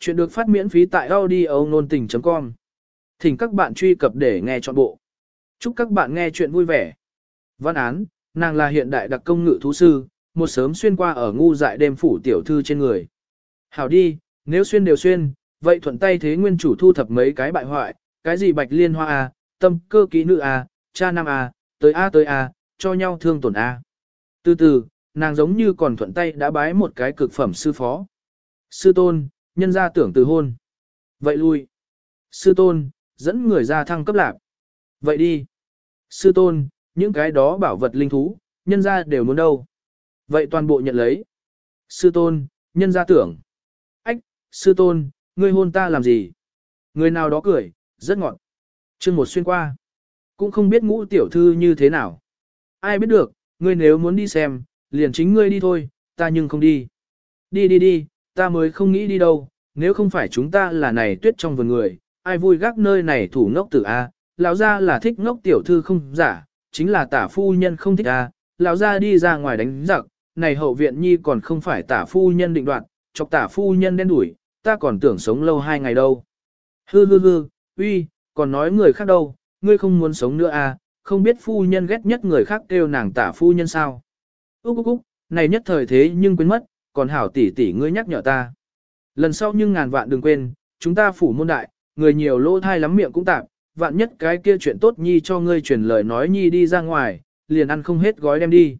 Chuyện được phát miễn phí tại audio nôn tình.com. Thỉnh các bạn truy cập để nghe trọn bộ. Chúc các bạn nghe chuyện vui vẻ. Văn án, nàng là hiện đại đặc công ngự thú sư, một sớm xuyên qua ở ngu dại đêm phủ tiểu thư trên người. Hảo đi, nếu xuyên đều xuyên, vậy thuận tay thế nguyên chủ thu thập mấy cái bại hoại, cái gì bạch liên hoa A, tâm cơ kỹ nữ A, cha nam A, tới A tới A, cho nhau thương tổn A. Từ từ, nàng giống như còn thuận tay đã bái một cái cực phẩm sư phó. Sư tôn, nhân ra tưởng từ hôn. Vậy lui. Sư tôn, dẫn người ra thăng cấp lạc. Vậy đi. Sư tôn, những cái đó bảo vật linh thú, nhân ra đều muốn đâu. Vậy toàn bộ nhận lấy. Sư tôn, nhân ra tưởng. Ách, sư tôn, ngươi hôn ta làm gì? Người nào đó cười, rất ngọt. Chương một xuyên qua. Cũng không biết ngũ tiểu thư như thế nào. Ai biết được, ngươi nếu muốn đi xem, liền chính ngươi đi thôi, ta nhưng không đi. Đi đi đi, ta mới không nghĩ đi đâu, nếu không phải chúng ta là này tuyết trong vườn người, ai vui gác nơi này thủ ngốc tử A, lão ra là thích ngốc tiểu thư không giả, chính là tả phu nhân không thích A, lão ra đi ra ngoài đánh giặc, này hậu viện nhi còn không phải tả phu nhân định đoạt, chọc tả phu nhân đen đuổi, ta còn tưởng sống lâu hai ngày đâu. Hư hư hư, uy, còn nói người khác đâu, ngươi không muốn sống nữa à, không biết phu nhân ghét nhất người khác kêu nàng tả phu nhân sao. Úc úc úc, này nhất thời thế nhưng quên mất, còn hảo tỷ tỷ ngươi nhắc nhở ta. Lần sau nhưng ngàn vạn đừng quên, chúng ta phủ môn đại, người nhiều lỗ thai lắm miệng cũng tạm, vạn nhất cái kia chuyện tốt nhi cho ngươi truyền lời nói nhi đi ra ngoài, liền ăn không hết gói đem đi.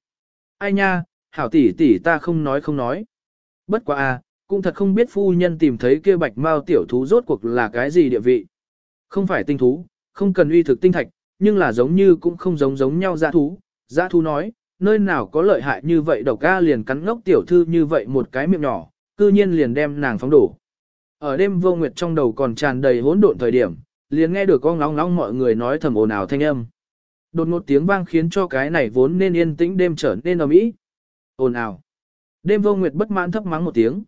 Ai nha, hảo tỷ tỷ ta không nói không nói. Bất quá a, cũng thật không biết phu nhân tìm thấy kia bạch mao tiểu thú rốt cuộc là cái gì địa vị. Không phải tinh thú, không cần uy thực tinh thạch, nhưng là giống như cũng không giống giống nhau dã thú. Dã thú nói, nơi nào có lợi hại như vậy độc ca liền cắn ngốc tiểu thư như vậy một cái miệng nhỏ, cư nhiên liền đem nàng phóng đổ. Ở đêm vô nguyệt trong đầu còn tràn đầy hỗn độn thời điểm, liền nghe được con ngóng ngóng mọi người nói thầm ồn ào thanh âm. Đột ngột tiếng vang khiến cho cái này vốn nên yên tĩnh đêm trở nên ầm ĩ. Ồn ào. Đêm vô nguyệt bất mãn thấp mắng một tiếng.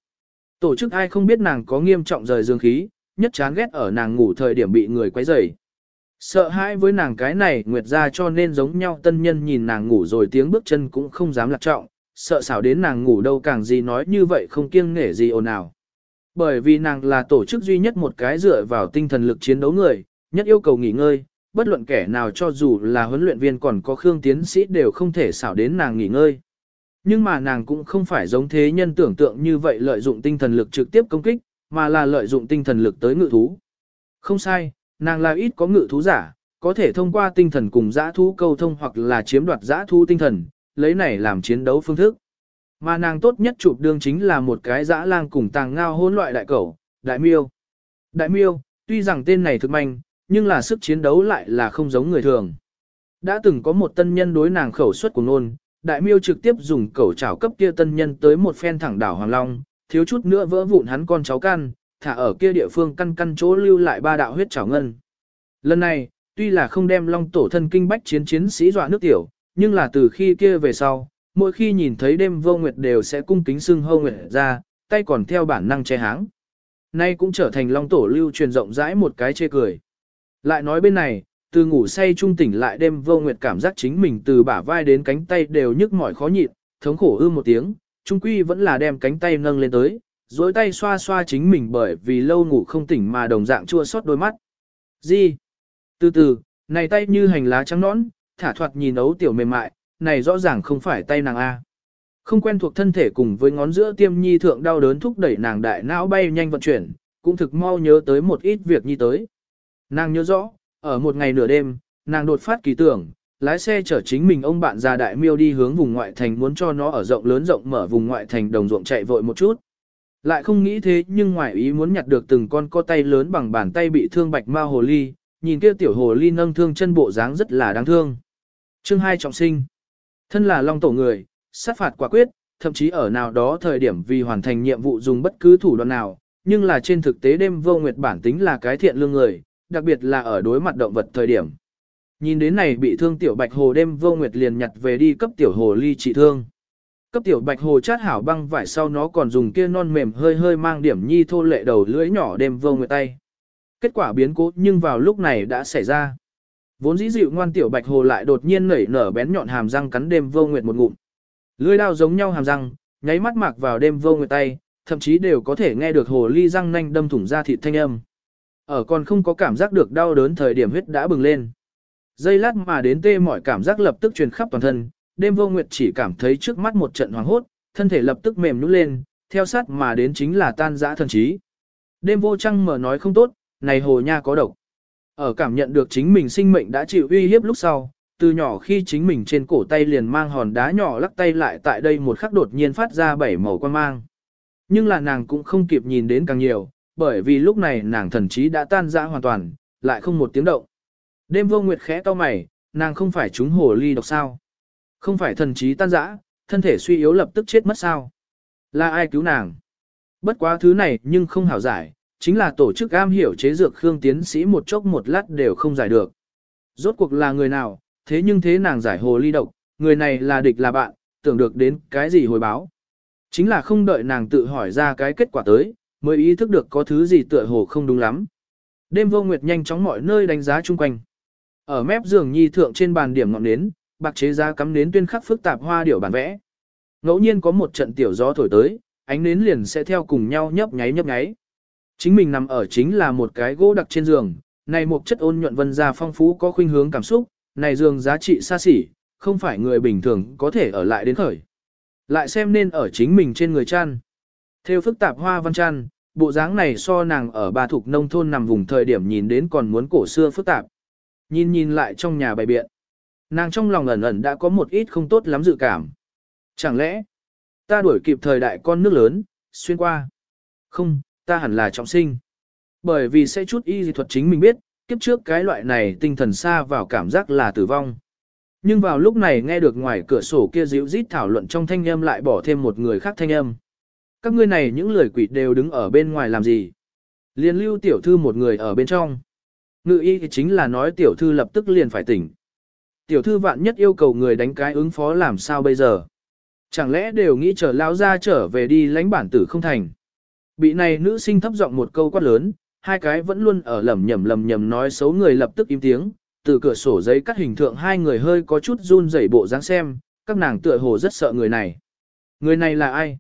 Tổ chức ai không biết nàng có nghiêm trọng rời dương khí, nhất chán ghét ở nàng ngủ thời điểm bị người quấy rầy. Sợ hãi với nàng cái này nguyệt ra cho nên giống nhau tân nhân nhìn nàng ngủ rồi tiếng bước chân cũng không dám lạc trọng, sợ xảo đến nàng ngủ đâu càng gì nói như vậy không kiêng nể gì ồn ào. Bởi vì nàng là tổ chức duy nhất một cái dựa vào tinh thần lực chiến đấu người, nhất yêu cầu nghỉ ngơi, bất luận kẻ nào cho dù là huấn luyện viên còn có khương tiến sĩ đều không thể xảo đến nàng nghỉ ngơi. Nhưng mà nàng cũng không phải giống thế nhân tưởng tượng như vậy lợi dụng tinh thần lực trực tiếp công kích, mà là lợi dụng tinh thần lực tới ngự thú. Không sai, nàng là ít có ngự thú giả, có thể thông qua tinh thần cùng giã thú câu thông hoặc là chiếm đoạt giã thú tinh thần, lấy này làm chiến đấu phương thức. Mà nàng tốt nhất chụp đương chính là một cái dã lang cùng tàng ngao hỗn loại đại cẩu, đại miêu. Đại miêu, tuy rằng tên này thực manh, nhưng là sức chiến đấu lại là không giống người thường. Đã từng có một tân nhân đối nàng khẩu suất của nôn, đại miêu trực tiếp dùng cẩu chảo cấp kia tân nhân tới một phen thẳng đảo Hoàng Long, thiếu chút nữa vỡ vụn hắn con cháu căn, thả ở kia địa phương căn căn chỗ lưu lại ba đạo huyết trảo ngân. Lần này, tuy là không đem long tổ thân kinh bách chiến chiến sĩ dọa nước tiểu, nhưng là từ khi kia về sau, mỗi khi nhìn thấy đêm vô nguyệt đều sẽ cung kính xưng hô nguyệt ra, tay còn theo bản năng che háng. Nay cũng trở thành long tổ lưu truyền rộng rãi một cái chê cười. Lại nói bên này, từ ngủ say trung tỉnh lại đêm vô nguyệt cảm giác chính mình từ bả vai đến cánh tay đều nhức mỏi khó nhịn, thống khổ ư một tiếng, trung quy vẫn là đem cánh tay nâng lên tới, dối tay xoa xoa chính mình bởi vì lâu ngủ không tỉnh mà đồng dạng chua xót đôi mắt. Gì? Từ từ, này tay như hành lá trắng nõn, thả thoạt nhìn ấu tiểu mềm mại, này rõ ràng không phải tay nàng A. Không quen thuộc thân thể cùng với ngón giữa tiêm nhi thượng đau đớn thúc đẩy nàng đại não bay nhanh vận chuyển, cũng thực mau nhớ tới một ít việc nhi tới. Nàng nhớ rõ, ở một ngày nửa đêm, nàng đột phát kỳ tưởng, lái xe chở chính mình ông bạn già đại miêu đi hướng vùng ngoại thành muốn cho nó ở rộng lớn rộng mở vùng ngoại thành đồng ruộng chạy vội một chút. Lại không nghĩ thế nhưng ngoài ý muốn nhặt được từng con co tay lớn bằng bàn tay bị thương bạch ma hồ ly, nhìn kia tiểu hồ ly nâng thương chân bộ dáng rất là đáng thương. Chương hai trọng sinh. Thân là long tổ người, sát phạt quả quyết, thậm chí ở nào đó thời điểm vì hoàn thành nhiệm vụ dùng bất cứ thủ đoạn nào, nhưng là trên thực tế đêm vô nguyệt bản tính là cái thiện lương người, đặc biệt là ở đối mặt động vật thời điểm. Nhìn đến này bị thương tiểu bạch hồ đêm vô nguyệt liền nhặt về đi cấp tiểu hồ ly trị thương. Cấp tiểu bạch hồ chát hảo băng vải sau nó còn dùng kia non mềm hơi hơi mang điểm nhi thô lệ đầu lưỡi nhỏ đêm vô nguyệt tay. Kết quả biến cố nhưng vào lúc này đã xảy ra. Vốn dĩ dịu ngoan tiểu bạch hồ lại đột nhiên nảy nở bén nhọn hàm răng cắn đêm vô nguyệt một ngụm. Lưỡi dao giống nhau hàm răng, nháy mắt mạc vào đêm vô nguyệt tay, thậm chí đều có thể nghe được hồ ly răng nanh đâm thủng ra thịt thanh âm. Ở còn không có cảm giác được đau đớn thời điểm huyết đã bừng lên. Dây lát mà đến tê mọi cảm giác lập tức truyền khắp toàn thân, đêm vô nguyệt chỉ cảm thấy trước mắt một trận hoàng hốt, thân thể lập tức mềm nhũn lên, theo sát mà đến chính là tan dã thần trí. Đêm vô trăng mở nói không tốt, này hồ nha có độc. Ở cảm nhận được chính mình sinh mệnh đã chịu uy hiếp lúc sau, từ nhỏ khi chính mình trên cổ tay liền mang hòn đá nhỏ lắc tay lại tại đây một khắc đột nhiên phát ra bảy màu quan mang. Nhưng là nàng cũng không kịp nhìn đến càng nhiều, bởi vì lúc này nàng thần trí đã tan rã hoàn toàn, lại không một tiếng động. Đêm vô nguyệt khẽ to mày, nàng không phải chúng hồ ly độc sao. Không phải thần trí tan rã, thân thể suy yếu lập tức chết mất sao. Là ai cứu nàng? Bất quá thứ này nhưng không hảo giải, chính là tổ chức am hiểu chế dược Khương tiến sĩ một chốc một lát đều không giải được. Rốt cuộc là người nào, thế nhưng thế nàng giải hồ ly độc, người này là địch là bạn, tưởng được đến cái gì hồi báo. Chính là không đợi nàng tự hỏi ra cái kết quả tới, mới ý thức được có thứ gì tựa hồ không đúng lắm. Đêm vô nguyệt nhanh chóng mọi nơi đánh giá chung quanh. Ở mép giường nhi thượng trên bàn điểm ngọn nến, bạc chế ra cắm nến tuyên khắc phức tạp hoa điểu bản vẽ. Ngẫu nhiên có một trận tiểu gió thổi tới, ánh nến liền sẽ theo cùng nhau nhấp nháy nhấp nháy. Chính mình nằm ở chính là một cái gỗ đặc trên giường, này một chất ôn nhuận vân ra phong phú có khuynh hướng cảm xúc, này giường giá trị xa xỉ, không phải người bình thường có thể ở lại đến khởi. Lại xem nên ở chính mình trên người chăn. Theo phức tạp hoa văn chăn, bộ dáng này so nàng ở bà thuộc nông thôn nằm vùng thời điểm nhìn đến còn muốn cổ xưa phức tạp. Nhìn nhìn lại trong nhà bày biện. Nàng trong lòng ẩn ẩn đã có một ít không tốt lắm dự cảm. Chẳng lẽ, ta đuổi kịp thời đại con nước lớn, xuyên qua. Không, ta hẳn là trọng sinh. Bởi vì sẽ chút y dị thuật chính mình biết, kiếp trước cái loại này tinh thần xa vào cảm giác là tử vong. Nhưng vào lúc này nghe được ngoài cửa sổ kia dịu rít thảo luận trong thanh âm lại bỏ thêm một người khác thanh âm. Các ngươi này những lời quỷ đều đứng ở bên ngoài làm gì? Liên lưu tiểu thư một người ở bên trong. Ngự y thì chính là nói tiểu thư lập tức liền phải tỉnh. Tiểu thư vạn nhất yêu cầu người đánh cái ứng phó làm sao bây giờ? Chẳng lẽ đều nghĩ chờ lao ra trở về đi lãnh bản tử không thành? Bị này nữ sinh thấp giọng một câu quát lớn, hai cái vẫn luôn ở lầm nhầm lầm nhầm nói xấu người lập tức im tiếng, từ cửa sổ giấy cắt hình thượng hai người hơi có chút run rẩy bộ dáng xem, các nàng tựa hồ rất sợ người này. Người này là ai?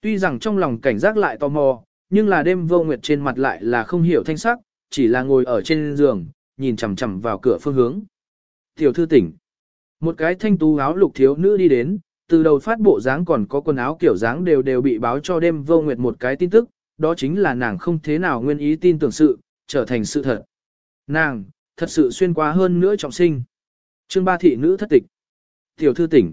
Tuy rằng trong lòng cảnh giác lại tò mò, nhưng là đêm vô nguyệt trên mặt lại là không hiểu thanh sắc, chỉ là ngồi ở trên giường, nhìn chằm chằm vào cửa phương hướng. Tiểu thư tỉnh. Một cái thanh tú áo lục thiếu nữ đi đến, từ đầu phát bộ dáng còn có quần áo kiểu dáng đều đều bị báo cho đêm vô nguyệt một cái tin tức, đó chính là nàng không thế nào nguyên ý tin tưởng sự, trở thành sự thật. Nàng, thật sự xuyên qua hơn nữa trọng sinh. trương ba thị nữ thất tịch. Tiểu thư tỉnh.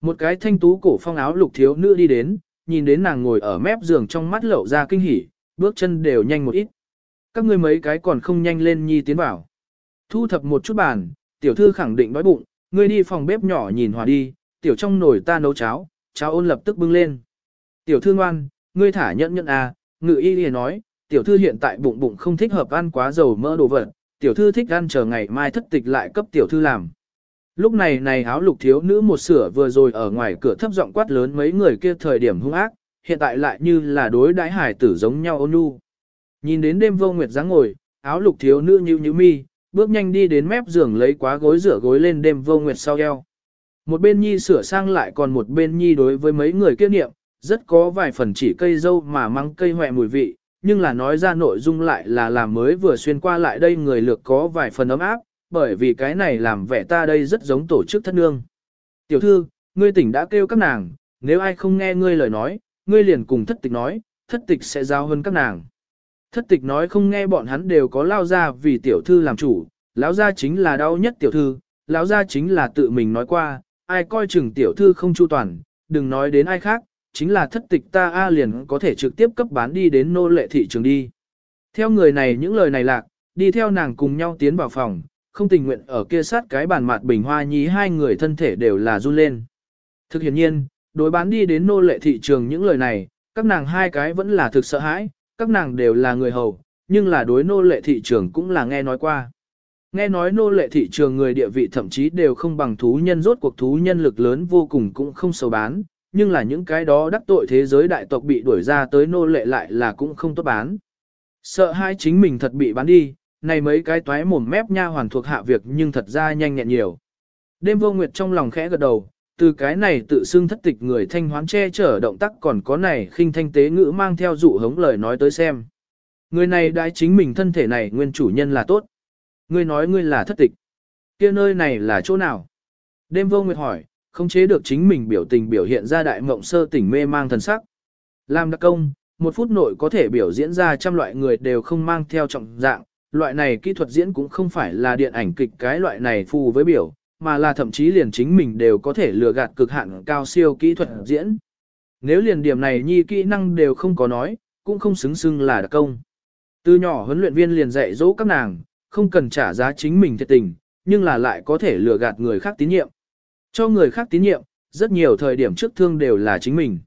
Một cái thanh tú cổ phong áo lục thiếu nữ đi đến, nhìn đến nàng ngồi ở mép giường trong mắt lậu ra kinh hỉ, bước chân đều nhanh một ít. Các ngươi mấy cái còn không nhanh lên nhi tiến vào. Thu thập một chút bàn, tiểu thư khẳng định đói bụng, ngươi đi phòng bếp nhỏ nhìn hòa đi, tiểu trong nồi ta nấu cháo, cháo ôn lập tức bưng lên. Tiểu thư ngoan, ngươi thả nhẫn nhẫn à, ngự y liền nói, tiểu thư hiện tại bụng bụng không thích hợp ăn quá dầu mỡ đồ vật, tiểu thư thích ăn chờ ngày mai thất tịch lại cấp tiểu thư làm. Lúc này này áo lục thiếu nữ một sửa vừa rồi ở ngoài cửa thấp giọng quát lớn mấy người kia thời điểm hung ác, hiện tại lại như là đối đãi hải tử giống nhau ôn nhu. Nhìn đến đêm vô nguyệt dáng ngồi, áo lục thiếu nữ như như mi, bước nhanh đi đến mép giường lấy quá gối rửa gối lên đêm vô nguyệt sau eo. Một bên nhi sửa sang lại còn một bên nhi đối với mấy người kia niệm, rất có vài phần chỉ cây dâu mà măng cây hoẹ mùi vị, nhưng là nói ra nội dung lại là làm mới vừa xuyên qua lại đây người lược có vài phần ấm áp, bởi vì cái này làm vẻ ta đây rất giống tổ chức thất nương. Tiểu thư, ngươi tỉnh đã kêu các nàng, nếu ai không nghe ngươi lời nói, ngươi liền cùng thất tịch nói, thất tịch sẽ giao hơn các nàng. Thất tịch nói không nghe bọn hắn đều có lao ra vì tiểu thư làm chủ, lão gia chính là đau nhất tiểu thư, lão gia chính là tự mình nói qua, ai coi chừng tiểu thư không chu toàn, đừng nói đến ai khác, chính là thất tịch ta A liền có thể trực tiếp cấp bán đi đến nô lệ thị trường đi. Theo người này những lời này lạc, đi theo nàng cùng nhau tiến vào phòng, không tình nguyện ở kia sát cái bàn mặt bình hoa nhí hai người thân thể đều là run lên. Thực hiện nhiên, đối bán đi đến nô lệ thị trường những lời này, các nàng hai cái vẫn là thực sợ hãi, các nàng đều là người hầu, nhưng là đối nô lệ thị trường cũng là nghe nói qua. Nghe nói nô lệ thị trường người địa vị thậm chí đều không bằng thú nhân rốt cuộc thú nhân lực lớn vô cùng cũng không sầu bán, nhưng là những cái đó đắc tội thế giới đại tộc bị đuổi ra tới nô lệ lại là cũng không tốt bán. Sợ hai chính mình thật bị bán đi, này mấy cái toái mồm mép nha hoàn thuộc hạ việc nhưng thật ra nhanh nhẹn nhiều. Đêm vô nguyệt trong lòng khẽ gật đầu, từ cái này tự xưng thất tịch người thanh hoán che chở động tác còn có này khinh thanh tế ngữ mang theo dụ hống lời nói tới xem. Người này đã chính mình thân thể này nguyên chủ nhân là tốt. Ngươi nói ngươi là thất tịch. kia nơi này là chỗ nào? Đêm vô nguyệt hỏi, không chế được chính mình biểu tình biểu hiện ra đại mộng sơ tỉnh mê mang thần sắc. Làm đặc công, một phút nội có thể biểu diễn ra trăm loại người đều không mang theo trọng dạng, loại này kỹ thuật diễn cũng không phải là điện ảnh kịch cái loại này phù với biểu, mà là thậm chí liền chính mình đều có thể lừa gạt cực hạn cao siêu kỹ thuật diễn. Nếu liền điểm này nhi kỹ năng đều không có nói, cũng không xứng xưng là đặc công. Từ nhỏ huấn luyện viên liền dạy dỗ các nàng, không cần trả giá chính mình thiệt tình, nhưng là lại có thể lừa gạt người khác tín nhiệm. Cho người khác tín nhiệm, rất nhiều thời điểm trước thương đều là chính mình.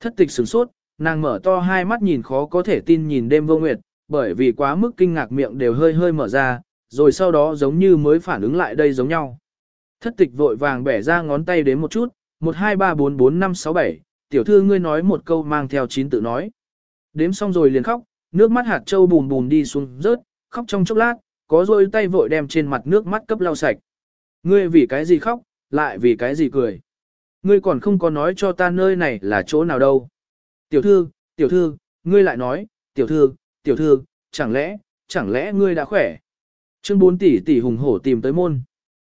Thất tịch sửng sốt, nàng mở to hai mắt nhìn khó có thể tin nhìn đêm vô nguyệt, bởi vì quá mức kinh ngạc miệng đều hơi hơi mở ra, rồi sau đó giống như mới phản ứng lại đây giống nhau. Thất tịch vội vàng bẻ ra ngón tay đến một chút, 1 2 3 4 4 5 6 7, tiểu thư ngươi nói một câu mang theo chín tự nói. Đếm xong rồi liền khóc, nước mắt hạt châu bùn bùn đi xuống rớt, khóc trong chốc lát, có rồi tay vội đem trên mặt nước mắt cấp lau sạch. Ngươi vì cái gì khóc, lại vì cái gì cười. Ngươi còn không có nói cho ta nơi này là chỗ nào đâu. Tiểu thư, tiểu thư, ngươi lại nói, tiểu thư, tiểu thư, chẳng lẽ, chẳng lẽ ngươi đã khỏe. Chương 4 tỷ tỷ hùng hổ tìm tới môn.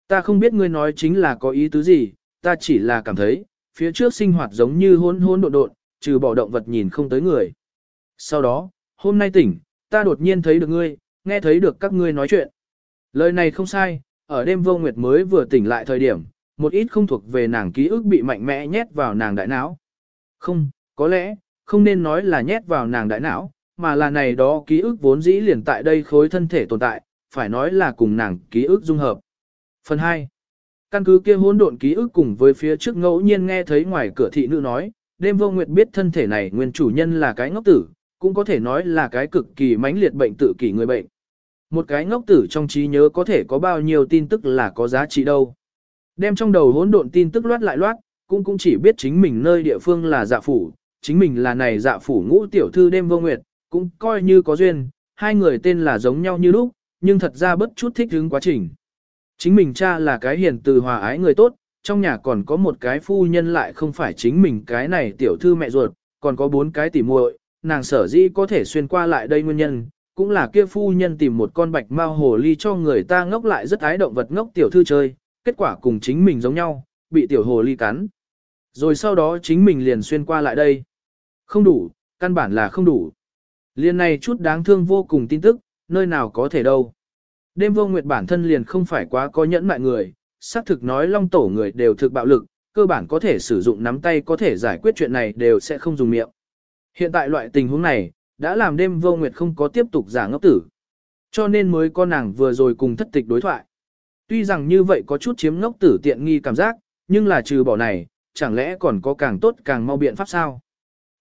Ta không biết ngươi nói chính là có ý tứ gì, ta chỉ là cảm thấy, phía trước sinh hoạt giống như hôn hôn độn độn, trừ bỏ động vật nhìn không tới người. Sau đó, hôm nay tỉnh, ta đột nhiên thấy được ngươi, nghe thấy được các ngươi nói chuyện. Lời này không sai, ở đêm vô nguyệt mới vừa tỉnh lại thời điểm, một ít không thuộc về nàng ký ức bị mạnh mẽ nhét vào nàng đại não. Không, có lẽ, không nên nói là nhét vào nàng đại não, mà là này đó ký ức vốn dĩ liền tại đây khối thân thể tồn tại, phải nói là cùng nàng ký ức dung hợp. Phần 2. Căn cứ kia hỗn độn ký ức cùng với phía trước ngẫu nhiên nghe thấy ngoài cửa thị nữ nói, đêm vô nguyệt biết thân thể này nguyên chủ nhân là cái ngốc tử, cũng có thể nói là cái cực kỳ mãnh liệt bệnh tự kỷ người bệnh. Một cái ngốc tử trong trí nhớ có thể có bao nhiêu tin tức là có giá trị đâu. Đem trong đầu hỗn độn tin tức loát lại loát, cũng cũng chỉ biết chính mình nơi địa phương là dạ phủ, chính mình là này dạ phủ ngũ tiểu thư đêm vô nguyệt, cũng coi như có duyên, hai người tên là giống nhau như lúc, nhưng thật ra bất chút thích hứng quá trình. Chính mình cha là cái hiền từ hòa ái người tốt, trong nhà còn có một cái phu nhân lại không phải chính mình cái này tiểu thư mẹ ruột, còn có bốn cái tỉ muội, nàng sở dĩ có thể xuyên qua lại đây nguyên nhân, cũng là kia phu nhân tìm một con bạch mao hồ ly cho người ta ngốc lại rất ái động vật ngốc tiểu thư chơi, kết quả cùng chính mình giống nhau, bị tiểu hồ ly cắn. Rồi sau đó chính mình liền xuyên qua lại đây. Không đủ, căn bản là không đủ. Liên này chút đáng thương vô cùng tin tức, nơi nào có thể đâu. Đêm vô nguyệt bản thân liền không phải quá có nhẫn mại người, xác thực nói long tổ người đều thực bạo lực, cơ bản có thể sử dụng nắm tay có thể giải quyết chuyện này đều sẽ không dùng miệng. Hiện tại loại tình huống này, đã làm đêm vô nguyệt không có tiếp tục giả ngốc tử. Cho nên mới con nàng vừa rồi cùng thất tịch đối thoại. Tuy rằng như vậy có chút chiếm ngốc tử tiện nghi cảm giác, nhưng là trừ bỏ này, chẳng lẽ còn có càng tốt càng mau biện pháp sao?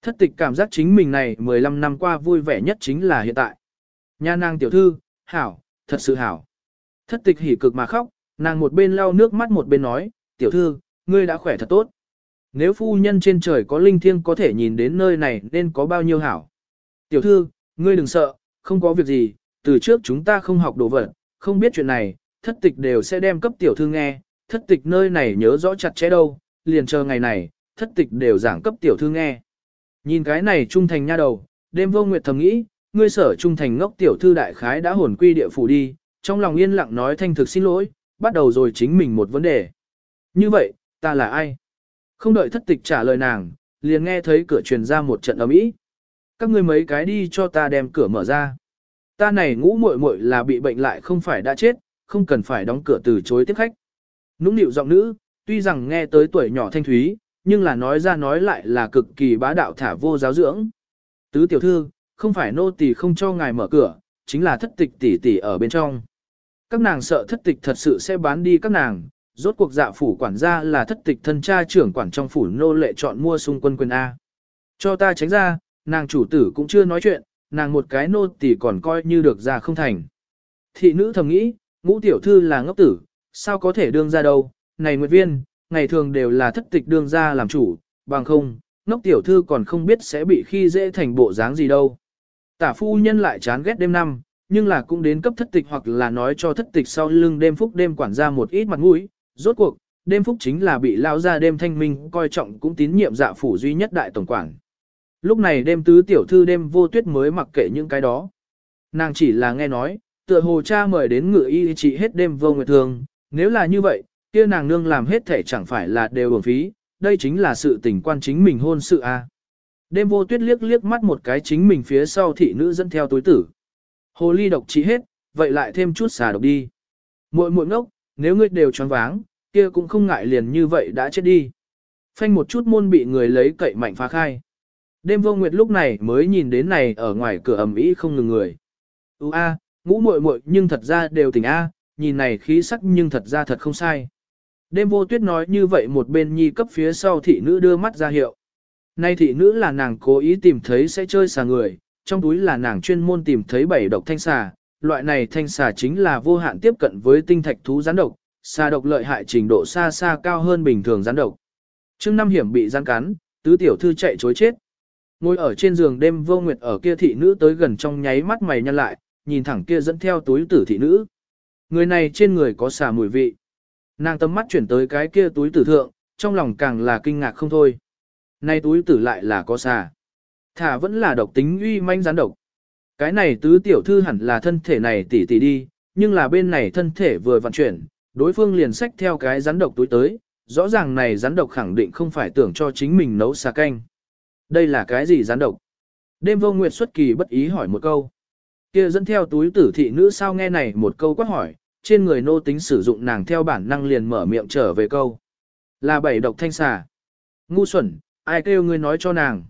Thất tịch cảm giác chính mình này 15 năm qua vui vẻ nhất chính là hiện tại. Nha nàng tiểu thư, hảo, thật sự hảo. Thất tịch hỉ cực mà khóc, nàng một bên lau nước mắt một bên nói, tiểu thư, ngươi đã khỏe thật tốt. Nếu phu nhân trên trời có linh thiêng có thể nhìn đến nơi này nên có bao nhiêu hảo. Tiểu thư, ngươi đừng sợ, không có việc gì, từ trước chúng ta không học đồ vật, không biết chuyện này, thất tịch đều sẽ đem cấp tiểu thư nghe, thất tịch nơi này nhớ rõ chặt chẽ đâu, liền chờ ngày này, thất tịch đều giảng cấp tiểu thư nghe. Nhìn cái này trung thành nha đầu, đêm vô nguyệt thầm nghĩ, ngươi sở trung thành ngốc tiểu thư đại khái đã hồn quy địa phủ đi, trong lòng yên lặng nói thanh thực xin lỗi, bắt đầu rồi chính mình một vấn đề. Như vậy, ta là ai? Không đợi thất tịch trả lời nàng, liền nghe thấy cửa truyền ra một trận ầm ĩ. Các ngươi mấy cái đi cho ta đem cửa mở ra. Ta này ngũ muội muội là bị bệnh lại không phải đã chết, không cần phải đóng cửa từ chối tiếp khách. Nũng nịu giọng nữ, tuy rằng nghe tới tuổi nhỏ thanh thúy, nhưng là nói ra nói lại là cực kỳ bá đạo thả vô giáo dưỡng. Tứ tiểu thư, không phải nô tỳ không cho ngài mở cửa, chính là thất tịch tỷ tỷ ở bên trong. Các nàng sợ thất tịch thật sự sẽ bán đi các nàng, rốt cuộc dạ phủ quản gia là thất tịch thân cha trưởng quản trong phủ nô lệ chọn mua xung quân quyền A. Cho ta tránh ra, nàng chủ tử cũng chưa nói chuyện, nàng một cái nô tỳ còn coi như được ra không thành. Thị nữ thầm nghĩ, ngũ tiểu thư là ngốc tử, sao có thể đương ra đâu, này nguyệt viên, ngày thường đều là thất tịch đương ra làm chủ, bằng không, ngốc tiểu thư còn không biết sẽ bị khi dễ thành bộ dáng gì đâu. Tả phu nhân lại chán ghét đêm năm, nhưng là cũng đến cấp thất tịch hoặc là nói cho thất tịch sau lưng đêm phúc đêm quản ra một ít mặt mũi, rốt cuộc, đêm phúc chính là bị lao ra đêm thanh minh coi trọng cũng tín nhiệm dạ phủ duy nhất đại tổng quản. Lúc này đêm tứ tiểu thư đêm vô tuyết mới mặc kệ những cái đó. Nàng chỉ là nghe nói, tựa hồ cha mời đến ngự y trị hết đêm vô nguyệt thường, nếu là như vậy, kia nàng nương làm hết thể chẳng phải là đều uổng phí, đây chính là sự tình quan chính mình hôn sự a. Đêm vô tuyết liếc liếc mắt một cái chính mình phía sau thị nữ dẫn theo tối tử. Hồ ly độc trị hết, vậy lại thêm chút xà độc đi. Muội muội ngốc, nếu ngươi đều choáng váng, kia cũng không ngại liền như vậy đã chết đi. Phanh một chút môn bị người lấy cậy mạnh phá khai. Đêm vô nguyệt lúc này mới nhìn đến này ở ngoài cửa ẩm ý không ngừng người. Ú a, ngũ muội muội nhưng thật ra đều tỉnh a, nhìn này khí sắc nhưng thật ra thật không sai. Đêm vô tuyết nói như vậy một bên nhi cấp phía sau thị nữ đưa mắt ra hiệu. Nay thị nữ là nàng cố ý tìm thấy sẽ chơi xà người, trong túi là nàng chuyên môn tìm thấy bảy độc thanh xà, loại này thanh xà chính là vô hạn tiếp cận với tinh thạch thú gián độc, xà độc lợi hại trình độ xa xa cao hơn bình thường gián độc. Trương năm hiểm bị gián cắn, tứ tiểu thư chạy chối chết. Ngồi ở trên giường đêm vô nguyệt ở kia thị nữ tới gần trong nháy mắt mày nhăn lại, nhìn thẳng kia dẫn theo túi tử thị nữ. Người này trên người có xà mùi vị. Nàng tầm mắt chuyển tới cái kia túi tử thượng, trong lòng càng là kinh ngạc không thôi. Nay túi tử lại là có xà. Thả vẫn là độc tính uy manh gián độc. Cái này tứ tiểu thư hẳn là thân thể này tỉ tỉ đi, nhưng là bên này thân thể vừa vận chuyển, đối phương liền xách theo cái rắn độc túi tới, rõ ràng này rắn độc khẳng định không phải tưởng cho chính mình nấu xà canh. Đây là cái gì rắn độc? Đêm vô nguyệt xuất kỳ bất ý hỏi một câu. kia dẫn theo túi tử thị nữ sao nghe này một câu quát hỏi, trên người nô tính sử dụng nàng theo bản năng liền mở miệng trở về câu. Là bảy độc thanh xà. Ngu xuẩn, ai kêu ngươi nói cho nàng.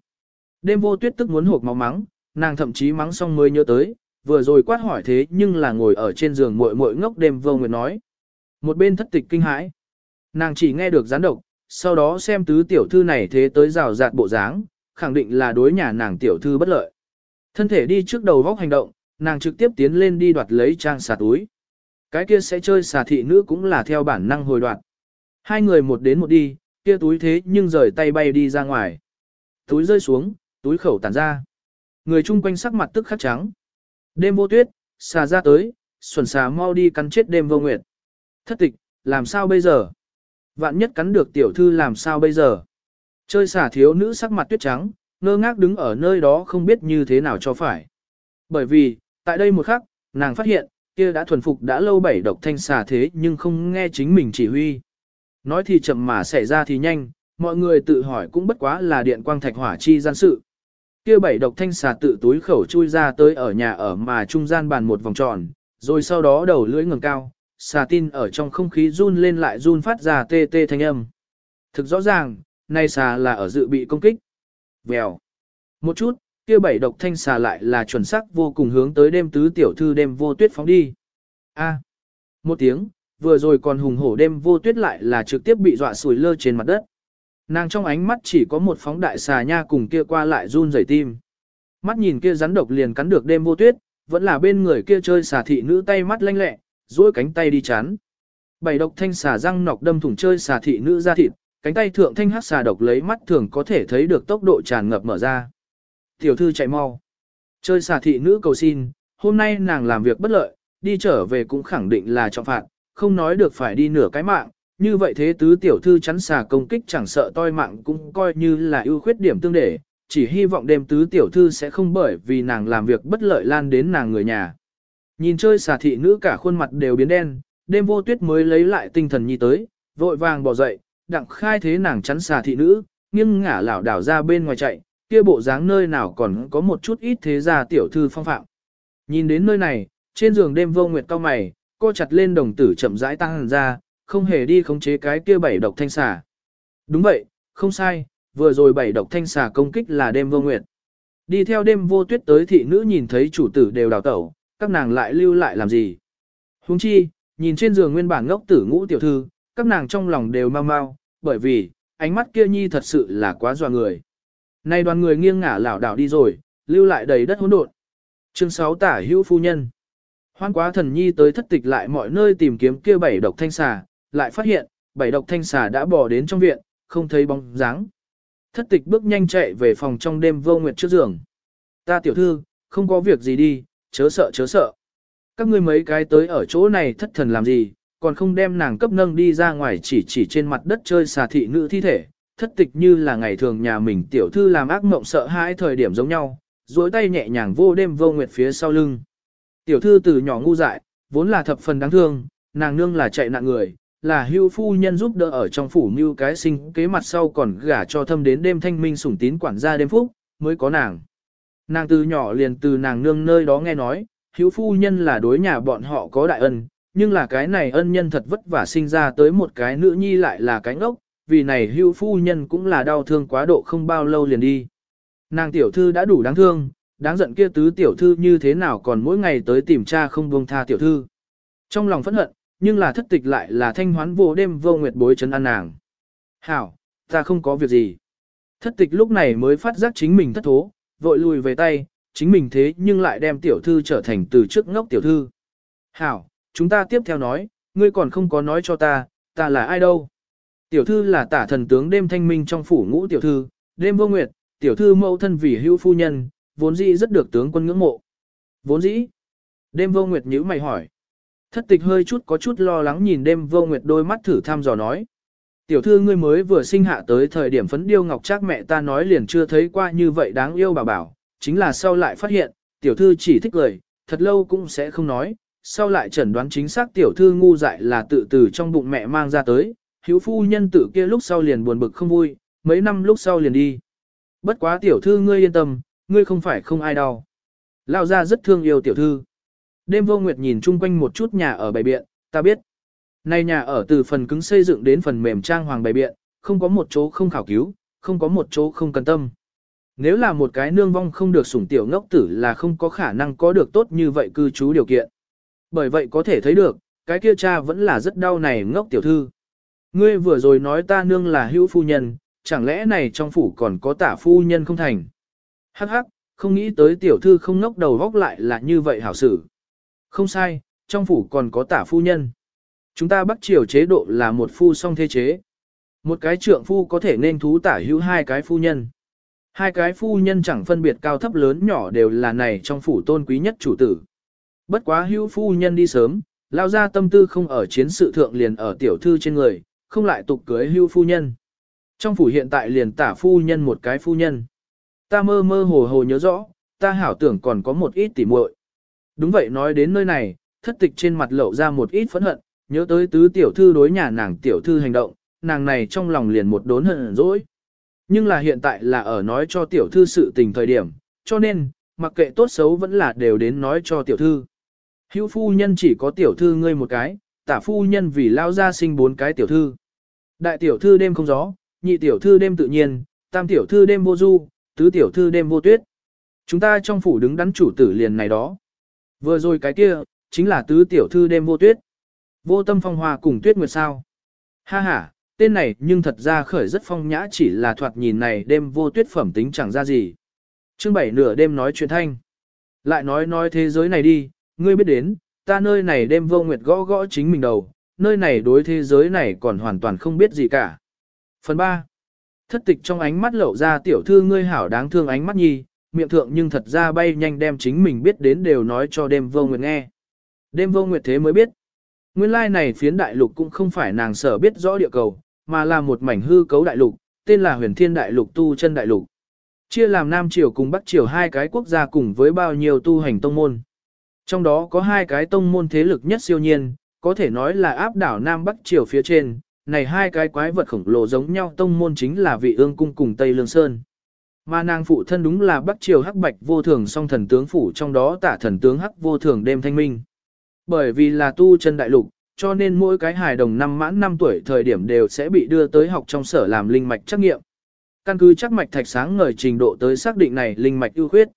Đêm vô tuyết tức muốn hộp máu mắng, nàng thậm chí mắng xong mới nhớ tới, vừa rồi quát hỏi thế nhưng là ngồi ở trên giường muội muội ngốc đêm vô nguyệt nói. Một bên thất tịch kinh hãi. Nàng chỉ nghe được gián độc, sau đó xem tứ tiểu thư này thế tới rào rạt bộ dáng, khẳng định là đối nhà nàng tiểu thư bất lợi. Thân thể đi trước đầu vóc hành động, nàng trực tiếp tiến lên đi đoạt lấy trang xà túi. Cái kia sẽ chơi xà thị nữ cũng là theo bản năng hồi đoạt. Hai người một đến một đi, kia túi thế nhưng rời tay bay đi ra ngoài. Túi rơi xuống, túi khẩu tản ra. Người chung quanh sắc mặt tức khắc trắng. Đêm vô tuyết, xà ra tới, xuẩn xà mau đi cắn chết đêm vô nguyệt. Thất tịch, làm sao bây giờ? Vạn nhất cắn được tiểu thư làm sao bây giờ? Chơi xà thiếu nữ sắc mặt tuyết trắng, ngơ ngác đứng ở nơi đó không biết như thế nào cho phải. Bởi vì, tại đây một khắc, nàng phát hiện, kia đã thuần phục đã lâu bảy độc thanh xà thế nhưng không nghe chính mình chỉ huy. Nói thì chậm mà xảy ra thì nhanh, mọi người tự hỏi cũng bất quá là điện quang thạch hỏa chi gian sự. Kia bảy độc thanh xà tự túi khẩu chui ra tới ở nhà ở mà trung gian bàn một vòng tròn, rồi sau đó đầu lưỡi ngẩng cao, xà tin ở trong không khí run lên lại run phát ra tê tê thanh âm. Thực rõ ràng, nay xà là ở dự bị công kích. Vèo. Một chút, kia bảy độc thanh xà lại là chuẩn xác vô cùng hướng tới đêm tứ tiểu thư đêm vô tuyết phóng đi. A. Một tiếng, vừa rồi còn hùng hổ đêm vô tuyết lại là trực tiếp bị dọa sùi lơ trên mặt đất. Nàng trong ánh mắt chỉ có một phóng đại xà nha cùng kia qua lại run rẩy tim. Mắt nhìn kia rắn độc liền cắn được đêm vô tuyết, vẫn là bên người kia chơi xà thị nữ tay mắt lanh lẹ, duỗi cánh tay đi chán. Bảy độc thanh xà răng nọc đâm thủng chơi xà thị nữ ra thịt, cánh tay thượng thanh hắc xà độc lấy mắt thường có thể thấy được tốc độ tràn ngập mở ra. Tiểu thư chạy mau. Chơi xà thị nữ cầu xin, hôm nay nàng làm việc bất lợi, đi trở về cũng khẳng định là trọng phạt, không nói được phải đi nửa cái mạng, như vậy thế tứ tiểu thư chắn xà công kích chẳng sợ toi mạng cũng coi như là ưu khuyết điểm tương để, chỉ hy vọng đêm tứ tiểu thư sẽ không bởi vì nàng làm việc bất lợi lan đến nàng người nhà. Nhìn chơi xà thị nữ cả khuôn mặt đều biến đen, đêm vô tuyết mới lấy lại tinh thần nhi tới, vội vàng bỏ dậy, đặng khai thế nàng chắn xà thị nữ, nghiêng ngả lảo đảo ra bên ngoài chạy, kia bộ dáng nơi nào còn có một chút ít thế gia tiểu thư phong phạm. Nhìn đến nơi này, trên giường đêm vô nguyệt cao mày, cô chặt lên đồng tử chậm rãi tăng ra, không hề đi khống chế cái kia bảy độc thanh xà. Đúng vậy, không sai, vừa rồi bảy độc thanh xà công kích là đêm vô nguyệt. Đi theo đêm vô tuyết tới thị nữ nhìn thấy chủ tử đều đào tẩu, các nàng lại lưu lại làm gì. Huống chi, nhìn trên giường nguyên bản ngốc tử ngũ tiểu thư, các nàng trong lòng đều mau mau, bởi vì, ánh mắt kia nhi thật sự là quá dọa người. Nay đoàn người nghiêng ngả lảo đảo đi rồi, lưu lại đầy đất hỗn độn. Chương 6 tả hữu phu nhân. Hoan quá thần nhi tới thất tịch lại mọi nơi tìm kiếm kia bảy độc thanh xà, lại phát hiện, bảy độc thanh xà đã bỏ đến trong viện, không thấy bóng dáng. Thất tịch bước nhanh chạy về phòng trong đêm vô nguyệt trước giường. Ta tiểu thư, không có việc gì đi, chớ sợ chớ sợ. Các ngươi mấy cái tới ở chỗ này thất thần làm gì, còn không đem nàng cấp nâng đi ra ngoài chỉ chỉ trên mặt đất chơi xà thị nữ thi thể, thất tịch như là ngày thường nhà mình tiểu thư làm ác mộng sợ hãi thời điểm giống nhau, duỗi tay nhẹ nhàng vô đêm vô nguyệt phía sau lưng. Tiểu thư từ nhỏ ngu dại, vốn là thập phần đáng thương, nàng nương là chạy nạn người, là hưu phu nhân giúp đỡ ở trong phủ mưu cái sinh kế mặt sau còn gả cho thâm đến đêm thanh minh sủng tín quản gia đêm phúc, mới có nàng. Nàng từ nhỏ liền từ nàng nương nơi đó nghe nói, hữu phu nhân là đối nhà bọn họ có đại ân, nhưng là cái này ân nhân thật vất vả sinh ra tới một cái nữ nhi lại là cái ngốc, vì này hữu phu nhân cũng là đau thương quá độ không bao lâu liền đi. Nàng tiểu thư đã đủ đáng thương, đáng giận kia tứ tiểu thư như thế nào còn mỗi ngày tới tìm cha không buông tha tiểu thư. Trong lòng phẫn hận, nhưng là thất tịch lại là thanh hoán vô đêm vô nguyệt bối chấn ăn nàng. Hảo, ta không có việc gì. Thất tịch lúc này mới phát giác chính mình thất thố, vội lùi về tay, chính mình thế nhưng lại đem tiểu thư trở thành từ trước ngốc tiểu thư. Hảo, chúng ta tiếp theo nói, ngươi còn không có nói cho ta, ta là ai đâu. Tiểu thư là tả thần tướng đêm thanh minh trong phủ ngũ tiểu thư, đêm vô nguyệt, tiểu thư mẫu thân vì hữu phu nhân, vốn dĩ rất được tướng quân ngưỡng mộ. Vốn dĩ. Đêm vô nguyệt nhíu mày hỏi. Thất tịch hơi chút có chút lo lắng nhìn đêm vô nguyệt đôi mắt thử thăm dò nói. Tiểu thư ngươi mới vừa sinh hạ tới thời điểm phấn điêu ngọc trác mẹ ta nói liền chưa thấy qua như vậy đáng yêu bà bảo, chính là sau lại phát hiện, tiểu thư chỉ thích cười, thật lâu cũng sẽ không nói, sau lại chẩn đoán chính xác tiểu thư ngu dại là tự từ trong bụng mẹ mang ra tới, hữu phu nhân tử kia lúc sau liền buồn bực không vui, mấy năm lúc sau liền đi. Bất quá tiểu thư ngươi yên tâm, ngươi không phải không ai đau. Lao ra rất thương yêu tiểu thư. Đêm vô nguyệt nhìn chung quanh một chút nhà ở bày biện, ta biết. Này nhà ở từ phần cứng xây dựng đến phần mềm trang hoàng bày biện, không có một chỗ không khảo cứu, không có một chỗ không cần tâm. Nếu là một cái nương vong không được sủng tiểu ngốc tử là không có khả năng có được tốt như vậy cư trú điều kiện. Bởi vậy có thể thấy được, cái kia cha vẫn là rất đau này ngốc tiểu thư. Ngươi vừa rồi nói ta nương là hữu phu nhân, chẳng lẽ này trong phủ còn có tả phu nhân không thành? Hắc hắc, không nghĩ tới tiểu thư không nốc đầu vóc lại là như vậy hảo sử. Không sai, trong phủ còn có tả phu nhân. Chúng ta bắt triều chế độ là một phu song thế chế. Một cái trượng phu có thể nên thú tả hữu hai cái phu nhân. Hai cái phu nhân chẳng phân biệt cao thấp lớn nhỏ đều là này trong phủ tôn quý nhất chủ tử. Bất quá hữu phu nhân đi sớm, lao ra tâm tư không ở chiến sự thượng liền ở tiểu thư trên người, không lại tục cưới hữu phu nhân. Trong phủ hiện tại liền tả phu nhân một cái phu nhân. Ta mơ mơ hồ hồ nhớ rõ, ta hảo tưởng còn có một ít tỉ muội. Đúng vậy nói đến nơi này, thất tịch trên mặt lộ ra một ít phẫn hận, nhớ tới tứ tiểu thư đối nhà nàng tiểu thư hành động, nàng này trong lòng liền một đốn hận dỗi. Nhưng là hiện tại là ở nói cho tiểu thư sự tình thời điểm, cho nên, mặc kệ tốt xấu vẫn là đều đến nói cho tiểu thư. Hữu phu nhân chỉ có tiểu thư ngươi một cái, tả phu nhân vì lao ra sinh bốn cái tiểu thư. Đại tiểu thư đêm không gió, nhị tiểu thư đêm tự nhiên, tam tiểu thư đêm vô du, tứ tiểu thư đêm vô tuyết. Chúng ta trong phủ đứng đắn chủ tử liền này đó. Vừa rồi cái kia, chính là tứ tiểu thư đêm vô tuyết. Vô tâm phong hoa cùng tuyết nguyệt sao. Ha ha, tên này nhưng thật ra khởi rất phong nhã chỉ là thoạt nhìn này đêm vô tuyết phẩm tính chẳng ra gì. Chương bảy nửa đêm nói chuyện thanh. Lại nói nói thế giới này đi, ngươi biết đến, ta nơi này đêm vô nguyệt gõ gõ chính mình đầu, nơi này đối thế giới này còn hoàn toàn không biết gì cả. Phần 3. Thất tịch trong ánh mắt lộ ra tiểu thư ngươi hảo đáng thương ánh mắt nhi, miệng thượng nhưng thật ra bay nhanh đem chính mình biết đến đều nói cho đêm vô nguyệt nghe. Đêm vô nguyệt thế mới biết. Nguyên lai này phiến đại lục cũng không phải nàng sở biết rõ địa cầu, mà là một mảnh hư cấu đại lục, tên là huyền thiên đại lục tu chân đại lục. Chia làm Nam Triều cùng Bắc Triều hai cái quốc gia cùng với bao nhiêu tu hành tông môn. Trong đó có hai cái tông môn thế lực nhất siêu nhiên, có thể nói là áp đảo Nam Bắc Triều phía trên, này hai cái quái vật khổng lồ giống nhau tông môn chính là vị ương cung cùng Tây Lương Sơn. Mà nàng phụ thân đúng là Bắc Triều Hắc Bạch vô thường song thần tướng phủ trong đó tả thần tướng Hắc vô thường đêm thanh minh. Bởi vì là tu chân đại lục, cho nên mỗi cái hài đồng năm mãn 5 tuổi thời điểm đều sẽ bị đưa tới học trong sở làm linh mạch trắc nghiệm. Căn cứ chắc mạch thạch sáng ngời trình độ tới xác định này linh mạch ưu khuyết.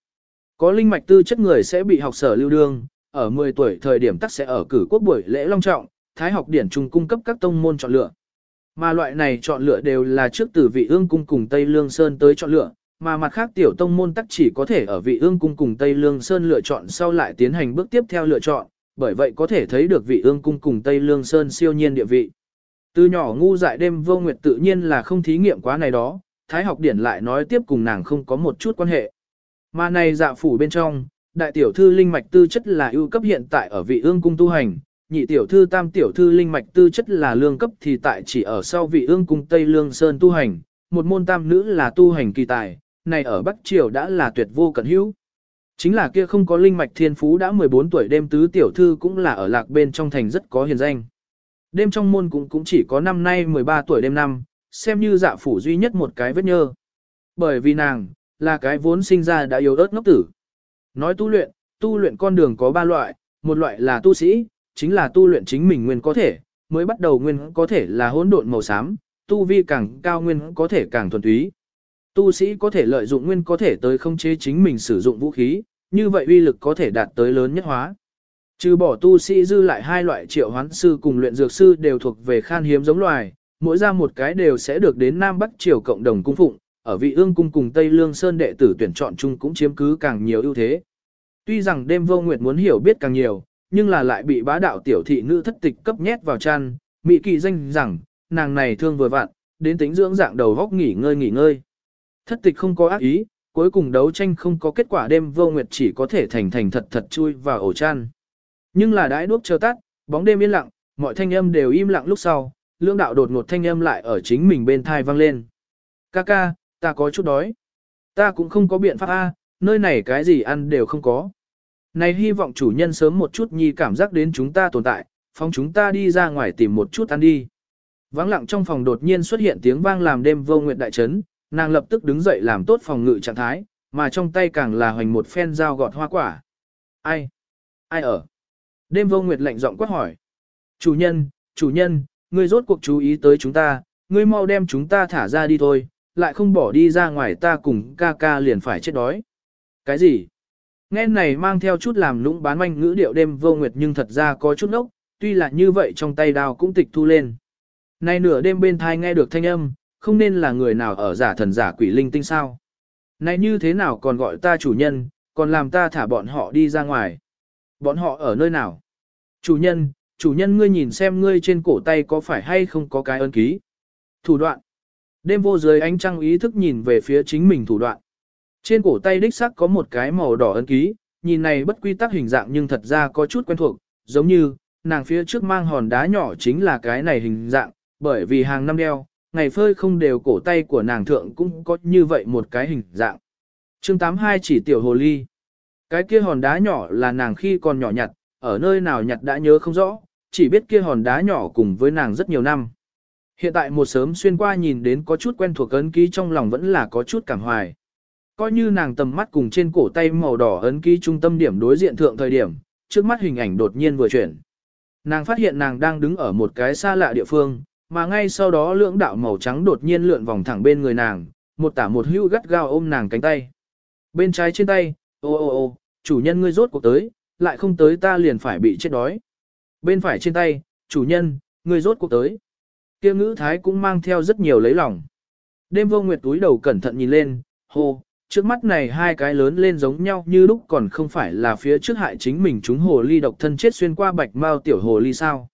Có linh mạch tư chất người sẽ bị học sở lưu đương, ở 10 tuổi thời điểm tắc sẽ ở cử quốc buổi lễ long trọng, thái học điển trung cung cấp các tông môn chọn lựa. Mà loại này chọn lựa đều là trước từ vị ương cung cùng Tây Lương Sơn tới chọn lựa, mà mặt khác tiểu tông môn tắc chỉ có thể ở vị ương cung cùng Tây Lương Sơn lựa chọn sau lại tiến hành bước tiếp theo lựa chọn, bởi vậy có thể thấy được vị ương cung cùng Tây Lương Sơn siêu nhiên địa vị. Từ nhỏ ngu dại đêm vô nguyệt tự nhiên là không thí nghiệm quá này đó, Thái học điển lại nói tiếp cùng nàng không có một chút quan hệ. Mà này dạ phủ bên trong, đại tiểu thư linh mạch tư chất là ưu cấp hiện tại ở vị ương cung tu hành, nhị tiểu thư tam tiểu thư linh mạch tư chất là lương cấp thì tại chỉ ở sau vị ương cung Tây Lương Sơn tu hành, một môn tam nữ là tu hành kỳ tài, này ở Bắc Triều đã là tuyệt vô cẩn hữu. Chính là kia không có linh mạch thiên phú đã 14 tuổi đêm tứ tiểu thư cũng là ở lạc bên trong thành rất có hiền danh. Đêm trong môn cũng cũng chỉ có năm nay 13 tuổi đêm năm, xem như dạ phủ duy nhất một cái vết nhơ. Bởi vì nàng, là cái vốn sinh ra đã yếu ớt ngốc tử. Nói tu luyện, tu luyện con đường có ba loại, một loại là tu sĩ, chính là tu luyện chính mình nguyên có thể, mới bắt đầu nguyên có thể là hỗn độn màu xám, tu vi càng cao nguyên có thể càng thuần túy. Tu sĩ có thể lợi dụng nguyên có thể tới không chế chính mình sử dụng vũ khí, như vậy uy lực có thể đạt tới lớn nhất hóa. Trừ bỏ tu sĩ dư lại hai loại triệu hoán sư cùng luyện dược sư đều thuộc về khan hiếm giống loài, mỗi ra một cái đều sẽ được đến Nam Bắc triều cộng đồng cung phụng, ở vị ương cung cùng Tây Lương Sơn đệ tử tuyển chọn chung cũng chiếm cứ càng nhiều ưu thế. Tuy rằng đêm vô nguyệt muốn hiểu biết càng nhiều, nhưng là lại bị bá đạo tiểu thị nữ thất tịch cấp nhét vào chăn, mỹ kỳ danh rằng, nàng này thương vừa vặn, đến tính dưỡng dạng đầu góc nghỉ ngơi nghỉ ngơi. Thất tịch không có ác ý, cuối cùng đấu tranh không có kết quả đêm vô nguyệt chỉ có thể thành thành thật thật chui vào ổ chăn. Nhưng là đãi đuốc chờ tắt, bóng đêm yên lặng, mọi thanh âm đều im lặng lúc sau, lưỡng đạo đột ngột thanh âm lại ở chính mình bên thai vang lên. Ca ca, ta có chút đói. Ta cũng không có biện pháp A, nơi này cái gì ăn đều không có. Này hy vọng chủ nhân sớm một chút nhi cảm giác đến chúng ta tồn tại, phóng chúng ta đi ra ngoài tìm một chút ăn đi. Vắng lặng trong phòng đột nhiên xuất hiện tiếng vang làm đêm vô nguyệt đại chấn, nàng lập tức đứng dậy làm tốt phòng ngự trạng thái, mà trong tay càng là hoành một phen dao gọt hoa quả. Ai? Ai ở? Đêm vô nguyệt lạnh giọng quát hỏi. Chủ nhân, chủ nhân, ngươi rốt cuộc chú ý tới chúng ta, ngươi mau đem chúng ta thả ra đi thôi, lại không bỏ đi ra ngoài ta cùng ca ca liền phải chết đói. Cái gì? Nghe này mang theo chút làm lũng bán manh ngữ điệu đêm vô nguyệt nhưng thật ra có chút nốc, tuy là như vậy trong tay đào cũng tịch thu lên. Nay nửa đêm bên thai nghe được thanh âm, không nên là người nào ở giả thần giả quỷ linh tinh sao. Này như thế nào còn gọi ta chủ nhân, còn làm ta thả bọn họ đi ra ngoài. Bọn họ ở nơi nào? Chủ nhân, chủ nhân ngươi nhìn xem ngươi trên cổ tay có phải hay không có cái ân ký. Thủ đoạn. Đêm vô dưới ánh trăng ý thức nhìn về phía chính mình thủ đoạn. Trên cổ tay đích sắc có một cái màu đỏ ấn ký, nhìn này bất quy tắc hình dạng nhưng thật ra có chút quen thuộc, giống như, nàng phía trước mang hòn đá nhỏ chính là cái này hình dạng, bởi vì hàng năm đeo, ngày phơi không đều cổ tay của nàng thượng cũng có như vậy một cái hình dạng. chương 82 chỉ tiểu hồ ly. Cái kia hòn đá nhỏ là nàng khi còn nhỏ nhặt, ở nơi nào nhặt đã nhớ không rõ, chỉ biết kia hòn đá nhỏ cùng với nàng rất nhiều năm. Hiện tại một sớm xuyên qua nhìn đến có chút quen thuộc ấn ký trong lòng vẫn là có chút cảm hoài. Coi như nàng tầm mắt cùng trên cổ tay màu đỏ ấn ký trung tâm điểm đối diện thượng thời điểm, trước mắt hình ảnh đột nhiên vừa chuyển. Nàng phát hiện nàng đang đứng ở một cái xa lạ địa phương, mà ngay sau đó lưỡng đạo màu trắng đột nhiên lượn vòng thẳng bên người nàng, một tả một hữu gắt gao ôm nàng cánh tay. Bên trái trên tay, ô ô ô, chủ nhân ngươi rốt cuộc tới, lại không tới ta liền phải bị chết đói. Bên phải trên tay, chủ nhân, ngươi rốt cuộc tới. Kia ngữ thái cũng mang theo rất nhiều lấy lòng. Đêm vô nguyệt túi đầu cẩn thận nhìn lên, hô, trước mắt này hai cái lớn lên giống nhau như lúc còn không phải là phía trước hại chính mình chúng hồ ly độc thân chết xuyên qua bạch mao tiểu hồ ly sao.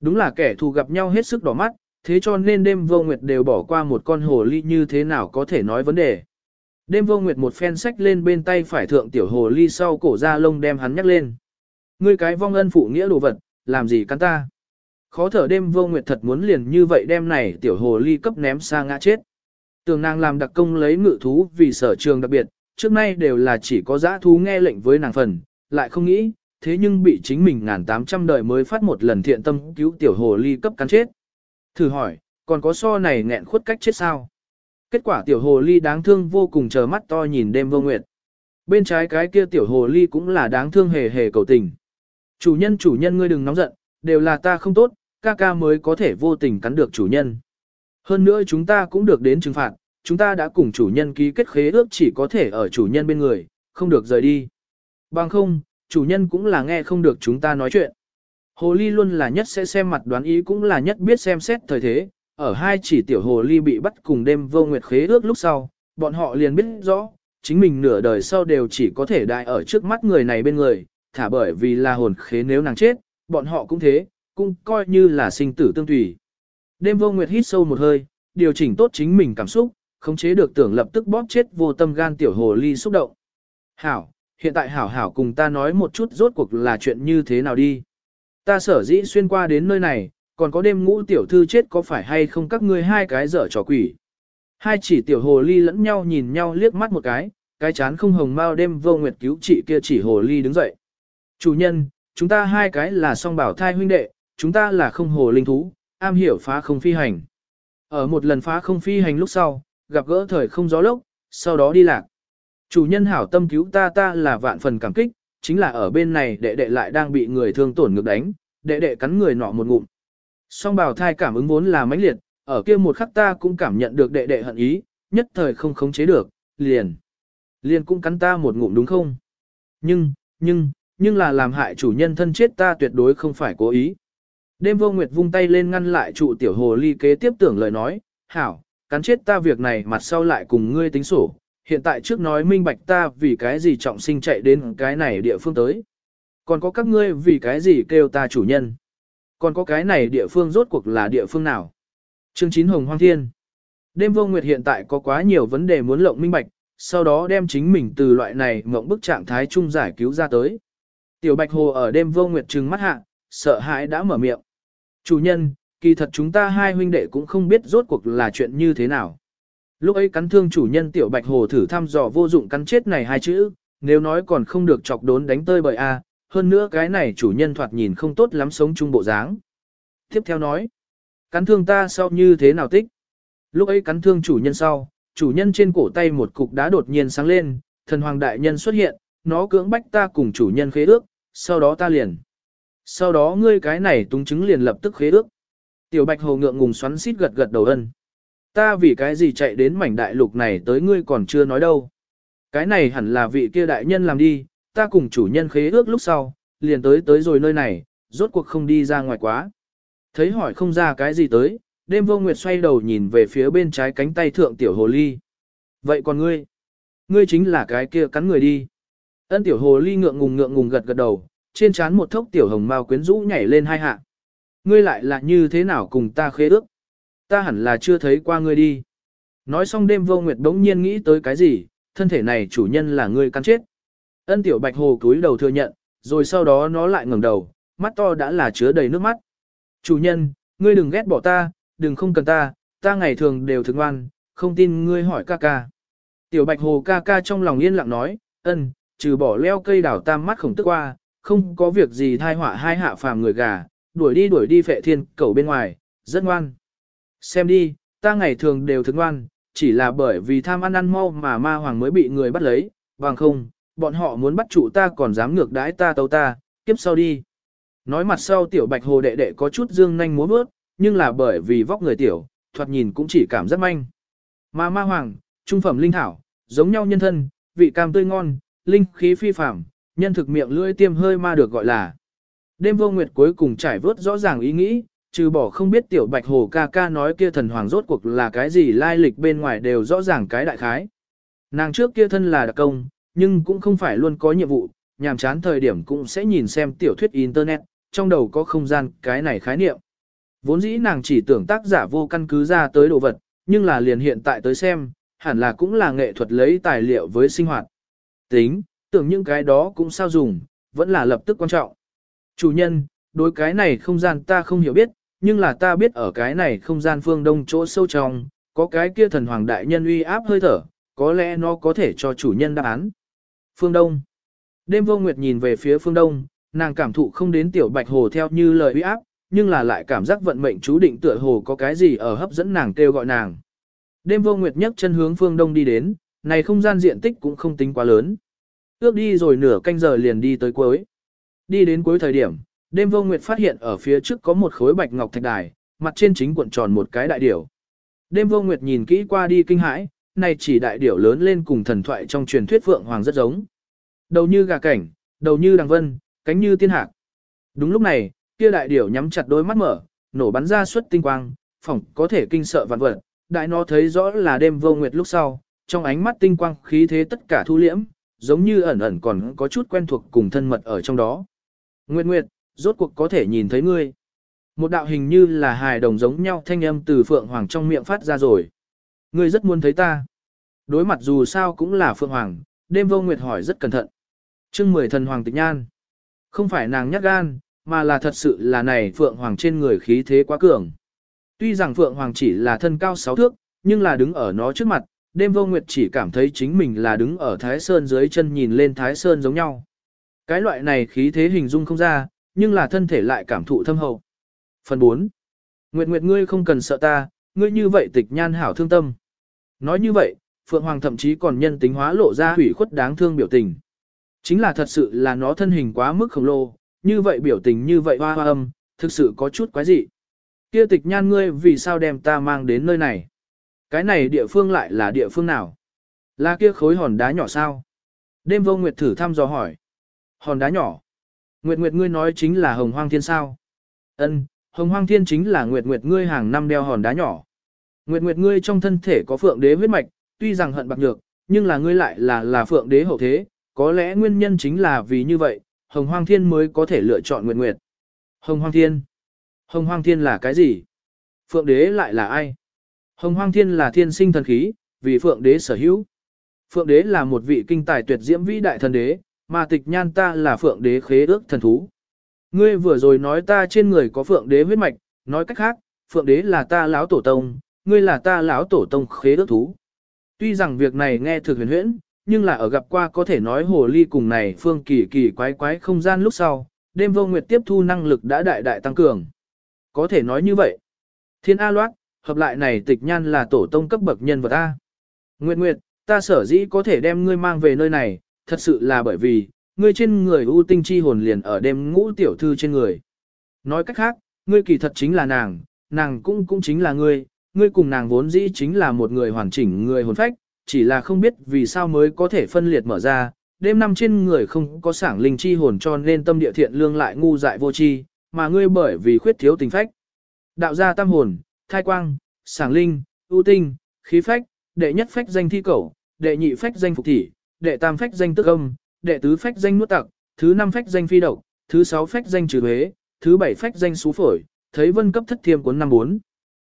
Đúng là kẻ thù gặp nhau hết sức đỏ mắt, thế cho nên đêm vô nguyệt đều bỏ qua một con hồ ly như thế nào có thể nói vấn đề. Đêm vô nguyệt một phen sách lên bên tay phải thượng tiểu hồ ly sau cổ ra lông đem hắn nhắc lên. Ngươi cái vong ân phụ nghĩa đồ vật, làm gì cắn ta? Khó thở đêm vô nguyệt thật muốn liền như vậy đem này tiểu hồ ly cấp ném xa ngã chết. Tường nàng làm đặc công lấy ngự thú vì sở trường đặc biệt, trước nay đều là chỉ có giã thú nghe lệnh với nàng phần, lại không nghĩ, thế nhưng bị chính mình ngàn tám trăm đời mới phát một lần thiện tâm cứu tiểu hồ ly cấp cắn chết. Thử hỏi, còn có so này nghẹn khuất cách chết sao? Kết quả tiểu hồ ly đáng thương vô cùng chờ mắt to nhìn đêm vô nguyệt. Bên trái cái kia tiểu hồ ly cũng là đáng thương hề hề cầu tình. Chủ nhân chủ nhân ngươi đừng nóng giận, đều là ta không tốt, ca ca mới có thể vô tình cắn được chủ nhân. Hơn nữa chúng ta cũng được đến trừng phạt, chúng ta đã cùng chủ nhân ký kết khế ước chỉ có thể ở chủ nhân bên người, không được rời đi. Bằng không, chủ nhân cũng là nghe không được chúng ta nói chuyện. Hồ ly luôn là nhất sẽ xem mặt đoán ý cũng là nhất biết xem xét thời thế, ở hai chỉ tiểu hồ ly bị bắt cùng đêm vô nguyệt khế ước lúc sau, bọn họ liền biết rõ, chính mình nửa đời sau đều chỉ có thể đại ở trước mắt người này bên người, thả bởi vì là hồn khế nếu nàng chết, bọn họ cũng thế, cũng coi như là sinh tử tương tùy. Đêm vô nguyệt hít sâu một hơi, điều chỉnh tốt chính mình cảm xúc, khống chế được tưởng lập tức bóp chết vô tâm gan tiểu hồ ly xúc động. Hảo, hiện tại hảo hảo cùng ta nói một chút rốt cuộc là chuyện như thế nào đi. ta sở dĩ xuyên qua đến nơi này, còn có đêm ngũ tiểu thư chết có phải hay không các ngươi hai cái dở trò quỷ. Hai chỉ tiểu hồ ly lẫn nhau nhìn nhau liếc mắt một cái, cái chán không hồng mau đêm vô nguyệt cứu chị kia chỉ hồ ly đứng dậy. Chủ nhân, chúng ta hai cái là song bảo thai huynh đệ, chúng ta là không hồ linh thú, am hiểu phá không phi hành. Ở một lần phá không phi hành lúc sau, gặp gỡ thời không gió lốc, sau đó đi lạc. Chủ nhân hảo tâm cứu ta ta là vạn phần cảm kích, chính là ở bên này đệ đệ lại đang bị người thương tổn ngược đánh, đệ đệ cắn người nọ một ngụm. Song bào thai cảm ứng vốn là mãnh liệt, ở kia một khắc ta cũng cảm nhận được đệ đệ hận ý, nhất thời không khống chế được, liền. Liền cũng cắn ta một ngụm đúng không? Nhưng, nhưng, nhưng là làm hại chủ nhân thân chết ta tuyệt đối không phải cố ý. Đêm vô nguyệt vung tay lên ngăn lại trụ tiểu hồ ly kế tiếp tưởng lời nói, hảo, cắn chết ta việc này mặt sau lại cùng ngươi tính sổ, hiện tại trước nói minh bạch ta vì cái gì trọng sinh chạy đến cái này địa phương tới. Còn có các ngươi vì cái gì kêu ta chủ nhân. Còn có cái này địa phương rốt cuộc là địa phương nào. Chương 9 Hồng Hoang Thiên Đêm vô nguyệt hiện tại có quá nhiều vấn đề muốn lộng minh bạch, sau đó đem chính mình từ loại này mộng bức trạng thái chung giải cứu ra tới. Tiểu Bạch Hồ ở đêm vô nguyệt trừng mắt hạ, sợ hãi đã mở miệng. Chủ nhân, kỳ thật chúng ta hai huynh đệ cũng không biết rốt cuộc là chuyện như thế nào. Lúc ấy cắn thương chủ nhân tiểu bạch hồ thử thăm dò vô dụng cắn chết này hai chữ, nếu nói còn không được chọc đốn đánh tơi bởi a, à, hơn nữa cái này chủ nhân thoạt nhìn không tốt lắm sống chung bộ dáng. Tiếp theo nói, cắn thương ta sau như thế nào tích? Lúc ấy cắn thương chủ nhân sau, chủ nhân trên cổ tay một cục đá đột nhiên sáng lên, thần hoàng đại nhân xuất hiện, nó cưỡng bách ta cùng chủ nhân khế ước, sau đó ta liền. Sau đó ngươi cái này tung chứng liền lập tức khế ước. Tiểu bạch hồ ngượng ngùng xoắn xít gật gật đầu ân. Ta vì cái gì chạy đến mảnh đại lục này tới ngươi còn chưa nói đâu. Cái này hẳn là vị kia đại nhân làm đi, ta cùng chủ nhân khế ước lúc sau, liền tới tới rồi nơi này, rốt cuộc không đi ra ngoài quá. Thấy hỏi không ra cái gì tới, đêm vô nguyệt xoay đầu nhìn về phía bên trái cánh tay thượng tiểu hồ ly. Vậy còn ngươi? Ngươi chính là cái kia cắn người đi. Ân tiểu hồ ly ngượng ngùng ngượng ngùng gật gật đầu, trên trán một thốc tiểu hồng mao quyến rũ nhảy lên hai hạ. Ngươi lại là như thế nào cùng ta khế ước? ta hẳn là chưa thấy qua ngươi đi. Nói xong đêm vô nguyệt đống nhiên nghĩ tới cái gì, thân thể này chủ nhân là ngươi cắn chết. Ân tiểu bạch hồ cúi đầu thừa nhận, rồi sau đó nó lại ngẩng đầu, mắt to đã là chứa đầy nước mắt. Chủ nhân, ngươi đừng ghét bỏ ta, đừng không cần ta, ta ngày thường đều thức ngoan, không tin ngươi hỏi ca ca. Tiểu bạch hồ ca ca trong lòng yên lặng nói, ân, trừ bỏ leo cây đảo tam mắt khổng tức qua, không có việc gì thai họa hai hạ phàm người gà, đuổi đi đuổi đi phệ thiên cầu bên ngoài, rất ngoan. Xem đi, ta ngày thường đều thức ngoan, chỉ là bởi vì tham ăn ăn mau mà ma hoàng mới bị người bắt lấy, bằng không, bọn họ muốn bắt chủ ta còn dám ngược đãi ta tâu ta, kiếp sau đi. Nói mặt sau tiểu bạch hồ đệ đệ có chút dương nhanh múa bước, nhưng là bởi vì vóc người tiểu, thoạt nhìn cũng chỉ cảm rất manh. Mà ma hoàng, trung phẩm linh thảo, giống nhau nhân thân, vị cam tươi ngon, linh khí phi phạm, nhân thực miệng lưỡi tiêm hơi ma được gọi là. Đêm vô nguyệt cuối cùng trải vớt rõ ràng ý nghĩ, trừ bỏ không biết tiểu bạch hồ ca ca nói kia thần hoàng rốt cuộc là cái gì lai lịch bên ngoài đều rõ ràng cái đại khái. Nàng trước kia thân là đặc công, nhưng cũng không phải luôn có nhiệm vụ, nhàm chán thời điểm cũng sẽ nhìn xem tiểu thuyết internet, trong đầu có không gian cái này khái niệm. Vốn dĩ nàng chỉ tưởng tác giả vô căn cứ ra tới đồ vật, nhưng là liền hiện tại tới xem, hẳn là cũng là nghệ thuật lấy tài liệu với sinh hoạt. Tính, tưởng những cái đó cũng sao dùng, vẫn là lập tức quan trọng. Chủ nhân, đối cái này không gian ta không hiểu biết, nhưng là ta biết ở cái này không gian phương đông chỗ sâu trong, có cái kia thần hoàng đại nhân uy áp hơi thở, có lẽ nó có thể cho chủ nhân đáp án. Phương Đông Đêm vô nguyệt nhìn về phía phương Đông, nàng cảm thụ không đến tiểu bạch hồ theo như lời uy áp, nhưng là lại cảm giác vận mệnh chú định tựa hồ có cái gì ở hấp dẫn nàng kêu gọi nàng. Đêm vô nguyệt nhấc chân hướng phương Đông đi đến, này không gian diện tích cũng không tính quá lớn. Ước đi rồi nửa canh giờ liền đi tới cuối. Đi đến cuối thời điểm, Đêm vô nguyệt phát hiện ở phía trước có một khối bạch ngọc thạch đài, mặt trên chính cuộn tròn một cái đại điểu. Đêm vô nguyệt nhìn kỹ qua đi kinh hãi, này chỉ đại điểu lớn lên cùng thần thoại trong truyền thuyết vượng hoàng rất giống. Đầu như gà cảnh, đầu như đằng vân, cánh như tiên hạc. Đúng lúc này, kia đại điểu nhắm chặt đôi mắt mở, nổ bắn ra suất tinh quang, phỏng có thể kinh sợ vạn vật. Đại nó thấy rõ là đêm vô nguyệt lúc sau, trong ánh mắt tinh quang khí thế tất cả thu liễm, giống như ẩn ẩn còn có chút quen thuộc cùng thân mật ở trong đó. Nguyệt Nguyệt, rốt cuộc có thể nhìn thấy ngươi. Một đạo hình như là hài đồng giống nhau thanh âm từ Phượng Hoàng trong miệng phát ra rồi. Ngươi rất muốn thấy ta. Đối mặt dù sao cũng là Phượng Hoàng, đêm vô nguyệt hỏi rất cẩn thận. chương mười thần Hoàng tịch nhan. Không phải nàng nhát gan, mà là thật sự là này Phượng Hoàng trên người khí thế quá cường. Tuy rằng Phượng Hoàng chỉ là thân cao sáu thước, nhưng là đứng ở nó trước mặt, đêm vô nguyệt chỉ cảm thấy chính mình là đứng ở Thái Sơn dưới chân nhìn lên Thái Sơn giống nhau. Cái loại này khí thế hình dung không ra, nhưng là thân thể lại cảm thụ thâm hậu. Phần 4. Nguyệt Nguyệt ngươi không cần sợ ta, ngươi như vậy tịch nhan hảo thương tâm. Nói như vậy, Phượng Hoàng thậm chí còn nhân tính hóa lộ ra hủy khuất đáng thương biểu tình. Chính là thật sự là nó thân hình quá mức khổng lồ, như vậy biểu tình như vậy hoa hoa âm, thực sự có chút quái dị. Kia tịch nhan ngươi vì sao đem ta mang đến nơi này? Cái này địa phương lại là địa phương nào? Là kia khối hòn đá nhỏ sao? Đêm vô nguyệt thử thăm dò hỏi. Hòn đá nhỏ. Nguyệt Nguyệt ngươi nói chính là hồng hoang thiên sao? Ân, hồng hoang thiên chính là Nguyệt Nguyệt ngươi hàng năm đeo hòn đá nhỏ. Nguyệt Nguyệt ngươi trong thân thể có phượng đế huyết mạch, tuy rằng hận bạc nhược, nhưng là ngươi lại là là phượng đế hậu thế, có lẽ nguyên nhân chính là vì như vậy, hồng hoang thiên mới có thể lựa chọn Nguyệt Nguyệt. Hồng hoang thiên. Hồng hoang thiên là cái gì? Phượng đế lại là ai? Hồng hoang thiên là thiên sinh thần khí, vì phượng đế sở hữu. Phượng đế là một vị kinh tài tuyệt diễm vĩ đại thần đế, mà tịch nhan ta là phượng đế khế ước thần thú. Ngươi vừa rồi nói ta trên người có phượng đế huyết mạch, nói cách khác, phượng đế là ta lão tổ tông, ngươi là ta lão tổ tông khế ước thú. Tuy rằng việc này nghe thực huyền huyễn, nhưng là ở gặp qua có thể nói hồ ly cùng này phương kỳ kỳ quái quái không gian lúc sau, đêm vô nguyệt tiếp thu năng lực đã đại đại tăng cường. Có thể nói như vậy. Thiên A loát, hợp lại này tịch nhan là tổ tông cấp bậc nhân vật A. Nguyệt Nguyệt, ta sở dĩ có thể đem ngươi mang về nơi này, thật sự là bởi vì, ngươi trên người ưu tinh chi hồn liền ở đêm ngũ tiểu thư trên người. Nói cách khác, ngươi kỳ thật chính là nàng, nàng cũng cũng chính là ngươi, ngươi cùng nàng vốn dĩ chính là một người hoàn chỉnh người hồn phách, chỉ là không biết vì sao mới có thể phân liệt mở ra, đêm năm trên người không có sảng linh chi hồn cho nên tâm địa thiện lương lại ngu dại vô chi, mà ngươi bởi vì khuyết thiếu tình phách. Đạo gia tam hồn, thai quang, sảng linh, ưu tinh, khí phách, đệ nhất phách danh thi cẩu, đệ nhị phách danh phục thị, đệ tam phách danh tức âm, đệ tứ phách danh nuốt tặc, thứ năm phách danh phi độc, thứ sáu phách danh trừ huế, thứ bảy phách danh xú phổi, thấy vân cấp thất thiêm cuốn năm bốn.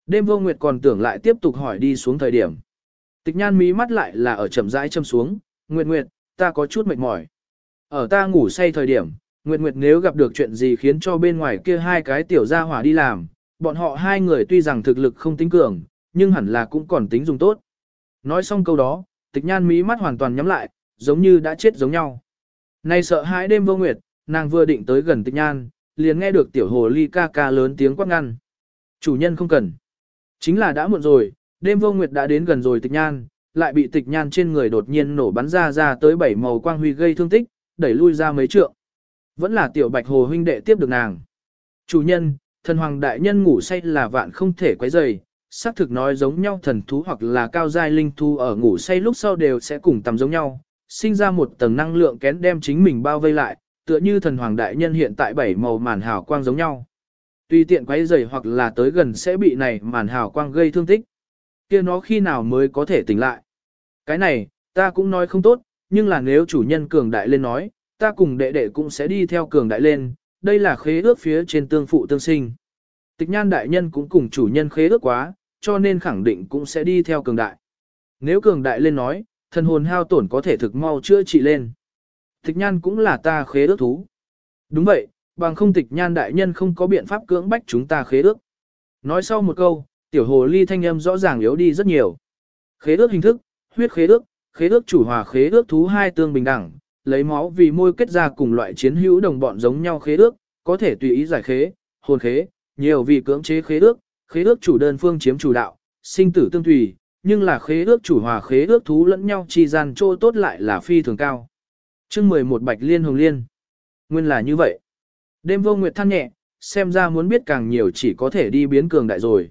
Đêm vô nguyệt còn tưởng lại tiếp tục hỏi đi xuống thời điểm. Tịch nhan mí mắt lại là ở chậm rãi châm xuống, nguyệt nguyệt, ta có chút mệt mỏi. Ở ta ngủ say thời điểm, nguyệt nguyệt nếu gặp được chuyện gì khiến cho bên ngoài kia hai cái tiểu gia hỏa đi làm, bọn họ hai người tuy rằng thực lực không tính cường, nhưng hẳn là cũng còn tính dùng tốt. Nói xong câu đó, tịch nhan mí mắt hoàn toàn nhắm lại, giống như đã chết giống nhau. Này sợ hãi đêm vô nguyệt, nàng vừa định tới gần tịch nhan, liền nghe được tiểu hồ ly ca ca lớn tiếng quát ngăn. Chủ nhân không cần. Chính là đã muộn rồi, đêm vô nguyệt đã đến gần rồi tịch nhan, lại bị tịch nhan trên người đột nhiên nổ bắn ra ra tới bảy màu quang huy gây thương tích, đẩy lui ra mấy trượng. Vẫn là tiểu bạch hồ huynh đệ tiếp được nàng. Chủ nhân, thần hoàng đại nhân ngủ say là vạn không thể quấy rầy, xác thực nói giống nhau thần thú hoặc là cao giai linh thú ở ngủ say lúc sau đều sẽ cùng tầm giống nhau, sinh ra một tầng năng lượng kén đem chính mình bao vây lại, tựa như thần hoàng đại nhân hiện tại bảy màu màn hào quang giống nhau. Tùy tiện quấy rầy hoặc là tới gần sẽ bị này màn hào quang gây thương tích. Kia nó khi nào mới có thể tỉnh lại? Cái này, ta cũng nói không tốt, nhưng là nếu chủ nhân cường đại lên nói, ta cùng đệ đệ cũng sẽ đi theo cường đại lên, đây là khế ước phía trên tương phụ tương sinh. Tịch nhan đại nhân cũng cùng chủ nhân khế ước quá, cho nên khẳng định cũng sẽ đi theo cường đại. Nếu cường đại lên nói, thần hồn hao tổn có thể thực mau chữa trị lên. Tịch nhan cũng là ta khế ước thú. Đúng vậy, bằng không tịch nhan đại nhân không có biện pháp cưỡng bách chúng ta khế ước. Nói sau một câu, tiểu hồ ly thanh âm rõ ràng yếu đi rất nhiều. Khế ước hình thức, huyết khế ước, khế ước chủ hòa khế ước thú hai tương bình đẳng, lấy máu vì môi kết ra cùng loại chiến hữu đồng bọn giống nhau khế ước, có thể tùy ý giải khế, hồn khế, nhiều vì cưỡng chế khế ước, khế ước chủ đơn phương chiếm chủ đạo, sinh tử tương tùy, nhưng là khế ước chủ hòa khế ước thú lẫn nhau chi gian chỗ tốt lại là phi thường cao. chương 11 Bạch Liên Hồng Liên. Nguyên là như vậy. Đêm vô nguyệt than nhẹ, xem ra muốn biết càng nhiều chỉ có thể đi biến cường đại rồi.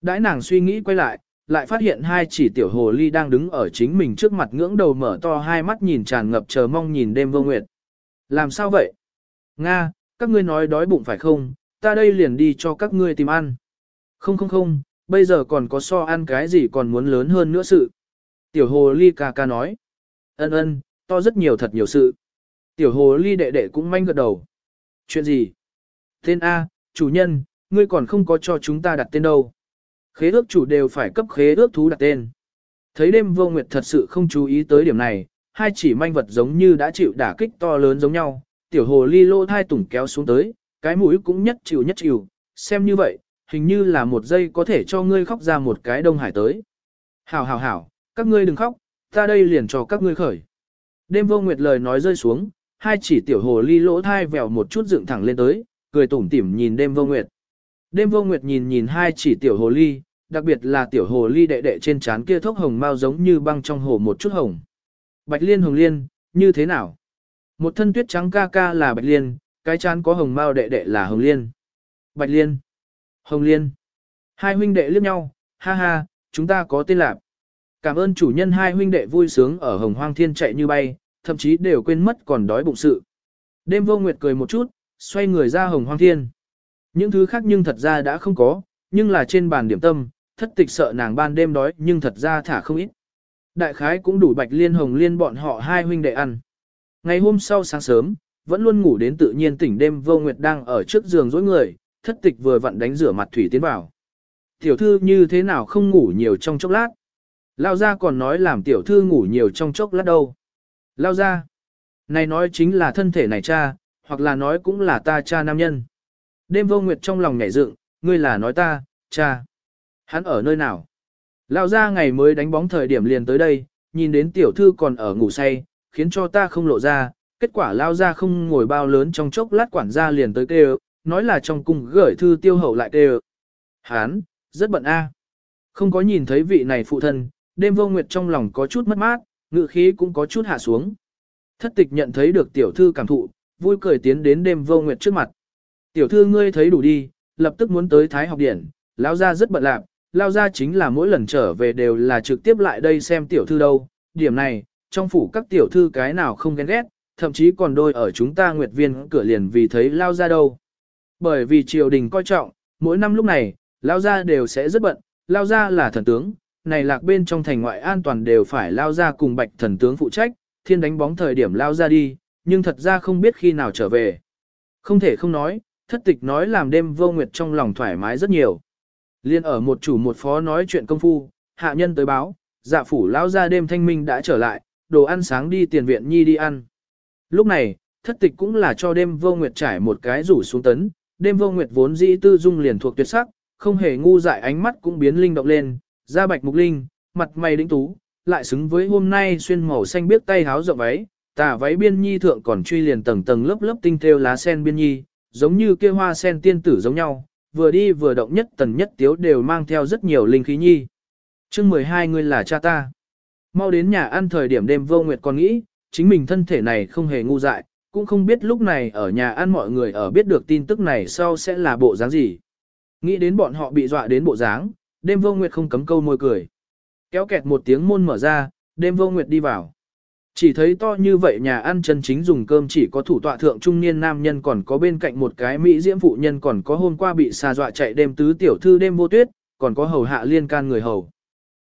Đãi nàng suy nghĩ quay lại, lại phát hiện hai chỉ tiểu hồ ly đang đứng ở chính mình trước mặt ngưỡng đầu mở to hai mắt nhìn tràn ngập chờ mong nhìn đêm vô nguyệt. Làm sao vậy? Nga, các ngươi nói đói bụng phải không? Ta đây liền đi cho các ngươi tìm ăn. Không không không, bây giờ còn có so ăn cái gì còn muốn lớn hơn nữa sự. Tiểu hồ ly ca ca nói. Ân ân, to rất nhiều thật nhiều sự. Tiểu hồ ly đệ đệ cũng manh gật đầu. Chuyện gì? Tên A, chủ nhân, ngươi còn không có cho chúng ta đặt tên đâu. Khế ước chủ đều phải cấp khế ước thú đặt tên. Thấy đêm vô nguyệt thật sự không chú ý tới điểm này, hai chỉ manh vật giống như đã chịu đả kích to lớn giống nhau, tiểu hồ ly lô thai tủng kéo xuống tới, cái mũi cũng nhất chịu nhất chịu, xem như vậy, hình như là một giây có thể cho ngươi khóc ra một cái đông hải tới. Hảo hảo hảo, các ngươi đừng khóc, ta đây liền cho các ngươi khởi. Đêm vô nguyệt lời nói rơi xuống, hai chỉ tiểu hồ ly lỗ thai vèo một chút dựng thẳng lên tới, cười tủm tỉm nhìn đêm vô nguyệt. Đêm vô nguyệt nhìn nhìn hai chỉ tiểu hồ ly, đặc biệt là tiểu hồ ly đệ đệ trên trán kia thốc hồng mau giống như băng trong hồ một chút hồng. Bạch liên hồng liên, như thế nào? Một thân tuyết trắng ca ca là bạch liên, cái chán có hồng mau đệ đệ là hồng liên. Bạch liên, hồng liên. Hai huynh đệ liếc nhau, ha ha, chúng ta có tên lạp. Cảm ơn chủ nhân hai huynh đệ vui sướng ở hồng hoang thiên chạy như bay, thậm chí đều quên mất còn đói bụng sự. Đêm vô nguyệt cười một chút, xoay người ra hồng hoang thiên. Những thứ khác nhưng thật ra đã không có, nhưng là trên bàn điểm tâm, thất tịch sợ nàng ban đêm đói nhưng thật ra thả không ít. Đại khái cũng đủ bạch liên hồng liên bọn họ hai huynh đệ ăn. Ngày hôm sau sáng sớm, vẫn luôn ngủ đến tự nhiên tỉnh đêm vô nguyệt đang ở trước giường dối người, thất tịch vừa vặn đánh rửa mặt thủy tiến vào. Tiểu thư như thế nào không ngủ nhiều trong chốc lát. Lao ra còn nói làm tiểu thư ngủ nhiều trong chốc lát đâu. Lao ra. Này nói chính là thân thể này cha, hoặc là nói cũng là ta cha nam nhân. Đêm vô nguyệt trong lòng nhảy dựng, ngươi là nói ta, cha. Hắn ở nơi nào? Lao ra ngày mới đánh bóng thời điểm liền tới đây, nhìn đến tiểu thư còn ở ngủ say, khiến cho ta không lộ ra. Kết quả lao ra không ngồi bao lớn trong chốc lát quản gia liền tới kêu, nói là trong cung gửi thư tiêu hậu lại đều Hán, rất bận a. Không có nhìn thấy vị này phụ thân, đêm vô nguyệt trong lòng có chút mất mát, ngự khí cũng có chút hạ xuống. Thất tịch nhận thấy được tiểu thư cảm thụ, vui cười tiến đến đêm vô nguyệt trước mặt. Tiểu thư ngươi thấy đủ đi, lập tức muốn tới Thái học điển, lao gia rất bận lạc, lao gia chính là mỗi lần trở về đều là trực tiếp lại đây xem tiểu thư đâu. Điểm này, trong phủ các tiểu thư cái nào không ghen ghét, thậm chí còn đôi ở chúng ta nguyệt viên cửa liền vì thấy lao gia đâu. Bởi vì triều đình coi trọng, mỗi năm lúc này, lao ra đều sẽ rất bận, lao ra là thần tướng, này lạc bên trong thành ngoại an toàn đều phải lao ra cùng bạch thần tướng phụ trách, thiên đánh bóng thời điểm lao ra đi, nhưng thật ra không biết khi nào trở về. Không thể không nói, thất tịch nói làm đêm vô nguyệt trong lòng thoải mái rất nhiều. Liên ở một chủ một phó nói chuyện công phu, hạ nhân tới báo, dạ phủ lao ra đêm thanh minh đã trở lại, đồ ăn sáng đi tiền viện nhi đi ăn. Lúc này, thất tịch cũng là cho đêm vô nguyệt trải một cái rủ xuống tấn, đêm vô nguyệt vốn dĩ tư dung liền thuộc tuyệt sắc, không hề ngu dại ánh mắt cũng biến linh động lên, da bạch mục linh, mặt mày đĩnh tú, lại xứng với hôm nay xuyên màu xanh biết tay háo rộng váy, tà váy biên nhi thượng còn truy liền tầng tầng lớp lớp tinh thêu lá sen biên nhi, giống như kia hoa sen tiên tử giống nhau, vừa đi vừa động nhất tần nhất tiếu đều mang theo rất nhiều linh khí nhi. chương 12 người là cha ta. Mau đến nhà ăn thời điểm đêm vô nguyệt còn nghĩ, chính mình thân thể này không hề ngu dại, cũng không biết lúc này ở nhà ăn mọi người ở biết được tin tức này sau sẽ là bộ dáng gì. Nghĩ đến bọn họ bị dọa đến bộ dáng, đêm vô nguyệt không cấm câu môi cười. Kéo kẹt một tiếng môn mở ra, đêm vô nguyệt đi vào. Chỉ thấy to như vậy nhà ăn chân chính dùng cơm chỉ có thủ tọa thượng trung niên nam nhân còn có bên cạnh một cái mỹ diễm phụ nhân còn có hôm qua bị xà dọa chạy đêm tứ tiểu thư đêm vô tuyết, còn có hầu hạ liên can người hầu.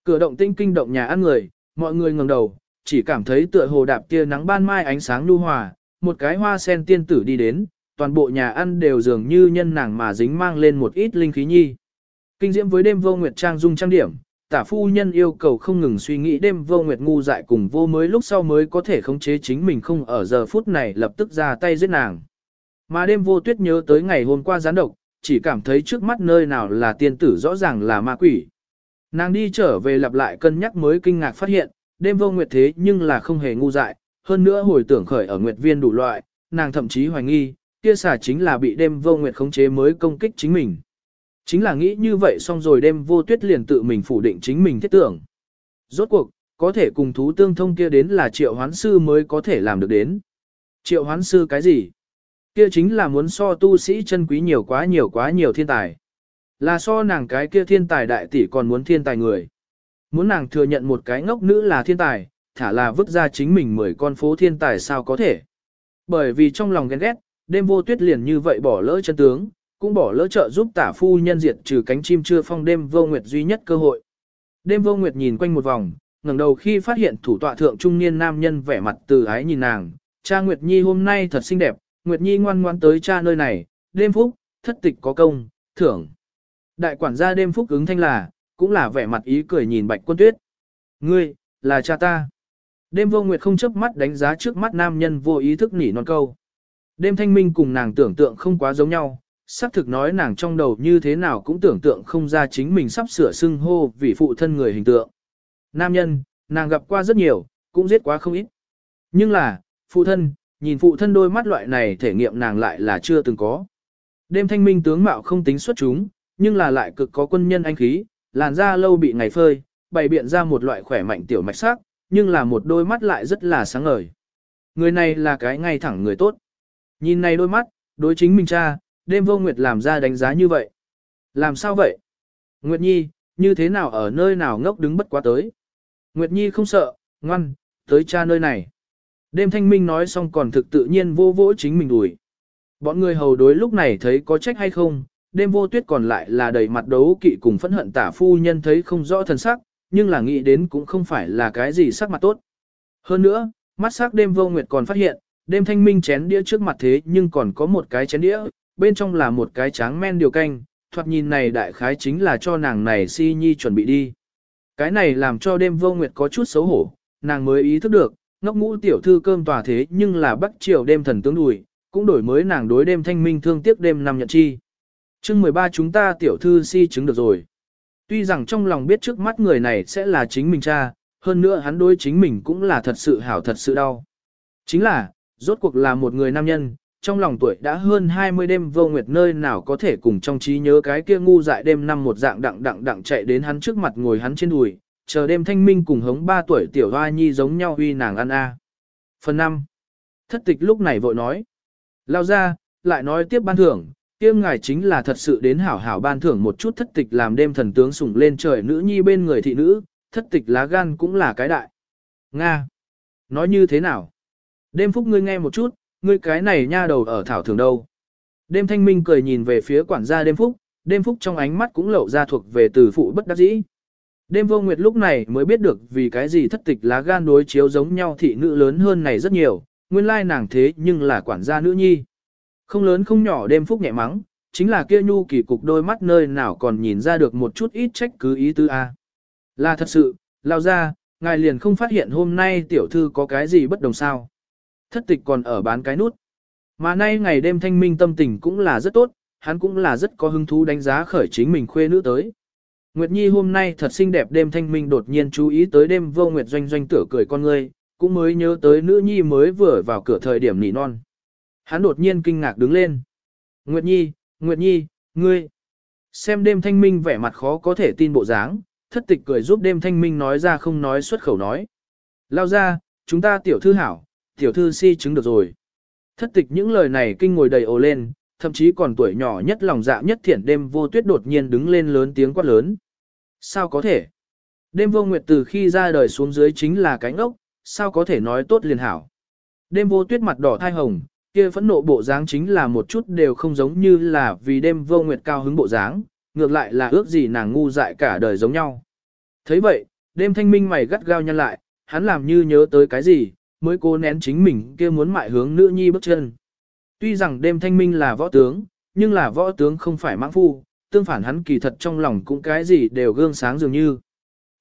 Cửa động tinh kinh động nhà ăn người, mọi người ngẩng đầu, chỉ cảm thấy tựa hồ đạp tia nắng ban mai ánh sáng nhu hòa, một cái hoa sen tiên tử đi đến, toàn bộ nhà ăn đều dường như nhân nàng mà dính mang lên một ít linh khí nhi. Kinh diễm với đêm vô nguyệt trang dung trang điểm, tả phu nhân yêu cầu không ngừng suy nghĩ đêm vô nguyệt ngu dại cùng vô mới lúc sau mới có thể khống chế chính mình không ở giờ phút này lập tức ra tay giết nàng. Mà đêm vô tuyết nhớ tới ngày hôm qua gián độc, chỉ cảm thấy trước mắt nơi nào là tiên tử rõ ràng là ma quỷ. Nàng đi trở về lặp lại cân nhắc mới kinh ngạc phát hiện, đêm vô nguyệt thế nhưng là không hề ngu dại, hơn nữa hồi tưởng khởi ở nguyệt viên đủ loại, nàng thậm chí hoài nghi, kia xà chính là bị đêm vô nguyệt khống chế mới công kích chính mình. Chính là nghĩ như vậy xong rồi đêm vô tuyết liền tự mình phủ định chính mình thiết tưởng. Rốt cuộc, có thể cùng thú tương thông kia đến là triệu hoán sư mới có thể làm được đến. Triệu hoán sư cái gì? Kia chính là muốn so tu sĩ chân quý nhiều quá nhiều quá nhiều thiên tài. Là so nàng cái kia thiên tài đại tỷ còn muốn thiên tài người. Muốn nàng thừa nhận một cái ngốc nữ là thiên tài, thả là vứt ra chính mình mười con phố thiên tài sao có thể. Bởi vì trong lòng ghen ghét, đêm vô tuyết liền như vậy bỏ lỡ chân tướng, cũng bỏ lỡ trợ giúp tả phu nhân diệt trừ cánh chim chưa phong đêm vô nguyệt duy nhất cơ hội. Đêm vô nguyệt nhìn quanh một vòng, ngẩng đầu khi phát hiện thủ tọa thượng trung niên nam nhân vẻ mặt từ ái nhìn nàng, cha Nguyệt Nhi hôm nay thật xinh đẹp, Nguyệt Nhi ngoan ngoan tới cha nơi này, đêm phúc, thất tịch có công, thưởng. Đại quản gia đêm phúc ứng thanh là, cũng là vẻ mặt ý cười nhìn bạch quân tuyết. Ngươi, là cha ta. Đêm vô nguyệt không chớp mắt đánh giá trước mắt nam nhân vô ý thức nỉ non câu. Đêm thanh minh cùng nàng tưởng tượng không quá giống nhau, xác thực nói nàng trong đầu như thế nào cũng tưởng tượng không ra chính mình sắp sửa xưng hô vì phụ thân người hình tượng. Nam nhân, nàng gặp qua rất nhiều, cũng giết quá không ít. Nhưng là, phụ thân, nhìn phụ thân đôi mắt loại này thể nghiệm nàng lại là chưa từng có. Đêm thanh minh tướng mạo không tính xuất chúng, nhưng là lại cực có quân nhân anh khí, làn da lâu bị ngày phơi, bày biện ra một loại khỏe mạnh tiểu mạch sắc, nhưng là một đôi mắt lại rất là sáng ngời. Người này là cái ngay thẳng người tốt. Nhìn này đôi mắt, đối chính mình cha, đêm vô nguyệt làm ra đánh giá như vậy. Làm sao vậy? Nguyệt Nhi, như thế nào ở nơi nào ngốc đứng bất quá tới? Nguyệt Nhi không sợ, ngoan, tới cha nơi này. Đêm thanh minh nói xong còn thực tự nhiên vô vỗ chính mình đuổi. Bọn người hầu đối lúc này thấy có trách hay không, đêm vô tuyết còn lại là đầy mặt đấu kỵ cùng phẫn hận tả phu nhân thấy không rõ thần sắc, nhưng là nghĩ đến cũng không phải là cái gì sắc mặt tốt. Hơn nữa, mắt sắc đêm vô nguyệt còn phát hiện, đêm thanh minh chén đĩa trước mặt thế nhưng còn có một cái chén đĩa, bên trong là một cái tráng men điều canh, thoạt nhìn này đại khái chính là cho nàng này si nhi chuẩn bị đi. Cái này làm cho đêm vô nguyệt có chút xấu hổ, nàng mới ý thức được, ngốc ngũ tiểu thư cơm tòa thế nhưng là bắt chiều đêm thần tướng đùi, cũng đổi mới nàng đối đêm thanh minh thương tiếc đêm năm nhận chi. chương 13 chúng ta tiểu thư si chứng được rồi. Tuy rằng trong lòng biết trước mắt người này sẽ là chính mình cha, hơn nữa hắn đối chính mình cũng là thật sự hảo thật sự đau. Chính là, rốt cuộc là một người nam nhân, trong lòng tuổi đã hơn 20 đêm vô nguyệt nơi nào có thể cùng trong trí nhớ cái kia ngu dại đêm năm một dạng đặng đặng đặng chạy đến hắn trước mặt ngồi hắn trên đùi, chờ đêm thanh minh cùng hống 3 tuổi tiểu hoa nhi giống nhau huy nàng ăn a. Phần 5. Thất tịch lúc này vội nói. Lao ra, lại nói tiếp ban thưởng, kiêm ngài chính là thật sự đến hảo hảo ban thưởng một chút thất tịch làm đêm thần tướng sủng lên trời nữ nhi bên người thị nữ, thất tịch lá gan cũng là cái đại. Nga. Nói như thế nào? Đêm phúc ngươi nghe một chút, ngươi cái này nha đầu ở thảo thường đâu. Đêm thanh minh cười nhìn về phía quản gia đêm phúc, đêm phúc trong ánh mắt cũng lộ ra thuộc về từ phụ bất đắc dĩ. Đêm vô nguyệt lúc này mới biết được vì cái gì thất tịch lá gan đối chiếu giống nhau thị nữ lớn hơn này rất nhiều, nguyên lai nàng thế nhưng là quản gia nữ nhi. Không lớn không nhỏ đêm phúc nhẹ mắng, chính là kia nhu kỳ cục đôi mắt nơi nào còn nhìn ra được một chút ít trách cứ ý tư a. Là thật sự, lao ra, ngài liền không phát hiện hôm nay tiểu thư có cái gì bất đồng sao. Thất tịch còn ở bán cái nút. Mà nay ngày đêm thanh minh tâm tình cũng là rất tốt, hắn cũng là rất có hứng thú đánh giá khởi chính mình khuê nữ tới. Nguyệt Nhi hôm nay thật xinh đẹp đêm thanh minh đột nhiên chú ý tới đêm vô Nguyệt doanh doanh tửa cười con ngươi, cũng mới nhớ tới nữ nhi mới vừa vào cửa thời điểm nỉ non. Hắn đột nhiên kinh ngạc đứng lên. Nguyệt Nhi, Nguyệt Nhi, ngươi. Xem đêm thanh minh vẻ mặt khó có thể tin bộ dáng, thất tịch cười giúp đêm thanh minh nói ra không nói xuất khẩu nói. Lao ra, chúng ta tiểu thư hảo, tiểu thư si chứng được rồi. Thất tịch những lời này kinh ngồi đầy ồ lên, thậm chí còn tuổi nhỏ nhất lòng dạ nhất thiện đêm vô tuyết đột nhiên đứng lên lớn tiếng quát lớn. Sao có thể? Đêm vô nguyệt từ khi ra đời xuống dưới chính là cánh ốc, sao có thể nói tốt liền hảo. Đêm vô tuyết mặt đỏ thai hồng, kia phẫn nộ bộ dáng chính là một chút đều không giống như là vì đêm vô nguyệt cao hứng bộ dáng, ngược lại là ước gì nàng ngu dại cả đời giống nhau. thấy vậy, đêm thanh minh mày gắt gao nhăn lại, hắn làm như nhớ tới cái gì, mới cố nén chính mình kia muốn mại hướng nữ nhi bước chân. Tuy rằng đêm thanh minh là võ tướng, nhưng là võ tướng không phải mãng phu, tương phản hắn kỳ thật trong lòng cũng cái gì đều gương sáng dường như.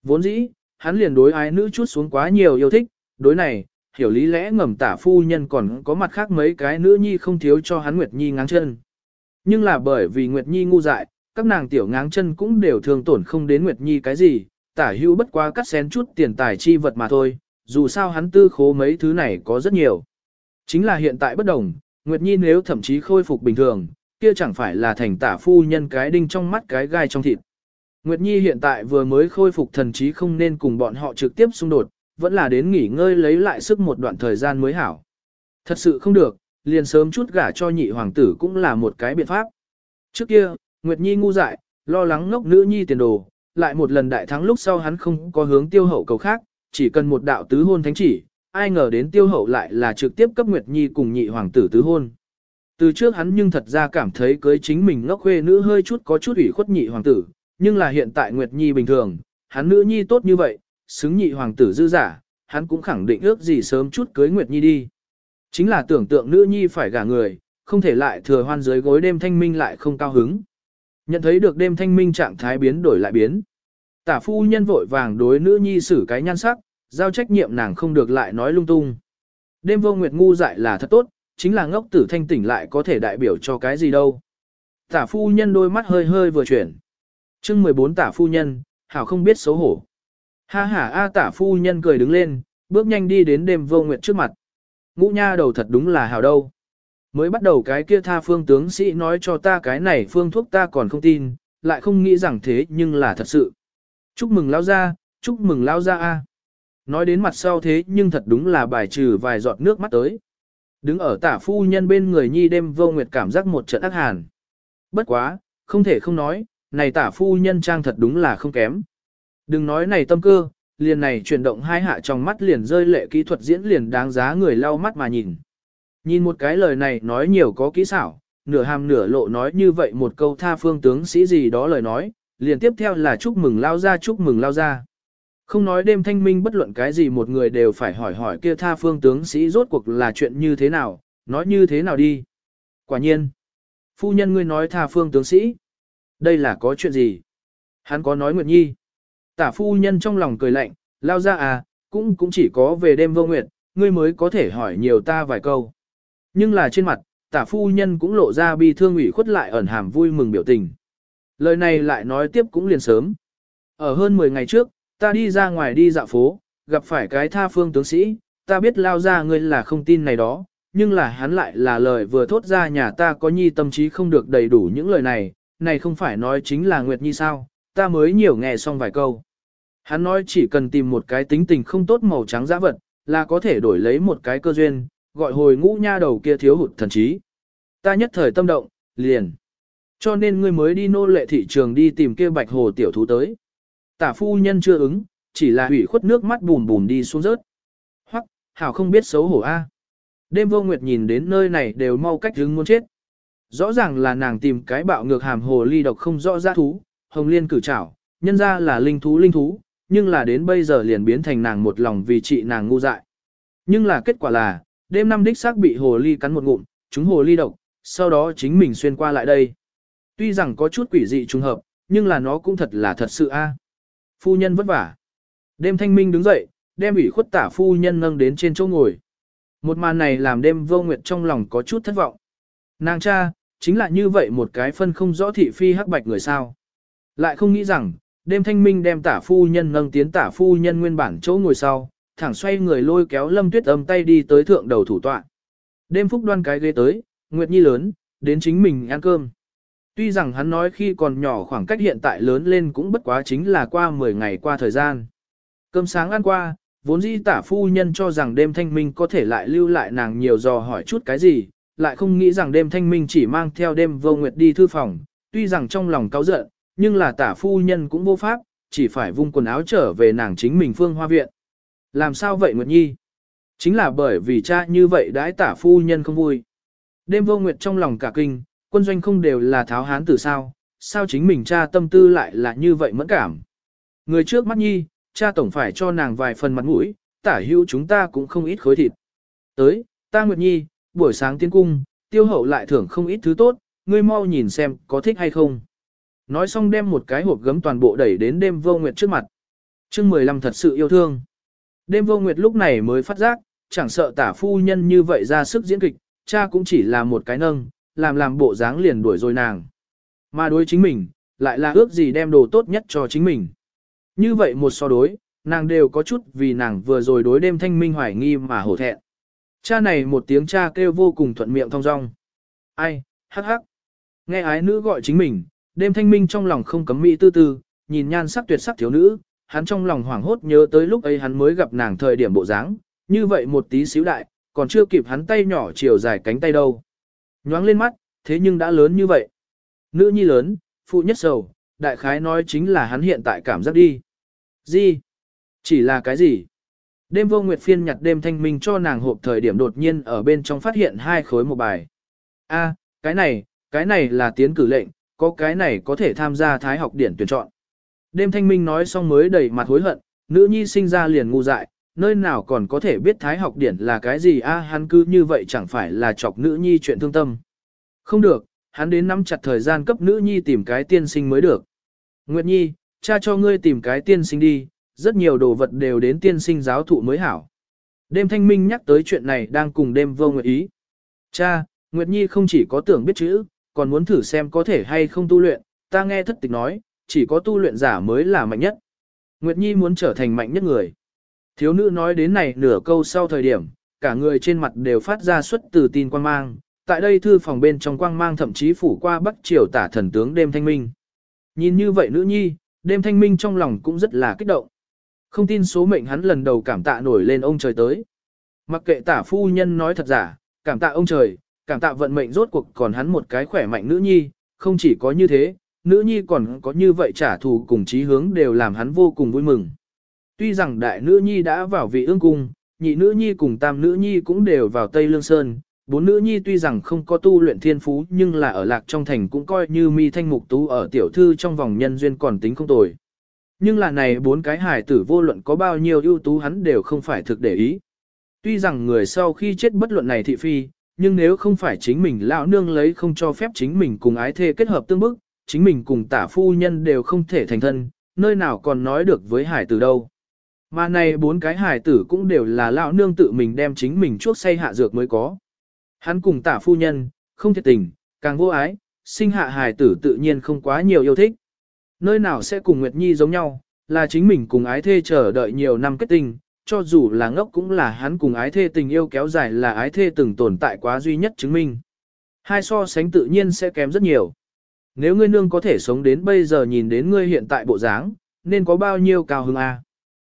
Vốn dĩ, hắn liền đối ái nữ chút xuống quá nhiều yêu thích, đối này, hiểu lý lẽ ngầm tả phu nhân còn có mặt khác mấy cái nữ nhi không thiếu cho hắn Nguyệt Nhi ngáng chân. Nhưng là bởi vì Nguyệt Nhi ngu dại, các nàng tiểu ngáng chân cũng đều thường tổn không đến Nguyệt Nhi cái gì, tả hữu bất quá cắt xén chút tiền tài chi vật mà thôi, dù sao hắn tư khố mấy thứ này có rất nhiều. Chính là hiện tại bất đồng, Nguyệt Nhi nếu thậm chí khôi phục bình thường, kia chẳng phải là thành tả phu nhân cái đinh trong mắt cái gai trong thịt. Nguyệt Nhi hiện tại vừa mới khôi phục thần trí không nên cùng bọn họ trực tiếp xung đột, vẫn là đến nghỉ ngơi lấy lại sức một đoạn thời gian mới hảo. Thật sự không được, liền sớm chút gả cho nhị hoàng tử cũng là một cái biện pháp. Trước kia, Nguyệt Nhi ngu dại, lo lắng ngốc nữ nhi tiền đồ, lại một lần đại thắng lúc sau hắn không có hướng tiêu hậu cầu khác, chỉ cần một đạo tứ hôn thánh chỉ, ai ngờ đến tiêu hậu lại là trực tiếp cấp Nguyệt Nhi cùng nhị hoàng tử tứ hôn. Từ trước hắn nhưng thật ra cảm thấy cưới chính mình ngốc khuê nữ hơi chút có chút ủy khuất nhị hoàng tử, nhưng là hiện tại Nguyệt Nhi bình thường, hắn nữ nhi tốt như vậy, xứng nhị hoàng tử dư giả, hắn cũng khẳng định ước gì sớm chút cưới Nguyệt Nhi đi. Chính là tưởng tượng nữ nhi phải gả người, không thể lại thừa hoan dưới gối đêm thanh minh lại không cao hứng. Nhận thấy được đêm thanh minh trạng thái biến đổi lại biến. Tả phu nhân vội vàng đối nữ nhi xử cái nhan sắc, giao trách nhiệm nàng không được lại nói lung tung. Đêm vô nguyệt ngu dại là thật tốt, chính là ngốc tử thanh tỉnh lại có thể đại biểu cho cái gì đâu. Tả phu nhân đôi mắt hơi hơi vừa chuyển. chương 14 tả phu nhân, hảo không biết xấu hổ. Ha ha a tả phu nhân cười đứng lên, bước nhanh đi đến đêm vô nguyệt trước mặt. Ngũ nha đầu thật đúng là hảo đâu. Mới bắt đầu cái kia tha phương tướng sĩ nói cho ta cái này phương thuốc ta còn không tin, lại không nghĩ rằng thế nhưng là thật sự. Chúc mừng lao ra, chúc mừng lao ra a. Nói đến mặt sau thế nhưng thật đúng là bài trừ vài giọt nước mắt tới. Đứng ở tả phu nhân bên người nhi đêm vô nguyệt cảm giác một trận ác hàn. Bất quá, không thể không nói, này tả phu nhân trang thật đúng là không kém. Đừng nói này tâm cơ, liền này chuyển động hai hạ trong mắt liền rơi lệ kỹ thuật diễn liền đáng giá người lau mắt mà nhìn. Nhìn một cái lời này nói nhiều có kỹ xảo, nửa hàm nửa lộ nói như vậy một câu tha phương tướng sĩ gì đó lời nói, liền tiếp theo là chúc mừng lao ra chúc mừng lao ra. Không nói đêm thanh minh bất luận cái gì một người đều phải hỏi hỏi kia tha phương tướng sĩ rốt cuộc là chuyện như thế nào, nói như thế nào đi. Quả nhiên, phu nhân ngươi nói tha phương tướng sĩ. Đây là có chuyện gì? Hắn có nói Nguyệt Nhi. Tả phu nhân trong lòng cười lạnh, lao ra à, cũng cũng chỉ có về đêm vô nguyệt, ngươi mới có thể hỏi nhiều ta vài câu. Nhưng là trên mặt, tả phu nhân cũng lộ ra bi thương ủy khuất lại ẩn hàm vui mừng biểu tình. Lời này lại nói tiếp cũng liền sớm. Ở hơn 10 ngày trước, ta đi ra ngoài đi dạo phố, gặp phải cái tha phương tướng sĩ, ta biết lao ra ngươi là không tin này đó, nhưng là hắn lại là lời vừa thốt ra nhà ta có nhi tâm trí không được đầy đủ những lời này, này không phải nói chính là Nguyệt Nhi sao, ta mới nhiều nghe xong vài câu. Hắn nói chỉ cần tìm một cái tính tình không tốt màu trắng giã vật, là có thể đổi lấy một cái cơ duyên, gọi hồi ngũ nha đầu kia thiếu hụt thần trí. Ta nhất thời tâm động, liền. Cho nên ngươi mới đi nô lệ thị trường đi tìm kia bạch hồ tiểu thú tới. Tả phu nhân chưa ứng, chỉ là hủy khuất nước mắt bùm bùm đi xuống rớt. Hoặc, hảo không biết xấu hổ a. Đêm vô nguyệt nhìn đến nơi này đều mau cách hứng muốn chết. Rõ ràng là nàng tìm cái bạo ngược hàm hồ ly độc không rõ ra thú, hồng liên cử trảo, nhân ra là linh thú linh thú, nhưng là đến bây giờ liền biến thành nàng một lòng vì trị nàng ngu dại. Nhưng là kết quả là, đêm năm đích xác bị hồ ly cắn một ngụm, chúng hồ ly độc, sau đó chính mình xuyên qua lại đây. Tuy rằng có chút quỷ dị trùng hợp, nhưng là nó cũng thật là thật sự a. Phu nhân vất vả. Đêm thanh minh đứng dậy, đem ủy khuất tả phu nhân nâng đến trên chỗ ngồi. Một màn này làm đêm vô nguyệt trong lòng có chút thất vọng. Nàng cha, chính là như vậy một cái phân không rõ thị phi hắc bạch người sao. Lại không nghĩ rằng, đêm thanh minh đem tả phu nhân nâng tiến tả phu nhân nguyên bản chỗ ngồi sau, thẳng xoay người lôi kéo lâm tuyết âm tay đi tới thượng đầu thủ tọa. Đêm phúc đoan cái ghế tới, Nguyệt Nhi lớn, đến chính mình ăn cơm. Tuy rằng hắn nói khi còn nhỏ khoảng cách hiện tại lớn lên cũng bất quá chính là qua 10 ngày qua thời gian. Cơm sáng ăn qua, vốn dĩ tả phu nhân cho rằng đêm thanh minh có thể lại lưu lại nàng nhiều dò hỏi chút cái gì, lại không nghĩ rằng đêm thanh minh chỉ mang theo đêm vô nguyệt đi thư phòng, tuy rằng trong lòng cáu giận, nhưng là tả phu nhân cũng vô pháp, chỉ phải vung quần áo trở về nàng chính mình phương hoa viện. Làm sao vậy Nguyệt Nhi? Chính là bởi vì cha như vậy đãi tả phu nhân không vui. Đêm vô nguyệt trong lòng cả kinh, quân doanh không đều là tháo hán từ sao, sao chính mình cha tâm tư lại là như vậy mẫn cảm. Người trước mắt Nhi, cha tổng phải cho nàng vài phần mặt mũi, tả hữu chúng ta cũng không ít khối thịt. Tới, ta Nguyệt Nhi, buổi sáng tiến cung, tiêu hậu lại thưởng không ít thứ tốt, ngươi mau nhìn xem có thích hay không. Nói xong đem một cái hộp gấm toàn bộ đẩy đến đêm vô nguyệt trước mặt. chương 15 thật sự yêu thương. Đêm vô nguyệt lúc này mới phát giác, chẳng sợ tả phu nhân như vậy ra sức diễn kịch, cha cũng chỉ là một cái nâng, làm làm bộ dáng liền đuổi rồi nàng. Mà đối chính mình, lại là ước gì đem đồ tốt nhất cho chính mình. Như vậy một so đối, nàng đều có chút vì nàng vừa rồi đối đêm thanh minh hoài nghi mà hổ thẹn. Cha này một tiếng cha kêu vô cùng thuận miệng thong dong. Ai, hắc hắc. Nghe ái nữ gọi chính mình, đêm thanh minh trong lòng không cấm mỹ tư tư, nhìn nhan sắc tuyệt sắc thiếu nữ, hắn trong lòng hoảng hốt nhớ tới lúc ấy hắn mới gặp nàng thời điểm bộ dáng, như vậy một tí xíu đại, còn chưa kịp hắn tay nhỏ chiều dài cánh tay đâu. Nhoáng lên mắt, thế nhưng đã lớn như vậy. Nữ nhi lớn, phụ nhất sầu, đại khái nói chính là hắn hiện tại cảm giác đi. Gì? Chỉ là cái gì? Đêm vô nguyệt phiên nhặt đêm thanh minh cho nàng hộp thời điểm đột nhiên ở bên trong phát hiện hai khối một bài. A, cái này, cái này là tiến cử lệnh, có cái này có thể tham gia thái học điển tuyển chọn. Đêm thanh minh nói xong mới đầy mặt hối hận, nữ nhi sinh ra liền ngu dại, nơi nào còn có thể biết thái học điển là cái gì a hắn cứ như vậy chẳng phải là chọc nữ nhi chuyện thương tâm. Không được, hắn đến nắm chặt thời gian cấp nữ nhi tìm cái tiên sinh mới được. Nguyệt nhi, cha cho ngươi tìm cái tiên sinh đi, rất nhiều đồ vật đều đến tiên sinh giáo thụ mới hảo. Đêm thanh minh nhắc tới chuyện này đang cùng đêm vô nguyệt ý. Cha, Nguyệt Nhi không chỉ có tưởng biết chữ, còn muốn thử xem có thể hay không tu luyện, ta nghe thất tịch nói, chỉ có tu luyện giả mới là mạnh nhất. Nguyệt Nhi muốn trở thành mạnh nhất người. Thiếu nữ nói đến này nửa câu sau thời điểm, cả người trên mặt đều phát ra xuất từ tin quang mang, tại đây thư phòng bên trong quang mang thậm chí phủ qua bắc triều tả thần tướng đêm thanh minh. Nhìn như vậy nữ nhi, đêm thanh minh trong lòng cũng rất là kích động. Không tin số mệnh hắn lần đầu cảm tạ nổi lên ông trời tới. Mặc kệ tả phu nhân nói thật giả, cảm tạ ông trời, cảm tạ vận mệnh rốt cuộc còn hắn một cái khỏe mạnh nữ nhi, không chỉ có như thế, nữ nhi còn có như vậy trả thù cùng chí hướng đều làm hắn vô cùng vui mừng. Tuy rằng đại nữ nhi đã vào vị ương cung, nhị nữ nhi cùng tam nữ nhi cũng đều vào Tây Lương Sơn, bốn nữ nhi tuy rằng không có tu luyện thiên phú nhưng là ở lạc trong thành cũng coi như mi thanh mục tú ở tiểu thư trong vòng nhân duyên còn tính không tồi. Nhưng là này bốn cái hài tử vô luận có bao nhiêu ưu tú hắn đều không phải thực để ý. Tuy rằng người sau khi chết bất luận này thị phi, nhưng nếu không phải chính mình lão nương lấy không cho phép chính mình cùng ái thê kết hợp tương bức, chính mình cùng tả phu nhân đều không thể thành thân, nơi nào còn nói được với hải tử đâu. Mà này bốn cái hải tử cũng đều là lão nương tự mình đem chính mình chuốc say hạ dược mới có. Hắn cùng tả phu nhân, không thiệt tình, càng vô ái, sinh hạ hải tử tự nhiên không quá nhiều yêu thích. Nơi nào sẽ cùng Nguyệt Nhi giống nhau, là chính mình cùng ái thê chờ đợi nhiều năm kết tình, cho dù là ngốc cũng là hắn cùng ái thê tình yêu kéo dài là ái thê từng tồn tại quá duy nhất chứng minh. Hai so sánh tự nhiên sẽ kém rất nhiều. Nếu ngươi nương có thể sống đến bây giờ nhìn đến ngươi hiện tại bộ dáng, nên có bao nhiêu cao hứng a? À?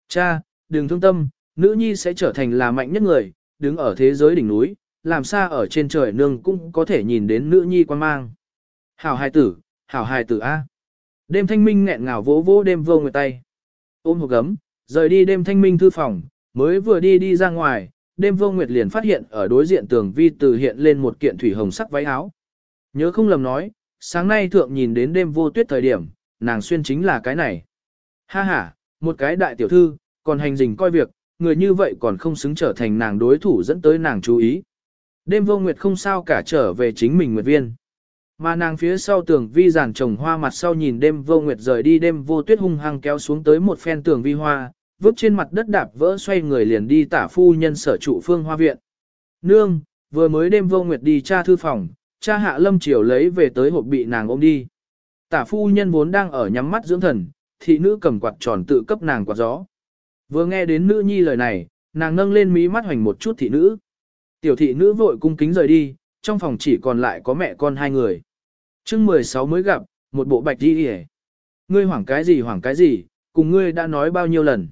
Cha, đừng thương tâm, nữ nhi sẽ trở thành là mạnh nhất người, đứng ở thế giới đỉnh núi, làm sao ở trên trời nương cũng có thể nhìn đến nữ nhi quan mang. Hảo hài tử, hảo hài tử a. Đêm thanh minh nghẹn ngào vỗ vỗ đêm vô người tay. Ôm hộp gấm, rời đi đêm thanh minh thư phòng, mới vừa đi đi ra ngoài, đêm vô nguyệt liền phát hiện ở đối diện tường vi từ hiện lên một kiện thủy hồng sắc váy áo. Nhớ không lầm nói, sáng nay thượng nhìn đến đêm vô tuyết thời điểm, nàng xuyên chính là cái này. Ha ha, một cái đại tiểu thư, còn hành dình coi việc, người như vậy còn không xứng trở thành nàng đối thủ dẫn tới nàng chú ý. Đêm vô nguyệt không sao cả trở về chính mình nguyệt viên. Mà nàng phía sau tường vi giản trồng hoa mặt sau nhìn đêm vô nguyệt rời đi đêm vô tuyết hung hăng kéo xuống tới một phen tường vi hoa, vứt trên mặt đất đạp vỡ xoay người liền đi tả phu nhân sở trụ phương hoa viện. Nương, vừa mới đêm vô nguyệt đi tra thư phòng, cha hạ lâm triều lấy về tới hộp bị nàng ôm đi. Tả phu nhân vốn đang ở nhắm mắt dưỡng thần, thị nữ cầm quạt tròn tự cấp nàng quạt gió. Vừa nghe đến nữ nhi lời này, nàng nâng lên mí mắt hoành một chút thị nữ. Tiểu thị nữ vội cung kính rời đi, trong phòng chỉ còn lại có mẹ con hai người chương 16 mới gặp, một bộ bạch đi hề. Ngươi hoảng cái gì hoảng cái gì, cùng ngươi đã nói bao nhiêu lần.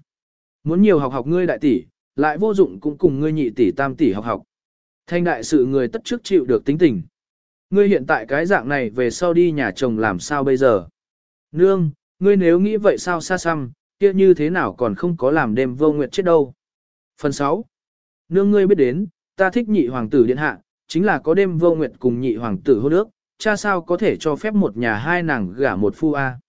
Muốn nhiều học học ngươi đại tỷ, lại vô dụng cũng cùng ngươi nhị tỷ tam tỷ học học. Thanh đại sự người tất trước chịu được tính tình. Ngươi hiện tại cái dạng này về sau đi nhà chồng làm sao bây giờ? Nương, ngươi nếu nghĩ vậy sao xa xăm, kia như thế nào còn không có làm đêm vô nguyệt chết đâu. Phần 6. Nương ngươi biết đến, ta thích nhị hoàng tử điện hạ, chính là có đêm vô nguyệt cùng nhị hoàng tử hôn ước, cha sao có thể cho phép một nhà hai nàng gả một phu a?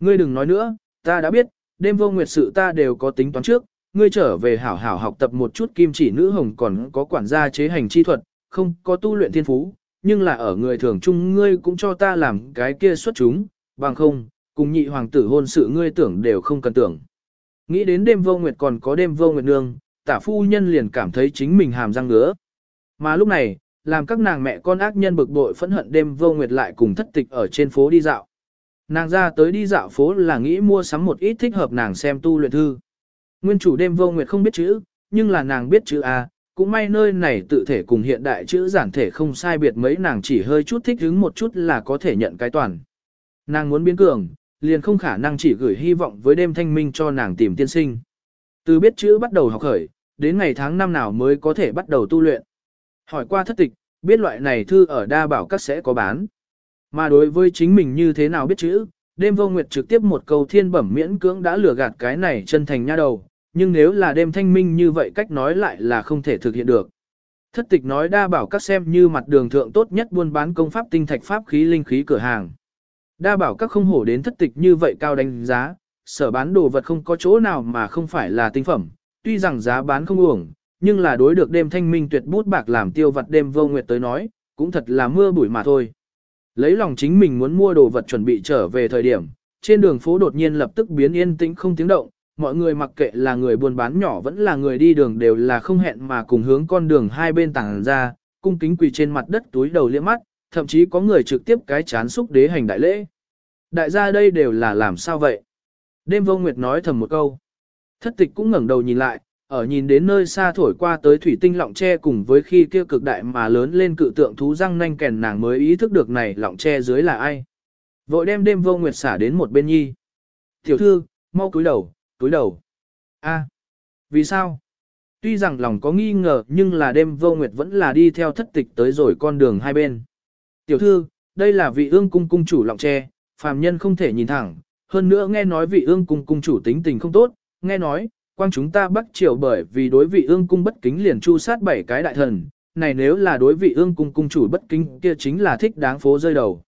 Ngươi đừng nói nữa, ta đã biết, đêm vô nguyệt sự ta đều có tính toán trước, ngươi trở về hảo hảo học tập một chút kim chỉ nữ hồng còn có quản gia chế hành chi thuật, không có tu luyện thiên phú, nhưng là ở người thường chung ngươi cũng cho ta làm cái kia xuất chúng, bằng không, cùng nhị hoàng tử hôn sự ngươi tưởng đều không cần tưởng. Nghĩ đến đêm vô nguyệt còn có đêm vô nguyệt nương, tả phu nhân liền cảm thấy chính mình hàm răng ngứa. Mà lúc này, làm các nàng mẹ con ác nhân bực bội phẫn hận đêm vô nguyệt lại cùng thất tịch ở trên phố đi dạo. Nàng ra tới đi dạo phố là nghĩ mua sắm một ít thích hợp nàng xem tu luyện thư. Nguyên chủ đêm vô nguyệt không biết chữ, nhưng là nàng biết chữ A, cũng may nơi này tự thể cùng hiện đại chữ giản thể không sai biệt mấy nàng chỉ hơi chút thích hứng một chút là có thể nhận cái toàn. Nàng muốn biến cường, liền không khả năng chỉ gửi hy vọng với đêm thanh minh cho nàng tìm tiên sinh. Từ biết chữ bắt đầu học khởi, đến ngày tháng năm nào mới có thể bắt đầu tu luyện. Hỏi qua thất tịch, biết loại này thư ở đa bảo các sẽ có bán. Mà đối với chính mình như thế nào biết chữ, đêm vô nguyệt trực tiếp một câu thiên bẩm miễn cưỡng đã lừa gạt cái này chân thành nha đầu, nhưng nếu là đêm thanh minh như vậy cách nói lại là không thể thực hiện được. Thất tịch nói đa bảo các xem như mặt đường thượng tốt nhất buôn bán công pháp tinh thạch pháp khí linh khí cửa hàng. Đa bảo các không hổ đến thất tịch như vậy cao đánh giá, sở bán đồ vật không có chỗ nào mà không phải là tinh phẩm, tuy rằng giá bán không uổng, nhưng là đối được đêm thanh minh tuyệt bút bạc làm tiêu vật đêm vô nguyệt tới nói, cũng thật là mưa bụi mà thôi. Lấy lòng chính mình muốn mua đồ vật chuẩn bị trở về thời điểm, trên đường phố đột nhiên lập tức biến yên tĩnh không tiếng động, mọi người mặc kệ là người buôn bán nhỏ vẫn là người đi đường đều là không hẹn mà cùng hướng con đường hai bên tảng ra, cung kính quỳ trên mặt đất túi đầu liếc mắt, thậm chí có người trực tiếp cái chán xúc đế hành đại lễ. Đại gia đây đều là làm sao vậy? Đêm vô nguyệt nói thầm một câu. Thất tịch cũng ngẩng đầu nhìn lại, ở nhìn đến nơi xa thổi qua tới thủy tinh lọng tre cùng với khi kia cực đại mà lớn lên cự tượng thú răng nanh kèn nàng mới ý thức được này lọng tre dưới là ai. Vội đem đêm vô nguyệt xả đến một bên nhi. Tiểu thư, mau cúi đầu, cúi đầu. a vì sao? Tuy rằng lòng có nghi ngờ nhưng là đêm vô nguyệt vẫn là đi theo thất tịch tới rồi con đường hai bên. Tiểu thư, đây là vị ương cung cung chủ lọng tre, phàm nhân không thể nhìn thẳng, hơn nữa nghe nói vị ương cung cung chủ tính tình không tốt, nghe nói, quang chúng ta bắt triều bởi vì đối vị ương cung bất kính liền chu sát bảy cái đại thần, này nếu là đối vị ương cung cung chủ bất kính kia chính là thích đáng phố rơi đầu.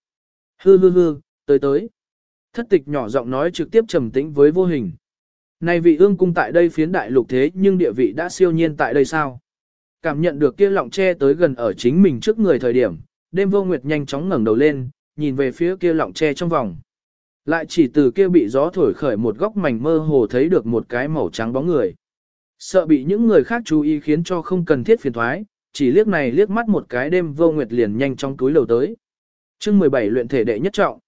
Hư hư hư, tới tới. Thất tịch nhỏ giọng nói trực tiếp trầm tĩnh với vô hình. Này vị ương cung tại đây phiến đại lục thế nhưng địa vị đã siêu nhiên tại đây sao? Cảm nhận được kia lọng che tới gần ở chính mình trước người thời điểm, đêm vô nguyệt nhanh chóng ngẩng đầu lên, nhìn về phía kia lọng che trong vòng. Lại chỉ từ kia bị gió thổi khởi một góc mảnh mơ hồ thấy được một cái màu trắng bóng người. Sợ bị những người khác chú ý khiến cho không cần thiết phiền thoái, chỉ liếc này liếc mắt một cái đêm vô nguyệt liền nhanh trong túi lầu tới. chương 17 luyện thể đệ nhất trọng.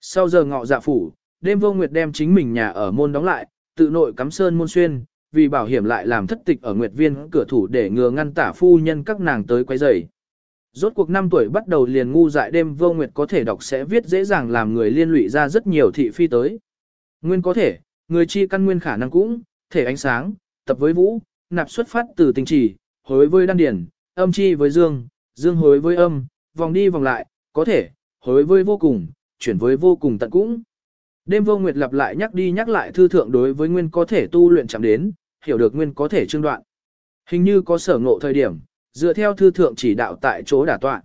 Sau giờ ngọ dạ phủ, đêm vô nguyệt đem chính mình nhà ở môn đóng lại, tự nội cắm sơn môn xuyên, vì bảo hiểm lại làm thất tịch ở nguyệt viên cửa thủ để ngừa ngăn tả phu nhân các nàng tới quấy rầy. Rốt cuộc năm tuổi bắt đầu liền ngu dại đêm vô nguyệt có thể đọc sẽ viết dễ dàng làm người liên lụy ra rất nhiều thị phi tới. Nguyên có thể, người chi căn nguyên khả năng cũng, thể ánh sáng, tập với vũ, nạp xuất phát từ tình chỉ, hối với đan điển, âm chi với dương, dương hối với âm, vòng đi vòng lại, có thể, hối với vô cùng, chuyển với vô cùng tận cũng. Đêm vô nguyệt lặp lại nhắc đi nhắc lại thư thượng đối với nguyên có thể tu luyện chạm đến, hiểu được nguyên có thể trương đoạn. Hình như có sở ngộ thời điểm, dựa theo thư thượng chỉ đạo tại chỗ đả tọa.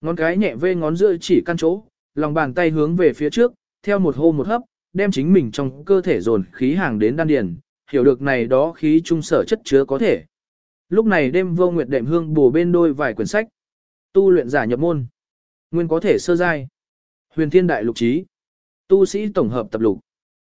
Ngón cái nhẹ vê ngón giữa chỉ căn chỗ, lòng bàn tay hướng về phía trước, theo một hô một hấp, đem chính mình trong cơ thể dồn khí hàng đến đan điền, hiểu được này đó khí trung sở chất chứa có thể. Lúc này đêm vô nguyệt đệm hương bổ bên đôi vài quyển sách. Tu luyện giả nhập môn. Nguyên có thể sơ giai. Huyền thiên đại lục trí. Tu sĩ tổng hợp tập lục.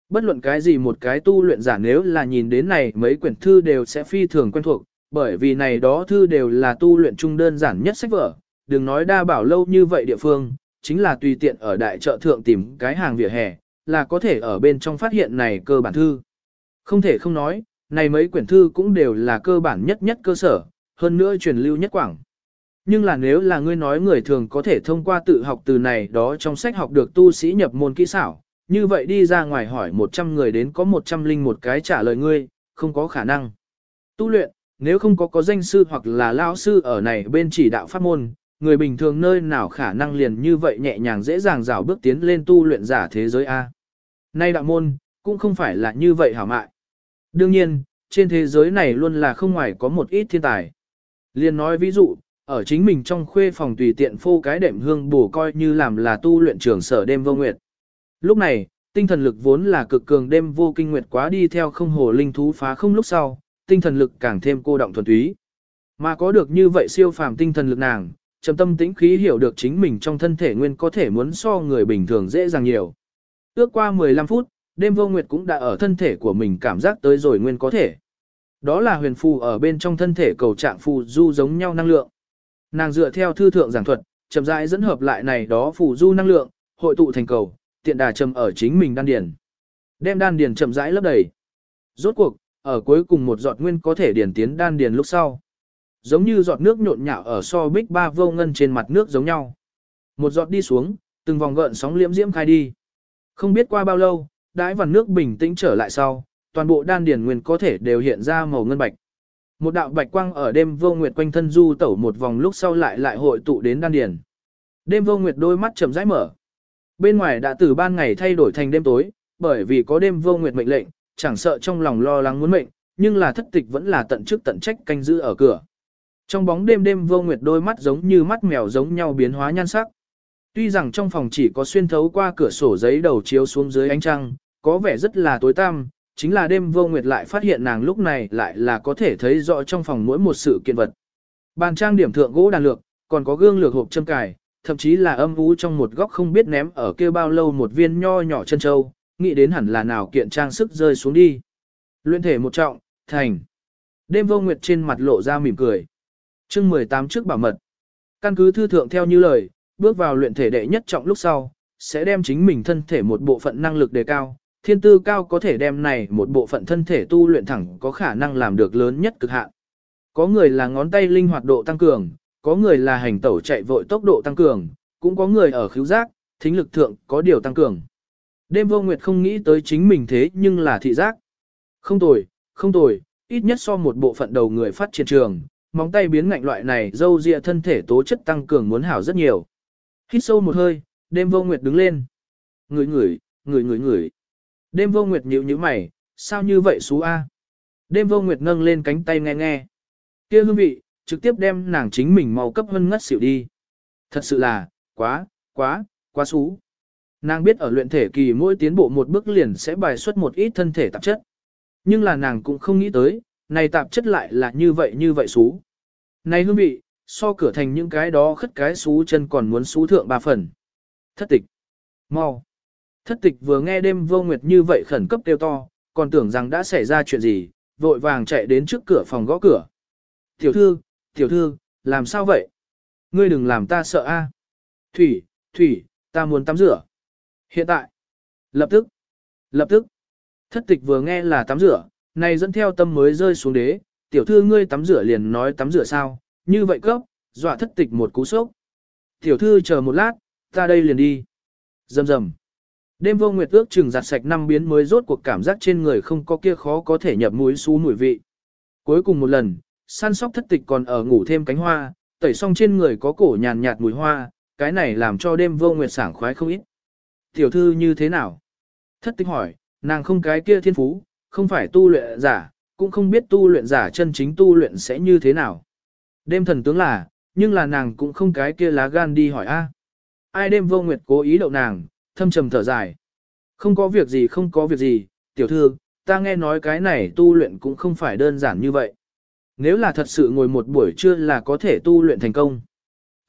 Bất luận cái gì một cái tu luyện giả nếu là nhìn đến này mấy quyển thư đều sẽ phi thường quen thuộc, bởi vì này đó thư đều là tu luyện trung đơn giản nhất sách vở, đừng nói đa bảo lâu như vậy địa phương, chính là tùy tiện ở đại chợ thượng tìm cái hàng vỉa hè, là có thể ở bên trong phát hiện này cơ bản thư. Không thể không nói, này mấy quyển thư cũng đều là cơ bản nhất nhất cơ sở, hơn nữa truyền lưu nhất quảng. Nhưng là nếu là ngươi nói người thường có thể thông qua tự học từ này đó trong sách học được tu sĩ nhập môn kỹ xảo, như vậy đi ra ngoài hỏi 100 người đến có 100 linh một cái trả lời ngươi, không có khả năng. Tu luyện, nếu không có có danh sư hoặc là lao sư ở này bên chỉ đạo pháp môn, người bình thường nơi nào khả năng liền như vậy nhẹ nhàng dễ dàng rào bước tiến lên tu luyện giả thế giới A. Nay đạo môn, cũng không phải là như vậy hảo mại. Đương nhiên, trên thế giới này luôn là không ngoài có một ít thiên tài. Liên nói ví dụ, ở chính mình trong khuê phòng tùy tiện phô cái đệm hương bổ coi như làm là tu luyện trường sở đêm vô nguyệt. Lúc này, tinh thần lực vốn là cực cường đêm vô kinh nguyệt quá đi theo không hồ linh thú phá không lúc sau, tinh thần lực càng thêm cô động thuần túy. Mà có được như vậy siêu phàm tinh thần lực nàng, trầm tâm tĩnh khí hiểu được chính mình trong thân thể nguyên có thể muốn so người bình thường dễ dàng nhiều. Ước qua 15 phút, đêm vô nguyệt cũng đã ở thân thể của mình cảm giác tới rồi nguyên có thể. Đó là huyền phù ở bên trong thân thể cầu trạng phù du giống nhau năng lượng. Nàng dựa theo thư thượng giảng thuật, chậm rãi dẫn hợp lại này đó phù du năng lượng, hội tụ thành cầu, tiện đà trầm ở chính mình đan điền. Đem đan điền chậm rãi lấp đầy. Rốt cuộc, ở cuối cùng một giọt nguyên có thể điền tiến đan điền lúc sau. Giống như giọt nước nhộn nhạo ở so bích ba vô ngân trên mặt nước giống nhau. Một giọt đi xuống, từng vòng gợn sóng liễm diễm khai đi. Không biết qua bao lâu, đãi vằn nước bình tĩnh trở lại sau, toàn bộ đan điền nguyên có thể đều hiện ra màu ngân bạch. Một đạo bạch quang ở đêm vô nguyệt quanh thân du tẩu một vòng lúc sau lại lại hội tụ đến đan điền. Đêm vô nguyệt đôi mắt chậm rãi mở. Bên ngoài đã từ ban ngày thay đổi thành đêm tối, bởi vì có đêm vô nguyệt mệnh lệnh, chẳng sợ trong lòng lo lắng muốn mệnh, nhưng là thất tịch vẫn là tận chức tận trách canh giữ ở cửa. Trong bóng đêm đêm vô nguyệt đôi mắt giống như mắt mèo giống nhau biến hóa nhan sắc. Tuy rằng trong phòng chỉ có xuyên thấu qua cửa sổ giấy đầu chiếu xuống dưới ánh trăng, có vẻ rất là tối tăm, chính là đêm vô nguyệt lại phát hiện nàng lúc này lại là có thể thấy rõ trong phòng mỗi một sự kiện vật. Bàn trang điểm thượng gỗ đàn lược, còn có gương lược hộp châm cài, thậm chí là âm vũ trong một góc không biết ném ở kia bao lâu một viên nho nhỏ chân châu, nghĩ đến hẳn là nào kiện trang sức rơi xuống đi. Luyện thể một trọng, thành. Đêm vô nguyệt trên mặt lộ ra mỉm cười. chương 18 trước bảo mật. Căn cứ thư thượng theo như lời, bước vào luyện thể đệ nhất trọng lúc sau, sẽ đem chính mình thân thể một bộ phận năng lực đề cao, thiên tư cao có thể đem này một bộ phận thân thể tu luyện thẳng có khả năng làm được lớn nhất cực hạn. Có người là ngón tay linh hoạt độ tăng cường, có người là hành tẩu chạy vội tốc độ tăng cường, cũng có người ở khứu giác, thính lực thượng có điều tăng cường. Đêm vô nguyệt không nghĩ tới chính mình thế nhưng là thị giác. Không tồi, không tồi, ít nhất so một bộ phận đầu người phát triển trường, móng tay biến ngạnh loại này dâu dịa thân thể tố chất tăng cường muốn hảo rất nhiều. Hít sâu một hơi, đêm vô nguyệt đứng lên. Ngửi ngửi, ngửi ngửi ngửi. Đêm vô nguyệt nhíu nhíu mày, sao như vậy xú A? Đêm vô nguyệt nâng lên cánh tay nghe nghe. kia hương vị, trực tiếp đem nàng chính mình màu cấp hân ngất xỉu đi. Thật sự là, quá, quá, quá xú. Nàng biết ở luyện thể kỳ mỗi tiến bộ một bước liền sẽ bài xuất một ít thân thể tạp chất. Nhưng là nàng cũng không nghĩ tới, này tạp chất lại là như vậy như vậy xú. Này hương vị, so cửa thành những cái đó khất cái xú chân còn muốn xú thượng ba phần. Thất tịch. Mau. Thất tịch vừa nghe đêm vô nguyệt như vậy khẩn cấp kêu to, còn tưởng rằng đã xảy ra chuyện gì, vội vàng chạy đến trước cửa phòng gõ cửa. Tiểu thư, tiểu thư, làm sao vậy? Ngươi đừng làm ta sợ a. Thủy, Thủy, ta muốn tắm rửa. Hiện tại. Lập tức. Lập tức. Thất tịch vừa nghe là tắm rửa, này dẫn theo tâm mới rơi xuống đế, tiểu thư ngươi tắm rửa liền nói tắm rửa sao, như vậy cấp, dọa thất tịch một cú sốc. Tiểu thư chờ một lát, ta đây liền đi. Dầm dầm. Đêm vô nguyệt ước chừng giặt sạch năm biến mới rốt cuộc cảm giác trên người không có kia khó có thể nhập mũi xú mùi vị. Cuối cùng một lần, săn sóc thất tịch còn ở ngủ thêm cánh hoa, tẩy xong trên người có cổ nhàn nhạt mùi hoa, cái này làm cho đêm vô nguyệt sảng khoái không ít. Tiểu thư như thế nào? Thất tinh hỏi, nàng không cái kia thiên phú, không phải tu luyện giả, cũng không biết tu luyện giả chân chính tu luyện sẽ như thế nào. Đêm thần tướng là, nhưng là nàng cũng không cái kia lá gan đi hỏi a. Ai đêm vô nguyệt cố ý đậu nàng, thâm trầm thở dài. Không có việc gì không có việc gì, tiểu thư, ta nghe nói cái này tu luyện cũng không phải đơn giản như vậy. Nếu là thật sự ngồi một buổi trưa là có thể tu luyện thành công.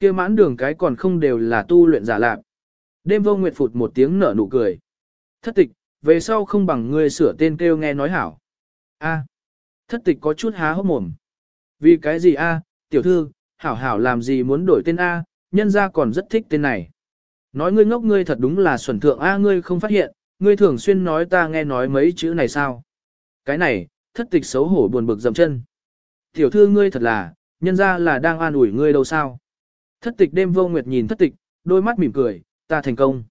kia mãn đường cái còn không đều là tu luyện giả lạc. Đêm vô nguyệt phụt một tiếng nở nụ cười. Thất tịch, về sau không bằng ngươi sửa tên kêu nghe nói hảo. A. Thất tịch có chút há hốc mồm. Vì cái gì a, tiểu thư, hảo hảo làm gì muốn đổi tên A, nhân gia còn rất thích tên này. Nói ngươi ngốc ngươi thật đúng là xuẩn thượng A ngươi không phát hiện, ngươi thường xuyên nói ta nghe nói mấy chữ này sao. Cái này, thất tịch xấu hổ buồn bực dầm chân. Tiểu thư ngươi thật là, nhân gia là đang an ủi ngươi đâu sao. Thất tịch đêm vô nguyệt nhìn thất tịch, đôi mắt mỉm cười, ta thành công.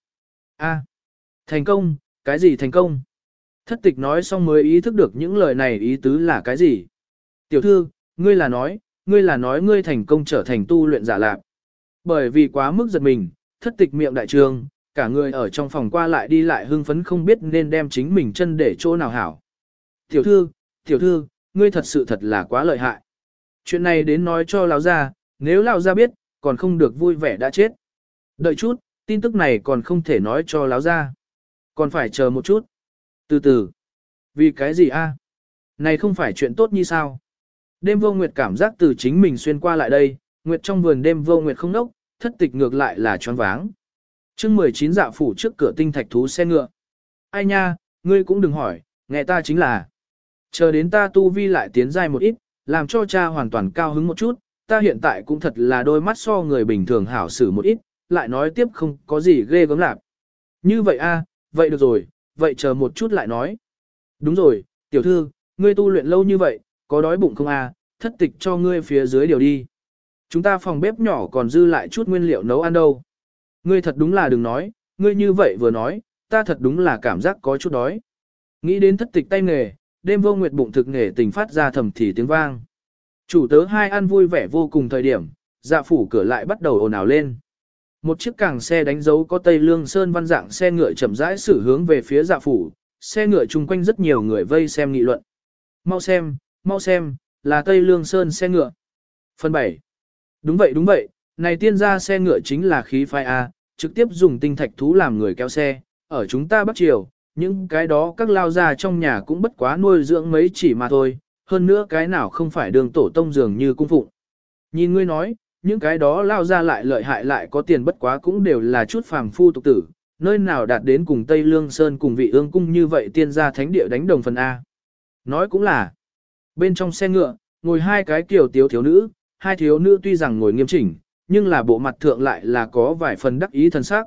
A, thành công, cái gì thành công? Thất tịch nói xong mới ý thức được những lời này ý tứ là cái gì. Tiểu thư, ngươi là nói, ngươi là nói ngươi thành công trở thành tu luyện giả lạc. Bởi vì quá mức giật mình, thất tịch miệng đại trường, cả người ở trong phòng qua lại đi lại hưng phấn không biết nên đem chính mình chân để chỗ nào hảo. Tiểu thư, tiểu thư, ngươi thật sự thật là quá lợi hại. Chuyện này đến nói cho lão gia, nếu lão gia biết, còn không được vui vẻ đã chết. Đợi chút, tin tức này còn không thể nói cho láo ra, Còn phải chờ một chút. Từ từ. Vì cái gì a? À? Này không phải chuyện tốt như sao? Đêm vô nguyệt cảm giác từ chính mình xuyên qua lại đây, nguyệt trong vườn đêm vô nguyệt không nốc, thất tịch ngược lại là choáng váng. chương 19 dạ phủ trước cửa tinh thạch thú xe ngựa. Ai nha, ngươi cũng đừng hỏi, nghe ta chính là. Chờ đến ta tu vi lại tiến dài một ít, làm cho cha hoàn toàn cao hứng một chút, ta hiện tại cũng thật là đôi mắt so người bình thường hảo xử một ít, lại nói tiếp không có gì ghê gớm lạc. Như vậy a, vậy được rồi, vậy chờ một chút lại nói. Đúng rồi, tiểu thư, ngươi tu luyện lâu như vậy, có đói bụng không a? thất tịch cho ngươi phía dưới điều đi. Chúng ta phòng bếp nhỏ còn dư lại chút nguyên liệu nấu ăn đâu. Ngươi thật đúng là đừng nói, ngươi như vậy vừa nói, ta thật đúng là cảm giác có chút đói. Nghĩ đến thất tịch tay nghề, đêm vô nguyệt bụng thực nghề tình phát ra thầm thì tiếng vang. Chủ tớ hai ăn vui vẻ vô cùng thời điểm, dạ phủ cửa lại bắt đầu ồn ào lên. Một chiếc càng xe đánh dấu có Tây Lương Sơn văn dạng xe ngựa chậm rãi xử hướng về phía dạ phủ, xe ngựa chung quanh rất nhiều người vây xem nghị luận. Mau xem, mau xem, là Tây Lương Sơn xe ngựa. Phần 7. Đúng vậy đúng vậy, này tiên gia xe ngựa chính là khí phai A, trực tiếp dùng tinh thạch thú làm người kéo xe, ở chúng ta Bắc Triều, những cái đó các lao gia trong nhà cũng bất quá nuôi dưỡng mấy chỉ mà thôi, hơn nữa cái nào không phải đường tổ tông dường như cung phụng. Nhìn ngươi nói, những cái đó lao ra lại lợi hại lại có tiền bất quá cũng đều là chút phàm phu tục tử, nơi nào đạt đến cùng Tây Lương Sơn cùng vị ương cung như vậy tiên gia thánh địa đánh đồng phần A. Nói cũng là, Bên trong xe ngựa, ngồi hai cái kiểu tiếu thiếu nữ, hai thiếu nữ tuy rằng ngồi nghiêm chỉnh, nhưng là bộ mặt thượng lại là có vài phần đắc ý thân sắc.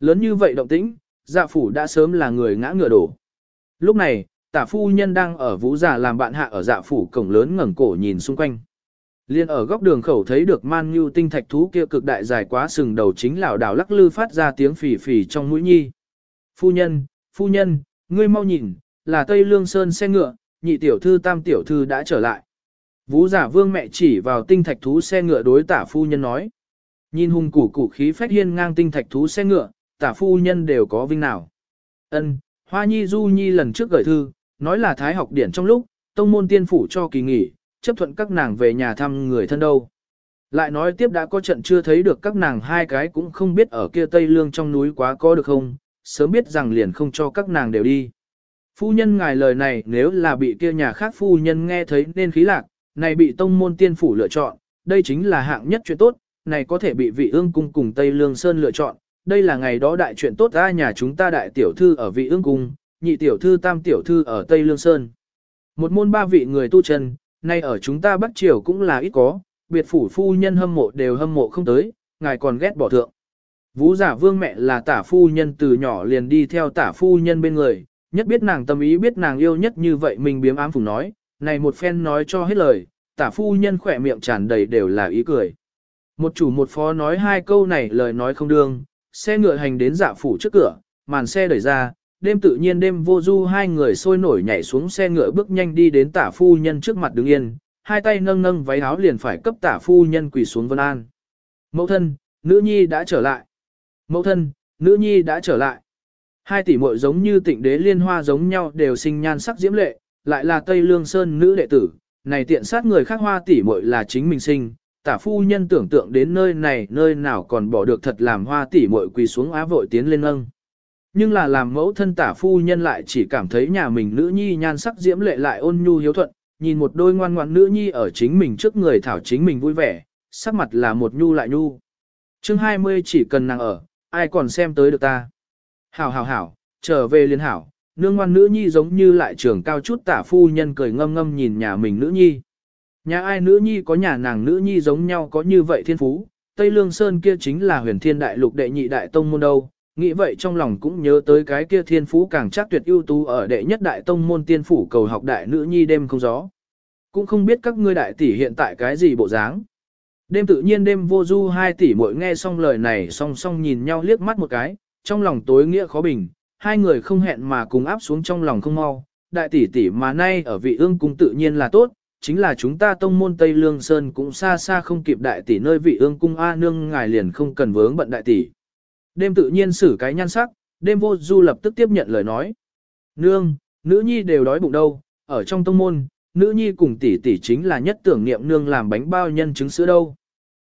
Lớn như vậy động tĩnh, dạ phủ đã sớm là người ngã ngựa đổ. Lúc này, tả phu nhân đang ở vũ giả làm bạn hạ ở dạ phủ cổng lớn ngẩng cổ nhìn xung quanh. Liên ở góc đường khẩu thấy được man như tinh thạch thú kia cực đại dài quá sừng đầu chính lão đảo lắc lư phát ra tiếng phì phì trong mũi nhi. Phu nhân, phu nhân, ngươi mau nhìn, là Tây Lương Sơn xe ngựa, nhị tiểu thư tam tiểu thư đã trở lại. Vũ giả vương mẹ chỉ vào tinh thạch thú xe ngựa đối tả phu nhân nói. Nhìn hùng củ củ khí phách hiên ngang tinh thạch thú xe ngựa, tả phu nhân đều có vinh nào. Ân, Hoa Nhi Du Nhi lần trước gửi thư, nói là thái học điển trong lúc, tông môn tiên phủ cho kỳ nghỉ, chấp thuận các nàng về nhà thăm người thân đâu. Lại nói tiếp đã có trận chưa thấy được các nàng hai cái cũng không biết ở kia Tây Lương trong núi quá có được không, sớm biết rằng liền không cho các nàng đều đi. Phu nhân ngài lời này nếu là bị kia nhà khác phu nhân nghe thấy nên khí lạc, này bị tông môn tiên phủ lựa chọn, đây chính là hạng nhất chuyện tốt, này có thể bị vị ương cung cùng Tây Lương Sơn lựa chọn, đây là ngày đó đại chuyện tốt ra nhà chúng ta đại tiểu thư ở vị ương cung, nhị tiểu thư tam tiểu thư ở Tây Lương Sơn. Một môn ba vị người tu chân, nay ở chúng ta Bắc Triều cũng là ít có, biệt phủ phu nhân hâm mộ đều hâm mộ không tới, ngài còn ghét bỏ thượng. Vũ giả vương mẹ là tả phu nhân từ nhỏ liền đi theo tả phu nhân bên người, nhất biết nàng tâm ý biết nàng yêu nhất như vậy mình biếm ám phùng nói, này một phen nói cho hết lời, tả phu nhân khỏe miệng tràn đầy đều là ý cười. Một chủ một phó nói hai câu này lời nói không đương, xe ngựa hành đến dạ phủ trước cửa, màn xe đẩy ra, đêm tự nhiên đêm vô du hai người sôi nổi nhảy xuống xe ngựa bước nhanh đi đến tả phu nhân trước mặt đứng yên, hai tay nâng nâng váy áo liền phải cấp tả phu nhân quỳ xuống vân an. Mẫu thân, nữ nhi đã trở lại. Mẫu thân, nữ nhi đã trở lại. Hai tỷ muội giống như tịnh đế liên hoa giống nhau đều sinh nhan sắc diễm lệ, lại là Tây Lương Sơn nữ đệ tử, này tiện sát người khác hoa tỷ muội là chính mình sinh, tả phu nhân tưởng tượng đến nơi này nơi nào còn bỏ được thật làm hoa tỷ muội quỳ xuống á vội tiến lên âng. Nhưng là làm mẫu thân tả phu nhân lại chỉ cảm thấy nhà mình nữ nhi nhan sắc diễm lệ lại ôn nhu hiếu thuận, nhìn một đôi ngoan ngoãn nữ nhi ở chính mình trước người thảo chính mình vui vẻ, sắc mặt là một nhu lại nhu. chương 20 chỉ cần nàng ở, ai còn xem tới được ta. Hảo hảo hảo, trở về liên hảo, nương ngoan nữ nhi giống như lại trưởng cao chút tả phu nhân cười ngâm ngâm nhìn nhà mình nữ nhi. Nhà ai nữ nhi có nhà nàng nữ nhi giống nhau có như vậy thiên phú, Tây Lương Sơn kia chính là huyền thiên đại lục đệ nhị đại tông môn đâu. Nghĩ vậy trong lòng cũng nhớ tới cái kia thiên phú càng chắc tuyệt ưu tú ở đệ nhất đại tông môn tiên phủ cầu học đại nữ nhi đêm không gió. Cũng không biết các ngươi đại tỷ hiện tại cái gì bộ dáng. Đêm tự nhiên đêm vô du hai tỷ mỗi nghe xong lời này song song nhìn nhau liếc mắt một cái, trong lòng tối nghĩa khó bình, hai người không hẹn mà cùng áp xuống trong lòng không mau. Đại tỷ tỷ mà nay ở vị ương cung tự nhiên là tốt, chính là chúng ta tông môn Tây Lương Sơn cũng xa xa không kịp đại tỷ nơi vị ương cung A nương ngài liền không cần vướng bận đại tỷ. Đêm tự nhiên xử cái nhan sắc, đêm vô du lập tức tiếp nhận lời nói. Nương, nữ nhi đều đói bụng đâu, ở trong tông môn, nữ nhi cùng tỷ tỷ chính là nhất tưởng niệm nương làm bánh bao nhân trứng sữa đâu.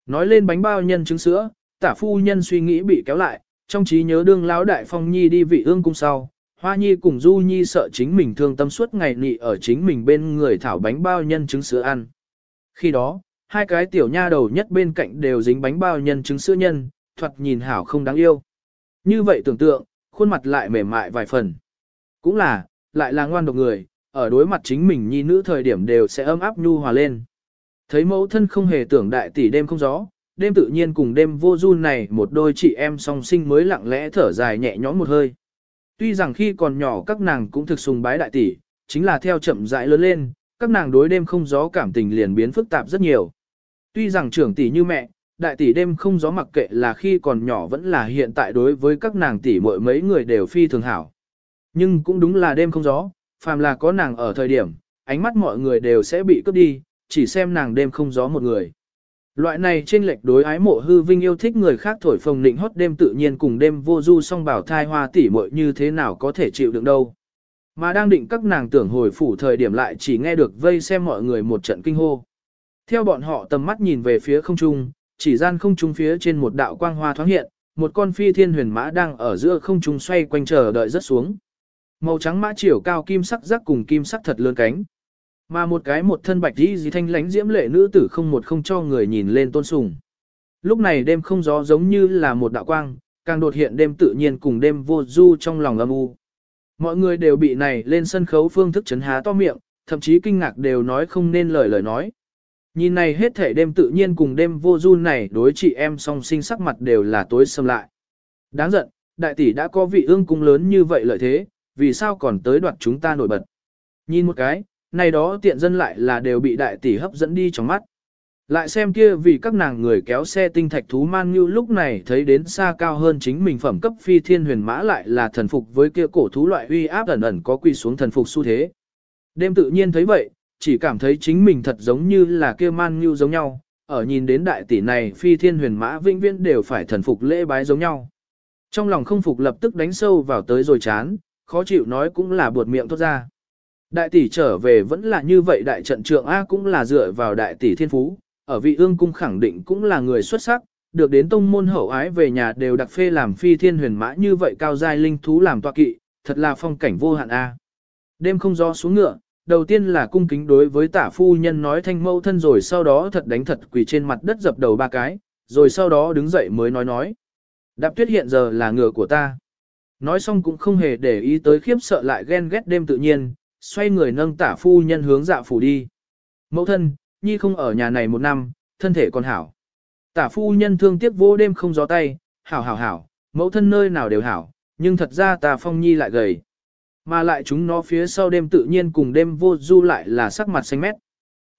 Nói lên bánh bao nhân trứng sữa, tả phu nhân suy nghĩ bị kéo lại, trong trí nhớ đương lão đại phong nhi đi vị ương cung sau, Hoa Nhi cùng Du Nhi sợ chính mình thương tâm suốt ngày nị ở chính mình bên người thảo bánh bao nhân trứng sữa ăn. Khi đó, hai cái tiểu nha đầu nhất bên cạnh đều dính bánh bao nhân trứng sữa nhân, thoạt nhìn hảo không đáng yêu. Như vậy tưởng tượng, khuôn mặt lại mềm mại vài phần. Cũng là, lại là ngoan độc người, ở đối mặt chính mình nhi nữ thời điểm đều sẽ ấm áp nhu hòa lên. Thấy mẫu thân không hề tưởng đại tỷ đêm không gió, đêm tự nhiên cùng đêm vô du này một đôi chị em song sinh mới lặng lẽ thở dài nhẹ nhõm một hơi. Tuy rằng khi còn nhỏ các nàng cũng thực sùng bái đại tỷ, chính là theo chậm rãi lớn lên, các nàng đối đêm không gió cảm tình liền biến phức tạp rất nhiều. Tuy rằng trưởng tỷ như mẹ, đại tỷ đêm không gió mặc kệ là khi còn nhỏ vẫn là hiện tại đối với các nàng tỷ muội mấy người đều phi thường hảo. Nhưng cũng đúng là đêm không gió, phàm là có nàng ở thời điểm, ánh mắt mọi người đều sẽ bị cướp đi, chỉ xem nàng đêm không gió một người. Loại này trên lệch đối ái mộ hư vinh yêu thích người khác thổi phồng nịnh hót đêm tự nhiên cùng đêm vô du song bảo thai hoa tỷ muội như thế nào có thể chịu đựng đâu. Mà đang định các nàng tưởng hồi phủ thời điểm lại chỉ nghe được vây xem mọi người một trận kinh hô. Theo bọn họ tầm mắt nhìn về phía không trung, chỉ gian không trung phía trên một đạo quang hoa thoáng hiện, một con phi thiên huyền mã đang ở giữa không trung xoay quanh chờ đợi rất xuống. Màu trắng mã chiều cao kim sắc rắc cùng kim sắc thật lớn cánh, mà một cái một thân bạch đi gì thanh lánh diễm lệ nữ tử không một không cho người nhìn lên tôn sùng. Lúc này đêm không gió giống như là một đạo quang, càng đột hiện đêm tự nhiên cùng đêm vô du trong lòng âm u. Mọi người đều bị này lên sân khấu phương thức chấn há to miệng, thậm chí kinh ngạc đều nói không nên lời lời nói. Nhìn này hết thể đêm tự nhiên cùng đêm vô du này đối chị em song sinh sắc mặt đều là tối xâm lại. Đáng giận, đại tỷ đã có vị ương cung lớn như vậy lợi thế, vì sao còn tới đoạt chúng ta nổi bật. Nhìn một cái, này đó tiện dân lại là đều bị đại tỷ hấp dẫn đi trong mắt. Lại xem kia vì các nàng người kéo xe tinh thạch thú man như lúc này thấy đến xa cao hơn chính mình phẩm cấp phi thiên huyền mã lại là thần phục với kia cổ thú loại uy áp ẩn ẩn có quy xuống thần phục xu thế. Đêm tự nhiên thấy vậy, chỉ cảm thấy chính mình thật giống như là kia man như giống nhau, ở nhìn đến đại tỷ này phi thiên huyền mã vĩnh viễn đều phải thần phục lễ bái giống nhau. Trong lòng không phục lập tức đánh sâu vào tới rồi chán, khó chịu nói cũng là buột miệng thốt ra. Đại tỷ trở về vẫn là như vậy đại trận trượng A cũng là dựa vào đại tỷ thiên phú, ở vị ương cung khẳng định cũng là người xuất sắc, được đến tông môn hậu ái về nhà đều đặc phê làm phi thiên huyền mã như vậy cao giai linh thú làm tọa kỵ, thật là phong cảnh vô hạn A. Đêm không do xuống ngựa, đầu tiên là cung kính đối với tả phu nhân nói thanh mẫu thân rồi sau đó thật đánh thật quỳ trên mặt đất dập đầu ba cái, rồi sau đó đứng dậy mới nói nói. Đạp tuyết hiện giờ là ngựa của ta. Nói xong cũng không hề để ý tới khiếp sợ lại ghen ghét đêm tự nhiên, xoay người nâng tả phu nhân hướng dạ phủ đi. Mẫu thân, nhi không ở nhà này một năm, thân thể còn hảo. Tả phu nhân thương tiếc vô đêm không gió tay, hảo hảo hảo, mẫu thân nơi nào đều hảo, nhưng thật ra tà phong nhi lại gầy. Mà lại chúng nó phía sau đêm tự nhiên cùng đêm vô du lại là sắc mặt xanh mét.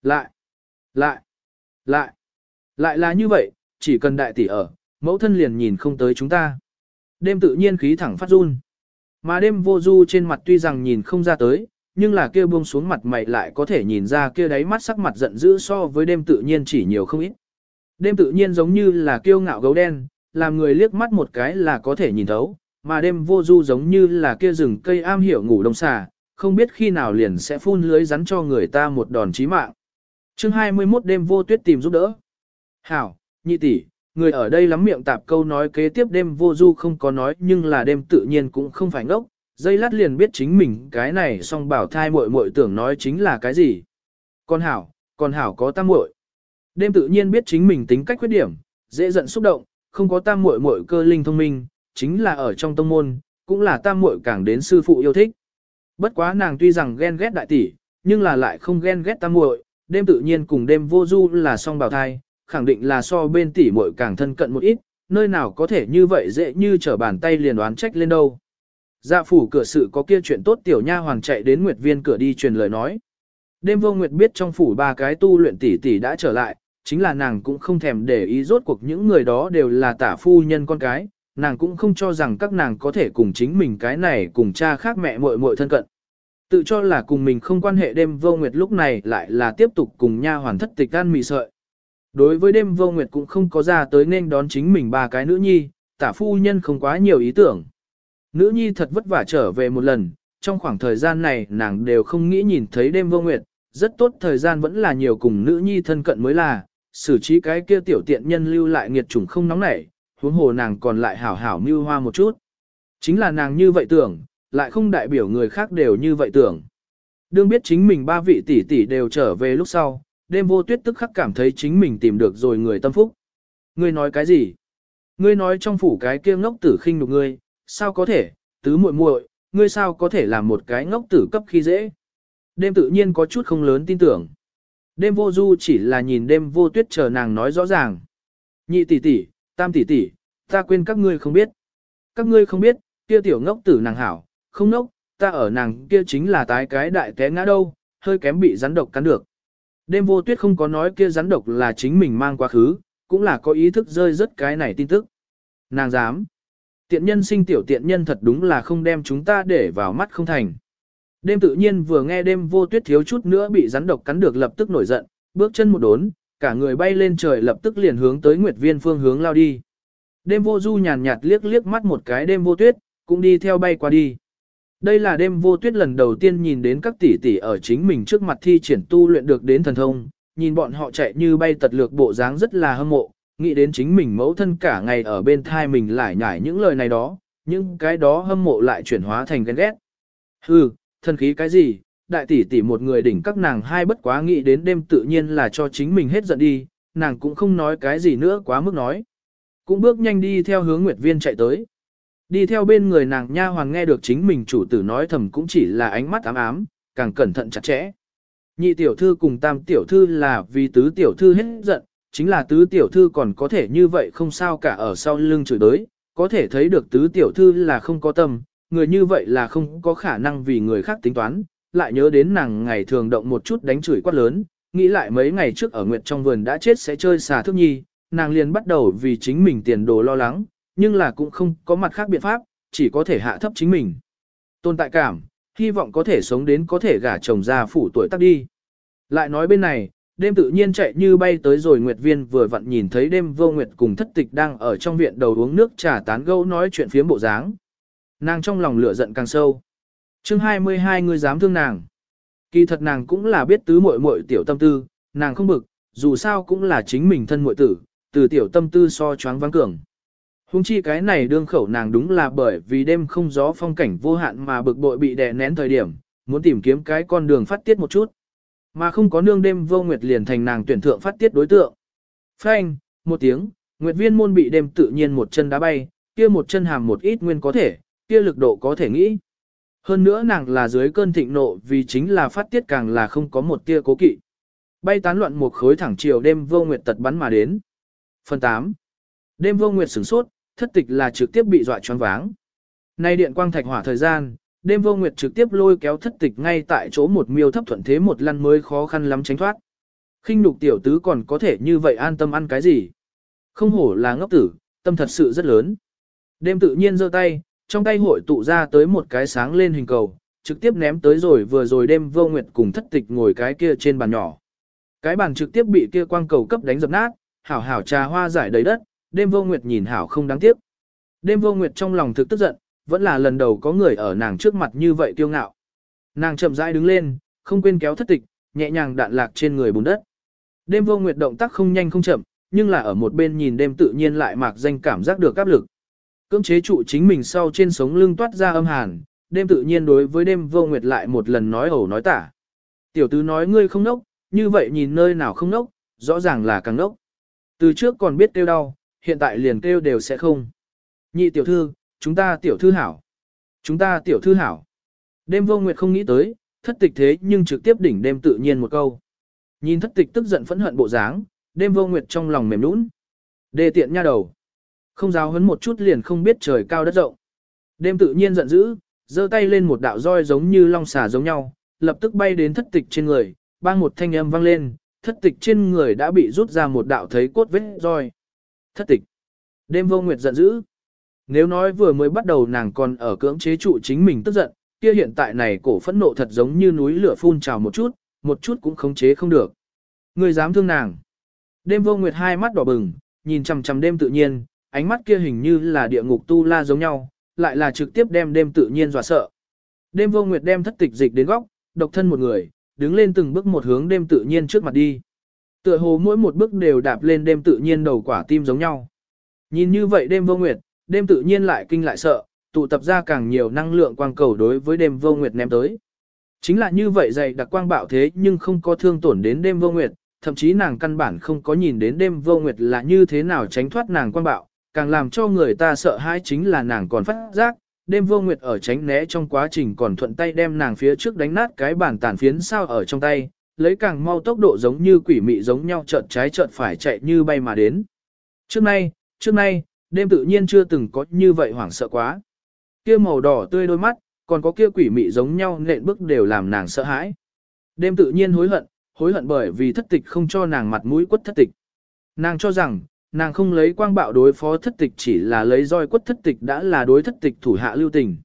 Lại, lại, lại, lại là như vậy, chỉ cần đại tỷ ở, mẫu thân liền nhìn không tới chúng ta. Đêm tự nhiên khí thẳng phát run. Mà đêm vô du trên mặt tuy rằng nhìn không ra tới, nhưng là kia buông xuống mặt mày lại có thể nhìn ra kia đáy mắt sắc mặt giận dữ so với đêm tự nhiên chỉ nhiều không ít. Đêm tự nhiên giống như là kiêu ngạo gấu đen, làm người liếc mắt một cái là có thể nhìn thấu, mà đêm vô du giống như là kia rừng cây am hiểu ngủ đông xà, không biết khi nào liền sẽ phun lưới rắn cho người ta một đòn chí mạng. chương 21 đêm vô tuyết tìm giúp đỡ. Hảo, nhị tỷ, người ở đây lắm miệng tạp câu nói kế tiếp đêm vô du không có nói nhưng là đêm tự nhiên cũng không phải ngốc, dây lát liền biết chính mình cái này song bảo thai muội muội tưởng nói chính là cái gì. Con hảo, con hảo có tam muội. Đêm tự nhiên biết chính mình tính cách khuyết điểm, dễ giận xúc động, không có tam muội muội cơ linh thông minh, chính là ở trong tông môn, cũng là tam muội càng đến sư phụ yêu thích. Bất quá nàng tuy rằng ghen ghét đại tỷ, nhưng là lại không ghen ghét tam muội, đêm tự nhiên cùng đêm vô du là song bào thai, khẳng định là so bên tỷ muội càng thân cận một ít, nơi nào có thể như vậy dễ như trở bàn tay liền đoán trách lên đâu. Dạ phủ cửa sự có kia chuyện tốt tiểu nha hoàng chạy đến Nguyệt Viên cửa đi truyền lời nói. Đêm vô Nguyệt biết trong phủ ba cái tu luyện tỷ tỷ đã trở lại, chính là nàng cũng không thèm để ý rốt cuộc những người đó đều là tả phu nhân con cái, nàng cũng không cho rằng các nàng có thể cùng chính mình cái này cùng cha khác mẹ muội muội thân cận. Tự cho là cùng mình không quan hệ đêm vô nguyệt lúc này lại là tiếp tục cùng nha hoàn thất tịch ăn mì sợi. Đối với đêm vô nguyệt cũng không có ra tới nên đón chính mình ba cái nữ nhi, tả phu nhân không quá nhiều ý tưởng. Nữ nhi thật vất vả trở về một lần, trong khoảng thời gian này nàng đều không nghĩ nhìn thấy đêm vô nguyệt, rất tốt thời gian vẫn là nhiều cùng nữ nhi thân cận mới là, xử trí cái kia tiểu tiện nhân lưu lại nghiệt chủng không nóng nảy, huống hồ nàng còn lại hảo hảo mưu hoa một chút. Chính là nàng như vậy tưởng, lại không đại biểu người khác đều như vậy tưởng. Đương biết chính mình ba vị tỷ tỷ đều trở về lúc sau, đêm vô tuyết tức khắc cảm thấy chính mình tìm được rồi người tâm phúc. Ngươi nói cái gì? Ngươi nói trong phủ cái kia ngốc tử khinh nhục ngươi, sao có thể, tứ muội muội, ngươi sao có thể làm một cái ngốc tử cấp khi dễ. Đêm tự nhiên có chút không lớn tin tưởng. Đêm vô du chỉ là nhìn đêm vô tuyết chờ nàng nói rõ ràng. Nhị tỷ tỷ, tam tỷ tỷ, ta quên các ngươi không biết. Các ngươi không biết, kia tiểu ngốc tử nàng hảo, không ngốc, ta ở nàng kia chính là tái cái đại té ngã đâu, hơi kém bị rắn độc cắn được. Đêm vô tuyết không có nói kia rắn độc là chính mình mang quá khứ, cũng là có ý thức rơi rất cái này tin tức. Nàng dám. Tiện nhân sinh tiểu tiện nhân thật đúng là không đem chúng ta để vào mắt không thành. Đêm tự nhiên vừa nghe đêm vô tuyết thiếu chút nữa bị rắn độc cắn được lập tức nổi giận, bước chân một đốn, cả người bay lên trời lập tức liền hướng tới Nguyệt Viên phương hướng lao đi. Đêm vô du nhàn nhạt liếc liếc mắt một cái đêm vô tuyết, cũng đi theo bay qua đi. Đây là đêm vô tuyết lần đầu tiên nhìn đến các tỷ tỷ ở chính mình trước mặt thi triển tu luyện được đến thần thông, nhìn bọn họ chạy như bay tật lược bộ dáng rất là hâm mộ, nghĩ đến chính mình mẫu thân cả ngày ở bên thai mình lại nhải những lời này đó, những cái đó hâm mộ lại chuyển hóa thành ghen ghét. Hừ, thân khí cái gì, đại tỷ tỷ một người đỉnh các nàng hai bất quá nghĩ đến đêm tự nhiên là cho chính mình hết giận đi, nàng cũng không nói cái gì nữa quá mức nói. Cũng bước nhanh đi theo hướng Nguyệt Viên chạy tới. Đi theo bên người nàng nha hoàng nghe được chính mình chủ tử nói thầm cũng chỉ là ánh mắt ám ám, càng cẩn thận chặt chẽ. Nhị tiểu thư cùng tam tiểu thư là vì tứ tiểu thư hết giận, chính là tứ tiểu thư còn có thể như vậy không sao cả ở sau lưng chửi đới, có thể thấy được tứ tiểu thư là không có tâm, người như vậy là không có khả năng vì người khác tính toán, lại nhớ đến nàng ngày thường động một chút đánh chửi quát lớn, nghĩ lại mấy ngày trước ở Nguyệt trong vườn đã chết sẽ chơi xà thức nhi, nàng liền bắt đầu vì chính mình tiền đồ lo lắng, nhưng là cũng không có mặt khác biện pháp, chỉ có thể hạ thấp chính mình. Tồn tại cảm, hy vọng có thể sống đến có thể gả chồng ra phủ tuổi tác đi. Lại nói bên này, đêm tự nhiên chạy như bay tới rồi Nguyệt Viên vừa vặn nhìn thấy đêm vô Nguyệt cùng thất tịch đang ở trong viện đầu uống nước trà tán gẫu nói chuyện phiếm bộ dáng. Nàng trong lòng lửa giận càng sâu chương 22 người dám thương nàng. Kỳ thật nàng cũng là biết tứ muội muội tiểu tâm tư, nàng không bực, dù sao cũng là chính mình thân muội tử, từ tiểu tâm tư so choáng vắng cường. Hùng chi cái này đương khẩu nàng đúng là bởi vì đêm không gió phong cảnh vô hạn mà bực bội bị đè nén thời điểm, muốn tìm kiếm cái con đường phát tiết một chút. Mà không có nương đêm vô nguyệt liền thành nàng tuyển thượng phát tiết đối tượng. Phanh, một tiếng, nguyệt viên môn bị đêm tự nhiên một chân đá bay, kia một chân hàm một ít nguyên có thể, kia lực độ có thể nghĩ. Hơn nữa nàng là dưới cơn thịnh nộ vì chính là phát tiết càng là không có một tia cố kỵ. Bay tán loạn một khối thẳng chiều đêm vô nguyệt tật bắn mà đến. Phần 8. Đêm vô nguyệt sửng sốt, thất tịch là trực tiếp bị dọa choáng váng. Nay điện quang thạch hỏa thời gian, đêm vô nguyệt trực tiếp lôi kéo thất tịch ngay tại chỗ một miêu thấp thuận thế một lăn mới khó khăn lắm tránh thoát. kinh nhục tiểu tứ còn có thể như vậy an tâm ăn cái gì? Không hổ là ngốc tử, tâm thật sự rất lớn. Đêm tự nhiên giơ tay, trong tay hội tụ ra tới một cái sáng lên hình cầu, trực tiếp ném tới rồi vừa rồi đêm vô nguyệt cùng thất tịch ngồi cái kia trên bàn nhỏ. Cái bàn trực tiếp bị kia quang cầu cấp đánh dập nát, hảo hảo trà hoa giải đầy đất, đêm vô nguyệt nhìn hảo không đáng tiếc. Đêm vô nguyệt trong lòng thực tức giận, vẫn là lần đầu có người ở nàng trước mặt như vậy kiêu ngạo. Nàng chậm rãi đứng lên, không quên kéo thất tịch, nhẹ nhàng đạn lạc trên người bùn đất. Đêm vô nguyệt động tác không nhanh không chậm, nhưng là ở một bên nhìn đêm tự nhiên lại mạc danh cảm giác được áp lực. Cưỡng chế trụ chính mình sau trên sống lưng toát ra âm hàn, đêm tự nhiên đối với đêm vô nguyệt lại một lần nói ẩu nói tả. Tiểu tứ nói ngươi không nốc, như vậy nhìn nơi nào không nốc, rõ ràng là càng nốc. Từ trước còn biết kêu đau, hiện tại liền kêu đều sẽ không. Nhị tiểu thư, chúng ta tiểu thư hảo. Chúng ta tiểu thư hảo. Đêm vô nguyệt không nghĩ tới, thất tịch thế nhưng trực tiếp đỉnh đêm tự nhiên một câu. Nhìn thất tịch tức giận phẫn hận bộ dáng, đêm vô nguyệt trong lòng mềm nũng. Đề tiện nha đầu. Không giáo hấn một chút liền không biết trời cao đất rộng. Đêm tự nhiên giận dữ, giơ tay lên một đạo roi giống như long xà giống nhau, lập tức bay đến thất tịch trên người, bang một thanh âm vang lên, thất tịch trên người đã bị rút ra một đạo thấy cốt vết roi. Thất tịch. Đêm vô nguyệt giận dữ. Nếu nói vừa mới bắt đầu nàng còn ở cưỡng chế trụ chính mình tức giận, kia hiện tại này cổ phẫn nộ thật giống như núi lửa phun trào một chút, một chút cũng khống chế không được. Người dám thương nàng. Đêm vô nguyệt hai mắt đỏ bừng, nhìn chằm chằm đêm tự nhiên, ánh mắt kia hình như là địa ngục tu la giống nhau, lại là trực tiếp đem đêm tự nhiên dọa sợ. Đêm vô nguyệt đem thất tịch dịch đến góc, độc thân một người, đứng lên từng bước một hướng đêm tự nhiên trước mặt đi. Tựa hồ mỗi một bước đều đạp lên đêm tự nhiên đầu quả tim giống nhau. Nhìn như vậy đêm vô nguyệt, đêm tự nhiên lại kinh lại sợ, tụ tập ra càng nhiều năng lượng quang cầu đối với đêm vô nguyệt ném tới. Chính là như vậy dày đặc quang bạo thế nhưng không có thương tổn đến đêm vô nguyệt, thậm chí nàng căn bản không có nhìn đến đêm vô nguyệt là như thế nào tránh thoát nàng quang bạo, càng làm cho người ta sợ hãi chính là nàng còn phát giác, đêm vô nguyệt ở tránh né trong quá trình còn thuận tay đem nàng phía trước đánh nát cái bàn tàn phiến sao ở trong tay, lấy càng mau tốc độ giống như quỷ mị giống nhau chợt trái chợt phải chạy như bay mà đến. Trước nay, trước nay, đêm tự nhiên chưa từng có như vậy hoảng sợ quá. Kia màu đỏ tươi đôi mắt, còn có kia quỷ mị giống nhau nện bước đều làm nàng sợ hãi. Đêm tự nhiên hối hận, hối hận bởi vì thất tịch không cho nàng mặt mũi quất thất tịch. Nàng cho rằng, nàng không lấy quang bạo đối phó thất tịch chỉ là lấy roi quất thất tịch đã là đối thất tịch thủ hạ lưu tình.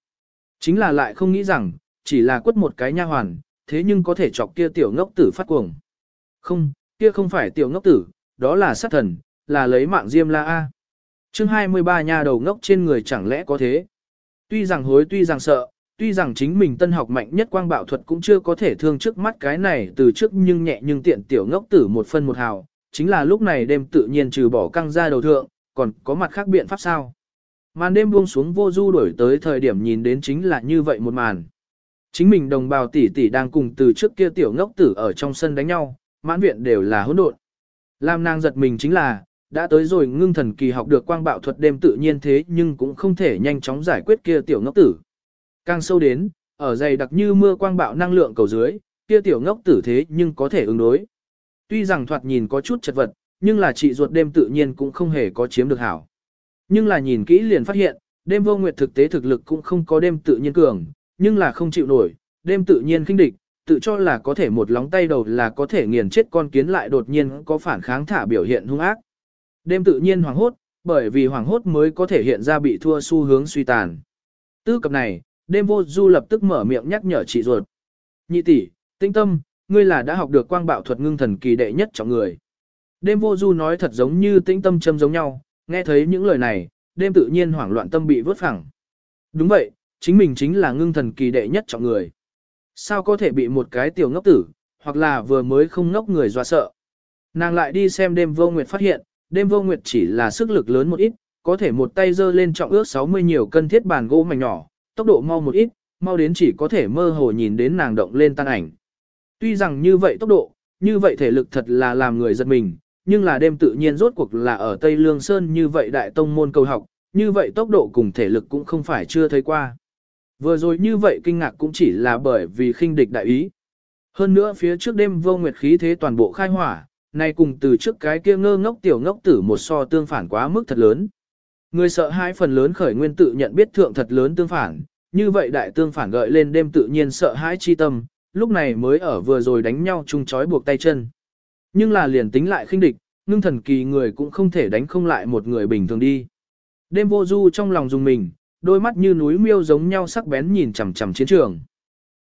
Chính là lại không nghĩ rằng, chỉ là quất một cái nha hoàn, thế nhưng có thể chọc kia tiểu ngốc tử phát cuồng. Không, kia không phải tiểu ngốc tử, đó là sát thần, là lấy mạng diêm la A. chương 23 nha đầu ngốc trên người chẳng lẽ có thế. Tuy rằng hối tuy rằng sợ, tuy rằng chính mình tân học mạnh nhất quang bạo thuật cũng chưa có thể thương trước mắt cái này từ trước nhưng nhẹ nhưng tiện tiểu ngốc tử một phân một hào, chính là lúc này đêm tự nhiên trừ bỏ căng ra đầu thượng, còn có mặt khác biện pháp sao. Màn đêm buông xuống vô du đổi tới thời điểm nhìn đến chính là như vậy một màn. Chính mình đồng bào tỷ tỷ đang cùng từ trước kia tiểu ngốc tử ở trong sân đánh nhau, mãn viện đều là hỗn độn. Lam nàng giật mình chính là, đã tới rồi ngưng thần kỳ học được quang bạo thuật đêm tự nhiên thế nhưng cũng không thể nhanh chóng giải quyết kia tiểu ngốc tử. Càng sâu đến, ở dày đặc như mưa quang bạo năng lượng cầu dưới, kia tiểu ngốc tử thế nhưng có thể ứng đối. Tuy rằng thoạt nhìn có chút chật vật, nhưng là chị ruột đêm tự nhiên cũng không hề có chiếm được hảo. Nhưng là nhìn kỹ liền phát hiện, đêm vô nguyệt thực tế thực lực cũng không có đêm tự nhiên cường, nhưng là không chịu nổi, đêm tự nhiên kinh địch, tự cho là có thể một lóng tay đầu là có thể nghiền chết con kiến lại đột nhiên có phản kháng thả biểu hiện hung ác. Đêm tự nhiên hoàng hốt, bởi vì hoàng hốt mới có thể hiện ra bị thua xu hướng suy tàn. Tư cập này, đêm vô du lập tức mở miệng nhắc nhở chị ruột. Nhị tỷ, tinh tâm, ngươi là đã học được quang bạo thuật ngưng thần kỳ đệ nhất trọng người. Đêm vô du nói thật giống như tĩnh tâm châm giống nhau, nghe thấy những lời này, đêm tự nhiên hoảng loạn tâm bị vớt phẳng. Đúng vậy, chính mình chính là ngưng thần kỳ đệ nhất trọng người. Sao có thể bị một cái tiểu ngốc tử, hoặc là vừa mới không ngốc người dọa sợ. Nàng lại đi xem đêm vô nguyệt phát hiện, đêm vô nguyệt chỉ là sức lực lớn một ít, có thể một tay giơ lên trọng ước 60 nhiều cân thiết bàn gỗ mảnh nhỏ, tốc độ mau một ít, mau đến chỉ có thể mơ hồ nhìn đến nàng động lên tăng ảnh. Tuy rằng như vậy tốc độ, như vậy thể lực thật là làm người giật mình, nhưng là đêm tự nhiên rốt cuộc là ở Tây Lương Sơn như vậy đại tông môn cầu học, như vậy tốc độ cùng thể lực cũng không phải chưa thấy qua. Vừa rồi như vậy kinh ngạc cũng chỉ là bởi vì khinh địch đại ý. Hơn nữa phía trước đêm vô nguyệt khí thế toàn bộ khai hỏa, nay cùng từ trước cái kia ngơ ngốc tiểu ngốc tử một so tương phản quá mức thật lớn. Người sợ hai phần lớn khởi nguyên tự nhận biết thượng thật lớn tương phản, như vậy đại tương phản gợi lên đêm tự nhiên sợ hãi chi tâm, lúc này mới ở vừa rồi đánh nhau chung chói buộc tay chân. Nhưng là liền tính lại khinh địch, ngưng thần kỳ người cũng không thể đánh không lại một người bình thường đi. Đêm vô du trong lòng dùng mình, đôi mắt như núi miêu giống nhau sắc bén nhìn chằm chằm chiến trường.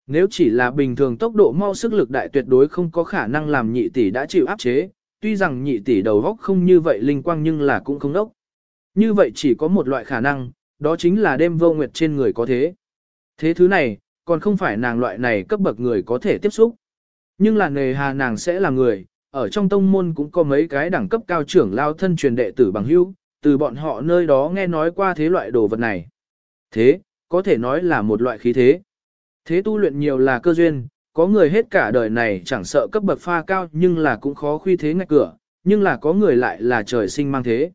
Nếu chỉ là bình thường tốc độ mau sức lực đại tuyệt đối không có khả năng làm nhị tỷ đã chịu áp chế, tuy rằng nhị tỷ đầu góc không như vậy linh quang nhưng là cũng không đốc. Như vậy chỉ có một loại khả năng, đó chính là đêm vô nguyệt trên người có thế. Thế thứ này, còn không phải nàng loại này cấp bậc người có thể tiếp xúc. Nhưng là nghề hà nàng sẽ là người, ở trong tông môn cũng có mấy cái đẳng cấp cao trưởng lao thân truyền đệ tử bằng hữu, từ bọn họ nơi đó nghe nói qua thế loại đồ vật này. Thế, có thể nói là một loại khí thế. Thế tu luyện nhiều là cơ duyên, có người hết cả đời này chẳng sợ cấp bậc pha cao nhưng là cũng khó khuy thế ngạch cửa, nhưng là có người lại là trời sinh mang thế.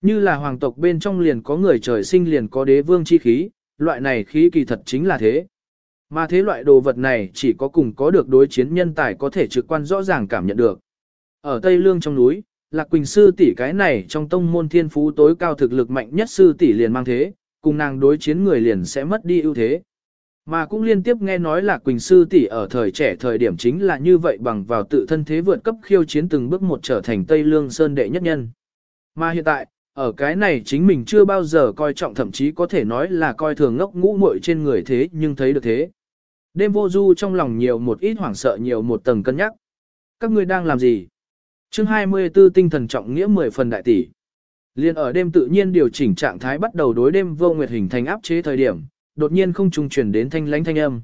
Như là hoàng tộc bên trong liền có người trời sinh liền có đế vương chi khí, loại này khí kỳ thật chính là thế. Mà thế loại đồ vật này chỉ có cùng có được đối chiến nhân tài có thể trực quan rõ ràng cảm nhận được. Ở Tây Lương trong núi, Lạc Quỳnh sư tỷ cái này trong tông môn thiên phú tối cao thực lực mạnh nhất sư tỷ liền mang thế, cùng nàng đối chiến người liền sẽ mất đi ưu thế. Mà cũng liên tiếp nghe nói là Quỳnh Sư tỷ ở thời trẻ thời điểm chính là như vậy bằng vào tự thân thế vượt cấp khiêu chiến từng bước một trở thành Tây Lương Sơn đệ nhất nhân. Mà hiện tại, ở cái này chính mình chưa bao giờ coi trọng thậm chí có thể nói là coi thường ngốc ngũ muội trên người thế nhưng thấy được thế. Đêm vô du trong lòng nhiều một ít hoảng sợ nhiều một tầng cân nhắc. Các ngươi đang làm gì? chương 24 tinh thần trọng nghĩa 10 phần đại tỷ. Liên ở đêm tự nhiên điều chỉnh trạng thái bắt đầu đối đêm vô nguyệt hình thành áp chế thời điểm, đột nhiên không trung truyền đến thanh lãnh thanh âm.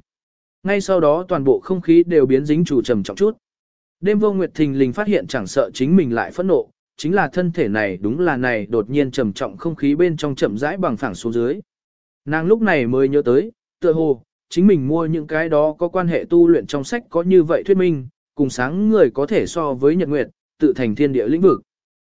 Ngay sau đó toàn bộ không khí đều biến dính chủ trầm trọng chút. Đêm vô nguyệt thình lình phát hiện chẳng sợ chính mình lại phẫn nộ, chính là thân thể này đúng là này đột nhiên trầm trọng không khí bên trong chậm rãi bằng phẳng xuống dưới. Nàng lúc này mới nhớ tới, tựa hồ, chính mình mua những cái đó có quan hệ tu luyện trong sách có như vậy thuyết minh, cùng sáng người có thể so với nhật nguyệt, tự thành thiên địa lĩnh vực.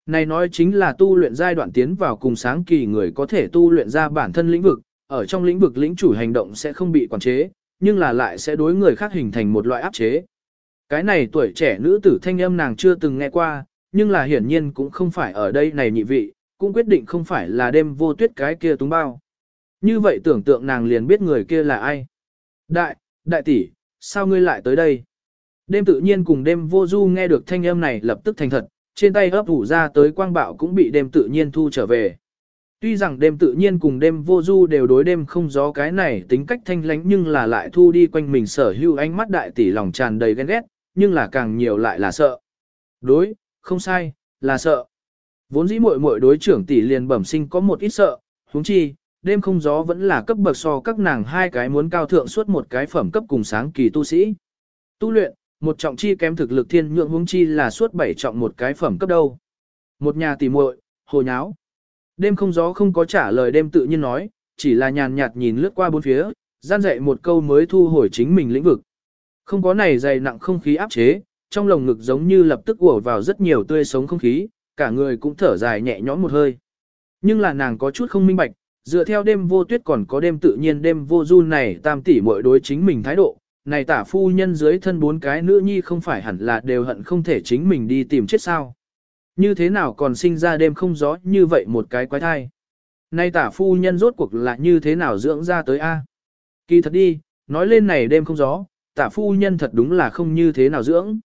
Này nói chính là tu luyện giai đoạn tiến vào cùng sáng kỳ người có thể tu luyện ra bản thân lĩnh vực, ở trong lĩnh vực lĩnh chủ hành động sẽ không bị quản chế, nhưng là lại sẽ đối người khác hình thành một loại áp chế. Cái này tuổi trẻ nữ tử thanh âm nàng chưa từng nghe qua, nhưng là hiển nhiên cũng không phải ở đây này nhị vị, cũng quyết định không phải là đêm vô tuyết cái kia túng bao. Như vậy tưởng tượng nàng liền biết người kia là ai. Đại, đại tỷ, sao ngươi lại tới đây? Đêm tự nhiên cùng đêm vô du nghe được thanh âm này lập tức thành thật, trên tay ấp ủ ra tới quang bạo cũng bị đêm tự nhiên thu trở về. Tuy rằng đêm tự nhiên cùng đêm vô du đều đối đêm không gió cái này tính cách thanh lánh nhưng là lại thu đi quanh mình sở hữu ánh mắt đại tỷ lòng tràn đầy ghen ghét, nhưng là càng nhiều lại là sợ. Đối, không sai, là sợ. Vốn dĩ muội muội đối trưởng tỷ liền bẩm sinh có một ít sợ, huống chi, đêm không gió vẫn là cấp bậc so các nàng hai cái muốn cao thượng suốt một cái phẩm cấp cùng sáng kỳ tu sĩ. Tu luyện, một trọng chi kém thực lực thiên nhượng hướng chi là suốt bảy trọng một cái phẩm cấp đâu. Một nhà tỷ muội, hồ nháo. Đêm không gió không có trả lời đêm tự nhiên nói, chỉ là nhàn nhạt nhìn lướt qua bốn phía, gian dạy một câu mới thu hồi chính mình lĩnh vực. Không có này dày nặng không khí áp chế, trong lồng ngực giống như lập tức ùa vào rất nhiều tươi sống không khí, cả người cũng thở dài nhẹ nhõm một hơi. Nhưng là nàng có chút không minh bạch, dựa theo đêm vô tuyết còn có đêm tự nhiên đêm vô du này tam tỷ muội đối chính mình thái độ, này tả phu nhân dưới thân bốn cái nữ nhi không phải hẳn là đều hận không thể chính mình đi tìm chết sao. Như thế nào còn sinh ra đêm không gió như vậy một cái quái thai. Nay tả phu nhân rốt cuộc là như thế nào dưỡng ra tới A. Kỳ thật đi, nói lên này đêm không gió, tả phu nhân thật đúng là không như thế nào dưỡng.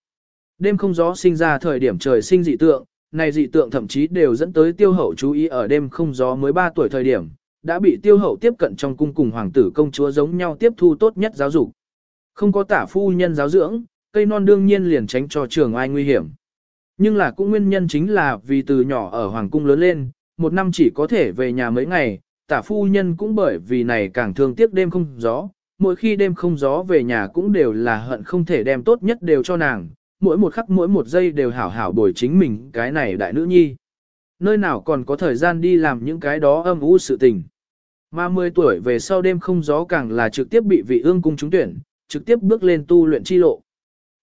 Đêm không gió sinh ra thời điểm trời sinh dị tượng, này dị tượng thậm chí đều dẫn tới tiêu hậu chú ý ở đêm không gió mới 3 tuổi thời điểm, đã bị tiêu hậu tiếp cận trong cung cùng hoàng tử công chúa giống nhau tiếp thu tốt nhất giáo dục. Không có tả phu nhân giáo dưỡng, cây non đương nhiên liền tránh cho trường ai nguy hiểm. Nhưng là cũng nguyên nhân chính là vì từ nhỏ ở hoàng cung lớn lên, một năm chỉ có thể về nhà mấy ngày, tả phu nhân cũng bởi vì này càng thương tiếc đêm không gió, mỗi khi đêm không gió về nhà cũng đều là hận không thể đem tốt nhất đều cho nàng, mỗi một khắc mỗi một giây đều hảo hảo bồi chính mình cái này đại nữ nhi. Nơi nào còn có thời gian đi làm những cái đó âm u sự tình. Mà 10 tuổi về sau đêm không gió càng là trực tiếp bị vị ương cung trúng tuyển, trực tiếp bước lên tu luyện chi lộ.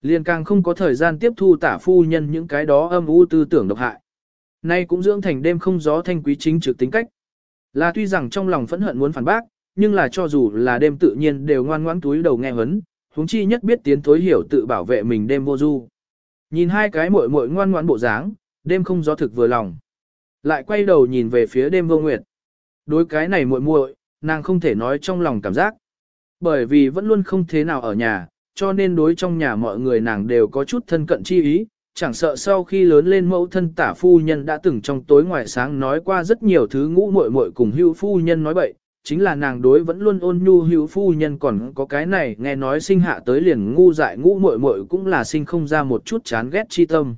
Liền càng không có thời gian tiếp thu tả phu nhân những cái đó âm u tư tưởng độc hại. Nay cũng dưỡng thành đêm không gió thanh quý chính trực tính cách. Là tuy rằng trong lòng phẫn hận muốn phản bác, nhưng là cho dù là đêm tự nhiên đều ngoan ngoãn túi đầu nghe hấn, huống chi nhất biết tiến thối hiểu tự bảo vệ mình đêm vô du. Nhìn hai cái muội muội ngoan ngoãn bộ dáng, đêm không gió thực vừa lòng. Lại quay đầu nhìn về phía đêm vô nguyệt. Đối cái này muội muội, nàng không thể nói trong lòng cảm giác. Bởi vì vẫn luôn không thế nào ở nhà, cho nên đối trong nhà mọi người nàng đều có chút thân cận chi ý, chẳng sợ sau khi lớn lên mẫu thân tả phu nhân đã từng trong tối ngoài sáng nói qua rất nhiều thứ ngũ muội muội cùng hữu phu nhân nói bậy, chính là nàng đối vẫn luôn ôn nhu hữu phu nhân còn có cái này nghe nói sinh hạ tới liền ngu dại ngũ muội muội cũng là sinh không ra một chút chán ghét chi tâm.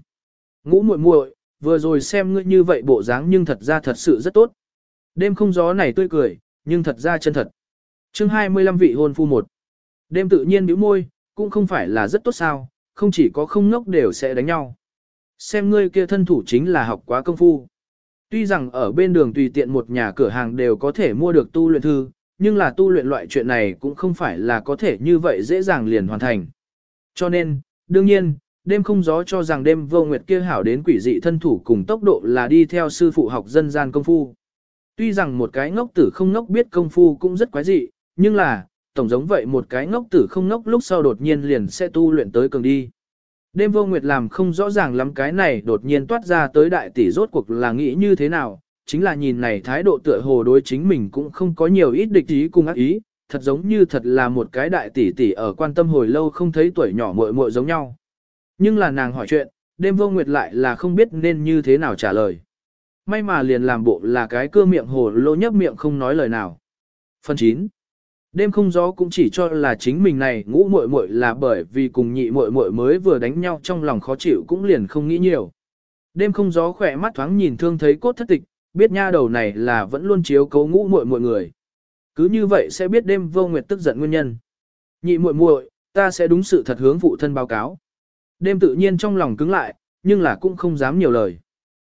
Ngũ muội muội, vừa rồi xem ngươi như vậy bộ dáng nhưng thật ra thật sự rất tốt. Đêm không gió này tươi cười, nhưng thật ra chân thật. Chương 25 vị hôn phu một. Đêm tự nhiên bĩu môi, cũng không phải là rất tốt sao, không chỉ có không ngốc đều sẽ đánh nhau. Xem ngươi kia thân thủ chính là học quá công phu. Tuy rằng ở bên đường tùy tiện một nhà cửa hàng đều có thể mua được tu luyện thư, nhưng là tu luyện loại chuyện này cũng không phải là có thể như vậy dễ dàng liền hoàn thành. Cho nên, đương nhiên, đêm không gió cho rằng đêm vô nguyệt kia hảo đến quỷ dị thân thủ cùng tốc độ là đi theo sư phụ học dân gian công phu. Tuy rằng một cái ngốc tử không ngốc biết công phu cũng rất quái dị, nhưng là, tổng giống vậy một cái ngốc tử không ngốc lúc sau đột nhiên liền sẽ tu luyện tới cường đi. Đêm vô nguyệt làm không rõ ràng lắm cái này đột nhiên toát ra tới đại tỷ rốt cuộc là nghĩ như thế nào, chính là nhìn này thái độ tựa hồ đối chính mình cũng không có nhiều ít địch ý cùng ác ý, thật giống như thật là một cái đại tỷ tỷ ở quan tâm hồi lâu không thấy tuổi nhỏ muội muội giống nhau. Nhưng là nàng hỏi chuyện, đêm vô nguyệt lại là không biết nên như thế nào trả lời. May mà liền làm bộ là cái cưa miệng hồ lô nhấp miệng không nói lời nào. Phần 9 Đêm không gió cũng chỉ cho là chính mình này ngũ muội muội là bởi vì cùng nhị muội muội mới vừa đánh nhau trong lòng khó chịu cũng liền không nghĩ nhiều. Đêm không gió khỏe mắt thoáng nhìn thương thấy cốt thất tịch, biết nha đầu này là vẫn luôn chiếu cấu ngũ muội muội người. Cứ như vậy sẽ biết đêm vô nguyệt tức giận nguyên nhân. Nhị muội muội, ta sẽ đúng sự thật hướng phụ thân báo cáo. Đêm tự nhiên trong lòng cứng lại, nhưng là cũng không dám nhiều lời.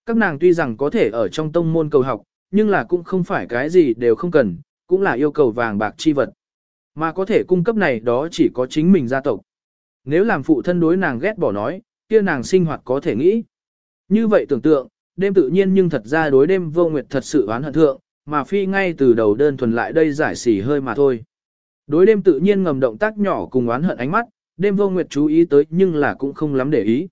Các nàng tuy rằng có thể ở trong tông môn cầu học, nhưng là cũng không phải cái gì đều không cần, cũng là yêu cầu vàng bạc chi vật. Mà có thể cung cấp này đó chỉ có chính mình gia tộc. Nếu làm phụ thân đối nàng ghét bỏ nói, kia nàng sinh hoạt có thể nghĩ. Như vậy tưởng tượng, đêm tự nhiên nhưng thật ra đối đêm vô nguyệt thật sự oán hận thượng, mà phi ngay từ đầu đơn thuần lại đây giải xỉ hơi mà thôi. Đối đêm tự nhiên ngầm động tác nhỏ cùng oán hận ánh mắt, đêm vô nguyệt chú ý tới nhưng là cũng không lắm để ý.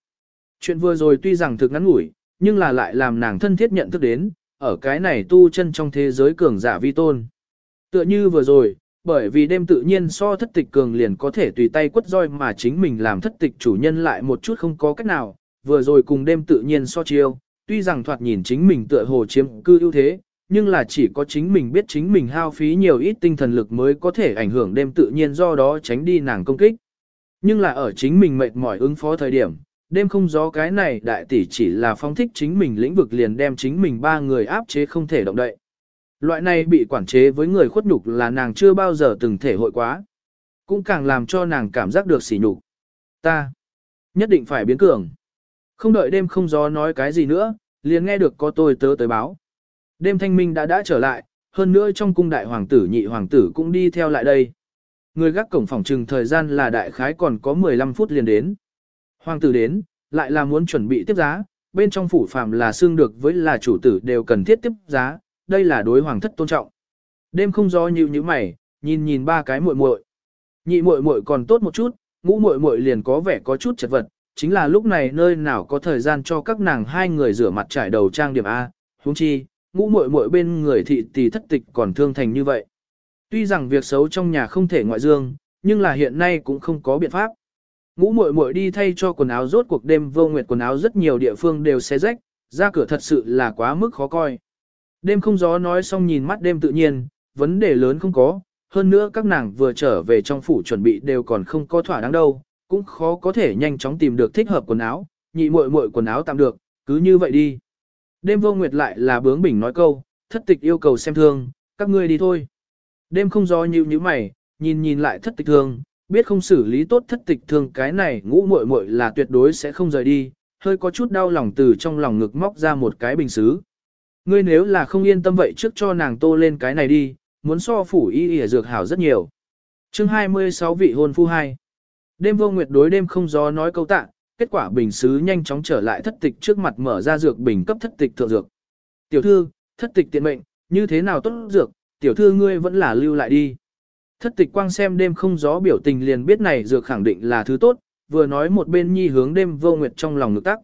Chuyện vừa rồi tuy rằng thực ngắn ngủi, nhưng là lại làm nàng thân thiết nhận thức đến, ở cái này tu chân trong thế giới cường giả vi tôn. Tựa như vừa rồi, bởi vì đêm tự nhiên so thất tịch cường liền có thể tùy tay quất roi mà chính mình làm thất tịch chủ nhân lại một chút không có cách nào, vừa rồi cùng đêm tự nhiên so chiêu, tuy rằng thoạt nhìn chính mình tựa hồ chiếm cư ưu thế, nhưng là chỉ có chính mình biết chính mình hao phí nhiều ít tinh thần lực mới có thể ảnh hưởng đêm tự nhiên do đó tránh đi nàng công kích. Nhưng là ở chính mình mệt mỏi ứng phó thời điểm, đêm không gió cái này đại tỷ chỉ là phong thích chính mình lĩnh vực liền đem chính mình ba người áp chế không thể động đậy. Loại này bị quản chế với người khuất nhục là nàng chưa bao giờ từng thể hội quá. Cũng càng làm cho nàng cảm giác được sỉ nhục. Ta nhất định phải biến cường. Không đợi đêm không gió nói cái gì nữa, liền nghe được có tôi tớ tới báo. Đêm thanh minh đã đã trở lại, hơn nữa trong cung đại hoàng tử nhị hoàng tử cũng đi theo lại đây. Người gác cổng phòng trừng thời gian là đại khái còn có 15 phút liền đến. Hoàng tử đến, lại là muốn chuẩn bị tiếp giá, bên trong phủ phạm là xương được với là chủ tử đều cần thiết tiếp giá, đây là đối hoàng thất tôn trọng. Đêm không gió như như mày, nhìn nhìn ba cái muội muội. Nhị muội muội còn tốt một chút, ngũ muội muội liền có vẻ có chút chật vật, chính là lúc này nơi nào có thời gian cho các nàng hai người rửa mặt trải đầu trang điểm A, huống chi, ngũ muội muội bên người thị tỷ thất tịch còn thương thành như vậy. Tuy rằng việc xấu trong nhà không thể ngoại dương, nhưng là hiện nay cũng không có biện pháp. Ngũ muội muội đi thay cho quần áo rốt cuộc đêm vô nguyệt quần áo rất nhiều địa phương đều xé rách, ra cửa thật sự là quá mức khó coi. Đêm không gió nói xong nhìn mắt đêm tự nhiên, vấn đề lớn không có, hơn nữa các nàng vừa trở về trong phủ chuẩn bị đều còn không có thỏa đáng đâu, cũng khó có thể nhanh chóng tìm được thích hợp quần áo, nhị muội muội quần áo tạm được, cứ như vậy đi. Đêm vô nguyệt lại là bướng bỉnh nói câu, thất tịch yêu cầu xem thương, các ngươi đi thôi. Đêm không gió nhíu như mày, nhìn nhìn lại thất tịch thương, biết không xử lý tốt thất tịch thương cái này ngũ muội muội là tuyệt đối sẽ không rời đi, hơi có chút đau lòng từ trong lòng ngực móc ra một cái bình xứ. Ngươi nếu là không yên tâm vậy trước cho nàng tô lên cái này đi, muốn so phủ y y dược hảo rất nhiều. chương 26 vị hôn phu hai. Đêm vô nguyệt đối đêm không gió nói câu tạ, kết quả bình xứ nhanh chóng trở lại thất tịch trước mặt mở ra dược bình cấp thất tịch thượng dược. Tiểu thư, thất tịch tiện mệnh, như thế nào tốt dược, tiểu thư ngươi vẫn là lưu lại đi. Thất tịch quang xem đêm không gió biểu tình liền biết này dược khẳng định là thứ tốt, vừa nói một bên nhi hướng đêm vô nguyệt trong lòng ngực tắc.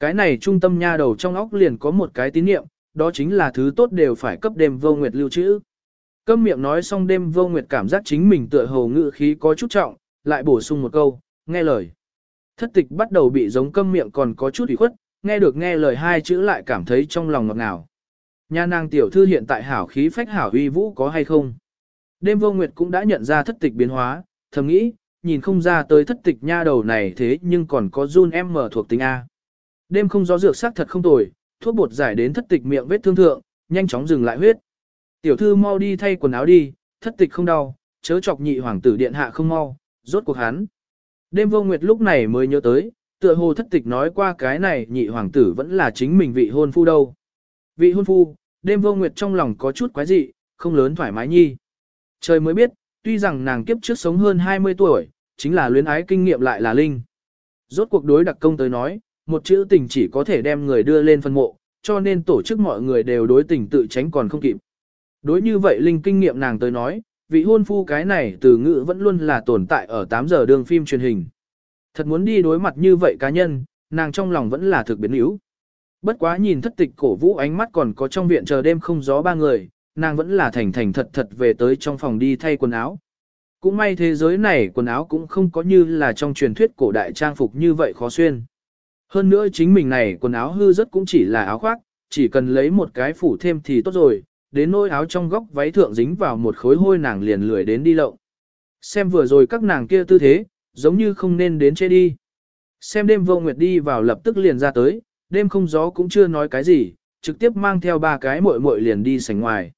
Cái này trung tâm nha đầu trong óc liền có một cái tín niệm, đó chính là thứ tốt đều phải cấp đêm vô nguyệt lưu trữ. Câm miệng nói xong đêm vô nguyệt cảm giác chính mình tựa hồ ngự khí có chút trọng, lại bổ sung một câu, nghe lời. Thất tịch bắt đầu bị giống câm miệng còn có chút ủy khuất, nghe được nghe lời hai chữ lại cảm thấy trong lòng ngọt ngào. Nha nàng tiểu thư hiện tại hảo khí phách hảo uy vũ có hay không? Đêm vô nguyệt cũng đã nhận ra thất tịch biến hóa, thầm nghĩ, nhìn không ra tới thất tịch nha đầu này thế nhưng còn có run em mở thuộc tính A. Đêm không gió dược sắc thật không tồi, thuốc bột giải đến thất tịch miệng vết thương thượng, nhanh chóng dừng lại huyết. Tiểu thư mau đi thay quần áo đi, thất tịch không đau, chớ chọc nhị hoàng tử điện hạ không mau, rốt cuộc hắn. Đêm vô nguyệt lúc này mới nhớ tới, tựa hồ thất tịch nói qua cái này nhị hoàng tử vẫn là chính mình vị hôn phu đâu. Vị hôn phu, đêm vô nguyệt trong lòng có chút quái dị, không lớn thoải mái nhi. Trời mới biết, tuy rằng nàng kiếp trước sống hơn 20 tuổi, chính là luyến ái kinh nghiệm lại là linh. Rốt cuộc đối đặc công tới nói, một chữ tình chỉ có thể đem người đưa lên phân mộ, cho nên tổ chức mọi người đều đối tình tự tránh còn không kịp. Đối như vậy linh kinh nghiệm nàng tới nói, vị hôn phu cái này từ ngữ vẫn luôn là tồn tại ở 8 giờ đường phim truyền hình. Thật muốn đi đối mặt như vậy cá nhân, nàng trong lòng vẫn là thực biến yếu. Bất quá nhìn thất tịch cổ vũ ánh mắt còn có trong viện chờ đêm không gió ba người, nàng vẫn là thành thành thật thật về tới trong phòng đi thay quần áo. Cũng may thế giới này quần áo cũng không có như là trong truyền thuyết cổ đại trang phục như vậy khó xuyên. Hơn nữa chính mình này quần áo hư rất cũng chỉ là áo khoác, chỉ cần lấy một cái phủ thêm thì tốt rồi, đến nỗi áo trong góc váy thượng dính vào một khối hôi nàng liền lười đến đi lộng. Xem vừa rồi các nàng kia tư thế, giống như không nên đến chế đi. Xem đêm vô nguyệt đi vào lập tức liền ra tới, đêm không gió cũng chưa nói cái gì, trực tiếp mang theo ba cái muội muội liền đi sảnh ngoài.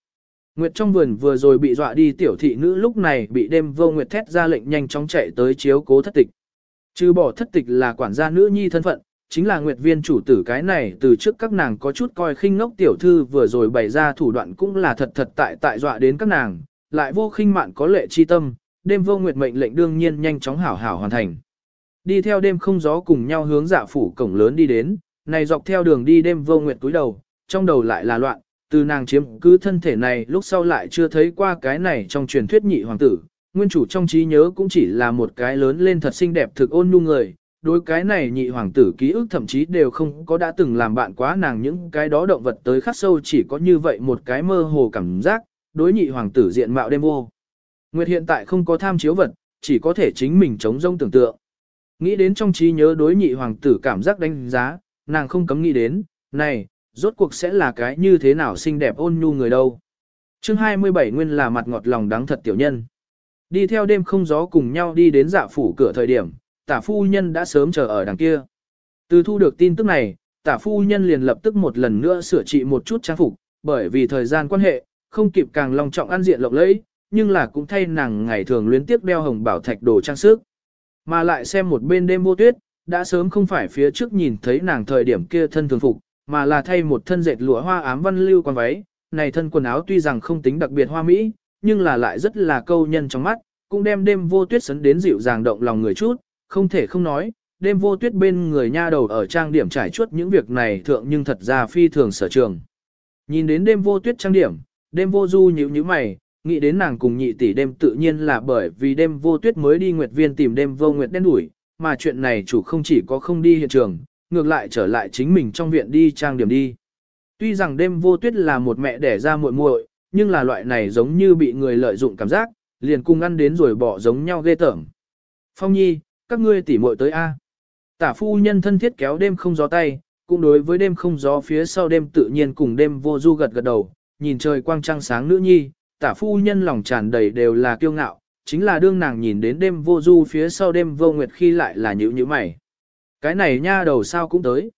Nguyệt trong vườn vừa rồi bị dọa đi tiểu thị nữ lúc này bị đêm vô nguyệt thét ra lệnh nhanh chóng chạy tới chiếu cố thất tịch. Trừ bỏ thất tịch là quản gia nữ nhi thân phận, chính là nguyệt viên chủ tử cái này từ trước các nàng có chút coi khinh ngốc tiểu thư vừa rồi bày ra thủ đoạn cũng là thật thật tại tại dọa đến các nàng, lại vô khinh mạn có lệ chi tâm, đêm vô nguyệt mệnh lệnh đương nhiên nhanh chóng hảo hảo hoàn thành. Đi theo đêm không gió cùng nhau hướng dạ phủ cổng lớn đi đến, này dọc theo đường đi đêm vô nguyệt túi đầu, trong đầu lại là loạn, từ nàng chiếm cứ thân thể này lúc sau lại chưa thấy qua cái này trong truyền thuyết nhị hoàng tử, nguyên chủ trong trí nhớ cũng chỉ là một cái lớn lên thật xinh đẹp thực ôn nhu người, đối cái này nhị hoàng tử ký ức thậm chí đều không có đã từng làm bạn quá nàng những cái đó động vật tới khắc sâu chỉ có như vậy một cái mơ hồ cảm giác, đối nhị hoàng tử diện mạo đêm vô. Nguyệt hiện tại không có tham chiếu vật, chỉ có thể chính mình chống rông tưởng tượng. Nghĩ đến trong trí nhớ đối nhị hoàng tử cảm giác đánh giá, nàng không cấm nghĩ đến, này, rốt cuộc sẽ là cái như thế nào xinh đẹp ôn nhu người đâu. chương 27 nguyên là mặt ngọt lòng đáng thật tiểu nhân. Đi theo đêm không gió cùng nhau đi đến dạ phủ cửa thời điểm, tả phu nhân đã sớm chờ ở đằng kia. Từ thu được tin tức này, tả phu nhân liền lập tức một lần nữa sửa trị một chút trang phục, bởi vì thời gian quan hệ, không kịp càng long trọng ăn diện lộng lẫy, nhưng là cũng thay nàng ngày thường luyến tiếp đeo hồng bảo thạch đồ trang sức. Mà lại xem một bên đêm vô tuyết, đã sớm không phải phía trước nhìn thấy nàng thời điểm kia thân thường phục, mà là thay một thân dệt lụa hoa ám văn lưu quan váy, này thân quần áo tuy rằng không tính đặc biệt hoa mỹ, nhưng là lại rất là câu nhân trong mắt, cũng đem đêm vô tuyết sấn đến dịu dàng động lòng người chút, không thể không nói, đêm vô tuyết bên người nha đầu ở trang điểm trải chuốt những việc này thượng nhưng thật ra phi thường sở trường. Nhìn đến đêm vô tuyết trang điểm, đêm vô du nhíu nhíu mày, nghĩ đến nàng cùng nhị tỷ đêm tự nhiên là bởi vì đêm vô tuyết mới đi nguyệt viên tìm đêm vô nguyệt đen đuổi, mà chuyện này chủ không chỉ có không đi hiện trường, ngược lại trở lại chính mình trong viện đi trang điểm đi. Tuy rằng đêm vô tuyết là một mẹ đẻ ra muội muội, nhưng là loại này giống như bị người lợi dụng cảm giác, liền cùng ăn đến rồi bỏ giống nhau ghê tởm. Phong nhi, các ngươi tỉ muội tới A. Tả phu nhân thân thiết kéo đêm không gió tay, cũng đối với đêm không gió phía sau đêm tự nhiên cùng đêm vô du gật gật đầu, nhìn trời quang trăng sáng nữ nhi, tả phu nhân lòng tràn đầy đều là kiêu ngạo, chính là đương nàng nhìn đến đêm vô du phía sau đêm vô nguyệt khi lại là nhữ như mày. Cái này nha đầu sao cũng tới.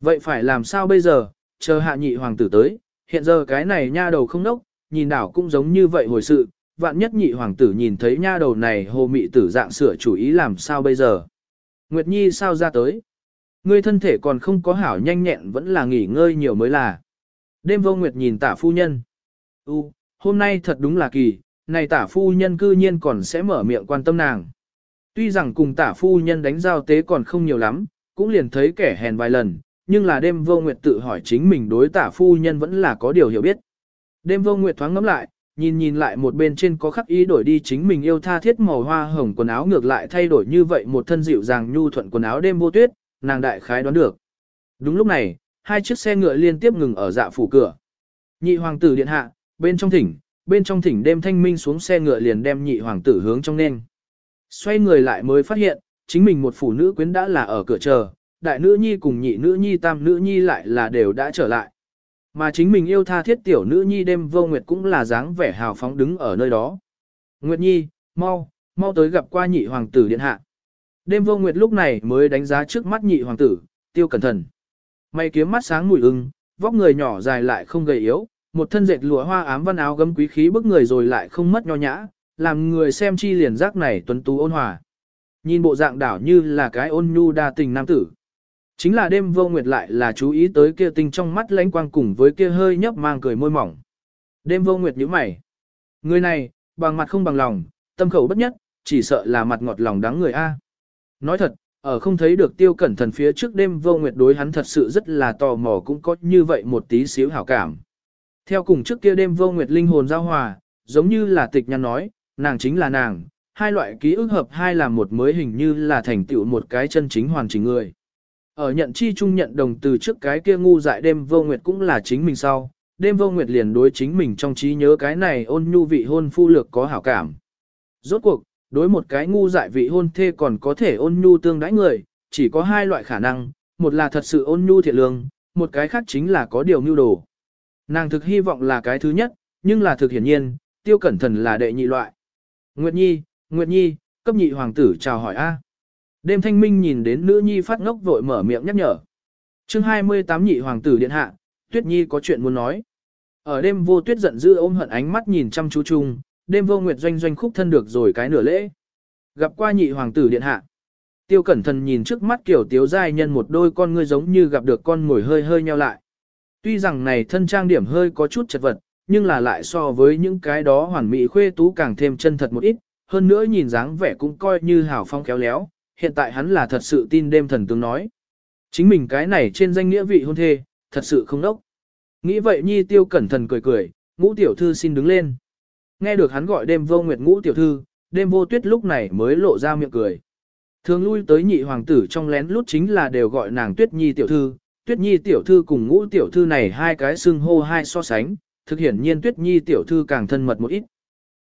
Vậy phải làm sao bây giờ, chờ hạ nhị hoàng tử tới, hiện giờ cái này nha đầu không nốc, nhìn đảo cũng giống như vậy hồi sự, vạn nhất nhị hoàng tử nhìn thấy nha đầu này hồ mị tử dạng sửa chủ ý làm sao bây giờ. Nguyệt Nhi sao ra tới? Ngươi thân thể còn không có hảo nhanh nhẹn vẫn là nghỉ ngơi nhiều mới là. Đêm vô Nguyệt nhìn tả phu nhân. U, hôm nay thật đúng là kỳ, này tả phu nhân cư nhiên còn sẽ mở miệng quan tâm nàng. Tuy rằng cùng tả phu nhân đánh giao tế còn không nhiều lắm, cũng liền thấy kẻ hèn vài lần, nhưng là đêm vô nguyệt tự hỏi chính mình đối tả phu nhân vẫn là có điều hiểu biết. Đêm vô nguyệt thoáng ngắm lại, nhìn nhìn lại một bên trên có khắc ý đổi đi chính mình yêu tha thiết màu hoa hồng quần áo ngược lại thay đổi như vậy một thân dịu dàng nhu thuận quần áo đêm vô tuyết, nàng đại khái đoán được. Đúng lúc này, hai chiếc xe ngựa liên tiếp ngừng ở dạ phủ cửa. Nhị hoàng tử điện hạ, bên trong thỉnh, bên trong thỉnh đêm thanh minh xuống xe ngựa liền đem nhị hoàng tử hướng trong nên. Xoay người lại mới phát hiện, chính mình một phụ nữ quyến đã là ở cửa chờ, đại nữ nhi cùng nhị nữ nhi tam nữ nhi lại là đều đã trở lại. Mà chính mình yêu tha thiết tiểu nữ nhi đêm vô nguyệt cũng là dáng vẻ hào phóng đứng ở nơi đó. Nguyệt nhi, mau, mau tới gặp qua nhị hoàng tử điện hạ. Đêm vô nguyệt lúc này mới đánh giá trước mắt nhị hoàng tử, tiêu cẩn thận. Mày kiếm mắt sáng mùi ưng, vóc người nhỏ dài lại không gầy yếu, một thân dệt lụa hoa ám văn áo gấm quý khí bức người rồi lại không mất nho nhã, làm người xem chi liền giác này tuấn tú ôn hòa. Nhìn bộ dạng đảo như là cái ôn nhu đa tình nam tử. Chính là đêm vô nguyệt lại là chú ý tới kia tinh trong mắt lánh quang cùng với kia hơi nhấp mang cười môi mỏng. Đêm vô nguyệt nhíu mày. Người này, bằng mặt không bằng lòng, tâm khẩu bất nhất, chỉ sợ là mặt ngọt lòng đáng người A. Nói thật, ở không thấy được tiêu cẩn thần phía trước đêm vô nguyệt đối hắn thật sự rất là tò mò cũng có như vậy một tí xíu hảo cảm. Theo cùng trước kia đêm vô nguyệt linh hồn giao hòa, giống như là tịch nhăn nói, nàng chính là nàng, hai loại ký ức hợp hai là một mới hình như là thành tựu một cái chân chính hoàn chỉnh người. Ở nhận chi chung nhận đồng từ trước cái kia ngu dại đêm vô nguyệt cũng là chính mình sau, đêm vô nguyệt liền đối chính mình trong trí nhớ cái này ôn nhu vị hôn phu lược có hảo cảm. Rốt cuộc, đối một cái ngu dại vị hôn thê còn có thể ôn nhu tương đãi người, chỉ có hai loại khả năng, một là thật sự ôn nhu thiện lương, một cái khác chính là có điều mưu đồ. Nàng thực hy vọng là cái thứ nhất, nhưng là thực hiển nhiên, tiêu cẩn thần là đệ nhị loại. Nguyệt Nhi, Nguyệt Nhi, cấp nhị hoàng tử chào hỏi A. Đêm thanh minh nhìn đến nữ nhi phát ngốc vội mở miệng nhắc nhở. chương 28 nhị hoàng tử điện hạ, Tuyết Nhi có chuyện muốn nói. Ở đêm vô tuyết giận dữ ôm hận ánh mắt nhìn chăm chú chung, đêm vô nguyệt doanh doanh khúc thân được rồi cái nửa lễ. Gặp qua nhị hoàng tử điện hạ. Tiêu cẩn thần nhìn trước mắt kiểu tiếu giai nhân một đôi con ngươi giống như gặp được con ngồi hơi hơi nheo lại. Tuy rằng này thân trang điểm hơi có chút chật vật, nhưng là lại so với những cái đó hoàn mỹ khuê tú càng thêm chân thật một ít, hơn nữa nhìn dáng vẻ cũng coi như hào phong khéo léo, hiện tại hắn là thật sự tin đêm thần tướng nói. Chính mình cái này trên danh nghĩa vị hôn thê, thật sự không đốc. Nghĩ vậy nhi tiêu cẩn thận cười cười, ngũ tiểu thư xin đứng lên. Nghe được hắn gọi đêm vô nguyệt ngũ tiểu thư, đêm vô tuyết lúc này mới lộ ra miệng cười. Thường lui tới nhị hoàng tử trong lén lút chính là đều gọi nàng tuyết nhi tiểu thư, tuyết nhi tiểu thư cùng ngũ tiểu thư này hai cái xưng hô hai so sánh, thực hiển nhiên tuyết nhi tiểu thư càng thân mật một ít.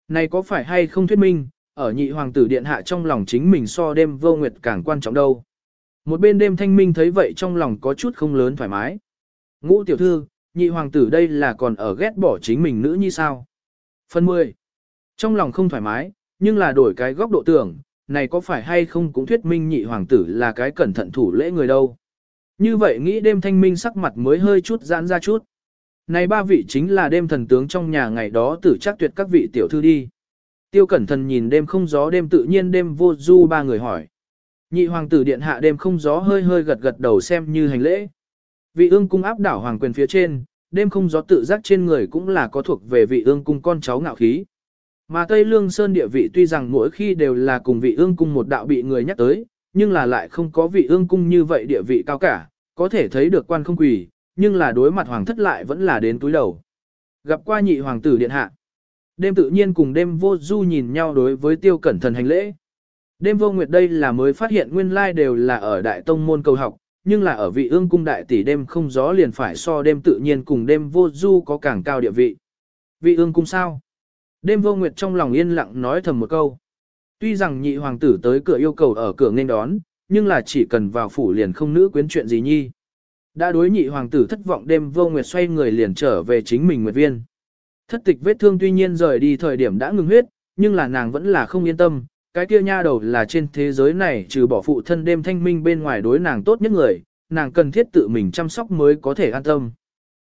Này có phải hay không thuyết minh, ở nhị hoàng tử điện hạ trong lòng chính mình so đêm vô nguyệt càng quan trọng đâu. Một bên đêm thanh minh thấy vậy trong lòng có chút không lớn thoải mái. Ngũ tiểu thư, nhị hoàng tử đây là còn ở ghét bỏ chính mình nữ như sao. Phần 10. Trong lòng không thoải mái, nhưng là đổi cái góc độ tưởng, này có phải hay không cũng thuyết minh nhị hoàng tử là cái cẩn thận thủ lễ người đâu. Như vậy nghĩ đêm thanh minh sắc mặt mới hơi chút giãn ra chút. Này ba vị chính là đêm thần tướng trong nhà ngày đó tử chắc tuyệt các vị tiểu thư đi. Tiêu cẩn thần nhìn đêm không gió đêm tự nhiên đêm vô du ba người hỏi. Nhị hoàng tử điện hạ đêm không gió hơi hơi gật gật đầu xem như hành lễ. Vị ương cung áp đảo hoàng quyền phía trên, đêm không gió tự giác trên người cũng là có thuộc về vị ương cung con cháu ngạo khí. Mà Tây Lương Sơn địa vị tuy rằng mỗi khi đều là cùng vị ương cung một đạo bị người nhắc tới, nhưng là lại không có vị ương cung như vậy địa vị cao cả, có thể thấy được quan không quỷ nhưng là đối mặt hoàng thất lại vẫn là đến túi đầu. Gặp qua nhị hoàng tử điện hạ. Đêm tự nhiên cùng đêm vô du nhìn nhau đối với tiêu cẩn thần hành lễ. Đêm vô nguyệt đây là mới phát hiện nguyên lai đều là ở đại tông môn cầu học, nhưng là ở vị ương cung đại tỷ đêm không gió liền phải so đêm tự nhiên cùng đêm vô du có càng cao địa vị. Vị ương cung sao? Đêm vô nguyệt trong lòng yên lặng nói thầm một câu. Tuy rằng nhị hoàng tử tới cửa yêu cầu ở cửa nên đón, nhưng là chỉ cần vào phủ liền không nữ quyến chuyện gì nhi. Đã đối nhị hoàng tử thất vọng đêm vô nguyệt xoay người liền trở về chính mình nguyệt viên. Thất tịch vết thương tuy nhiên rời đi thời điểm đã ngừng huyết, nhưng là nàng vẫn là không yên tâm, cái kia nha đầu là trên thế giới này trừ bỏ phụ thân đêm thanh minh bên ngoài đối nàng tốt nhất người, nàng cần thiết tự mình chăm sóc mới có thể an tâm.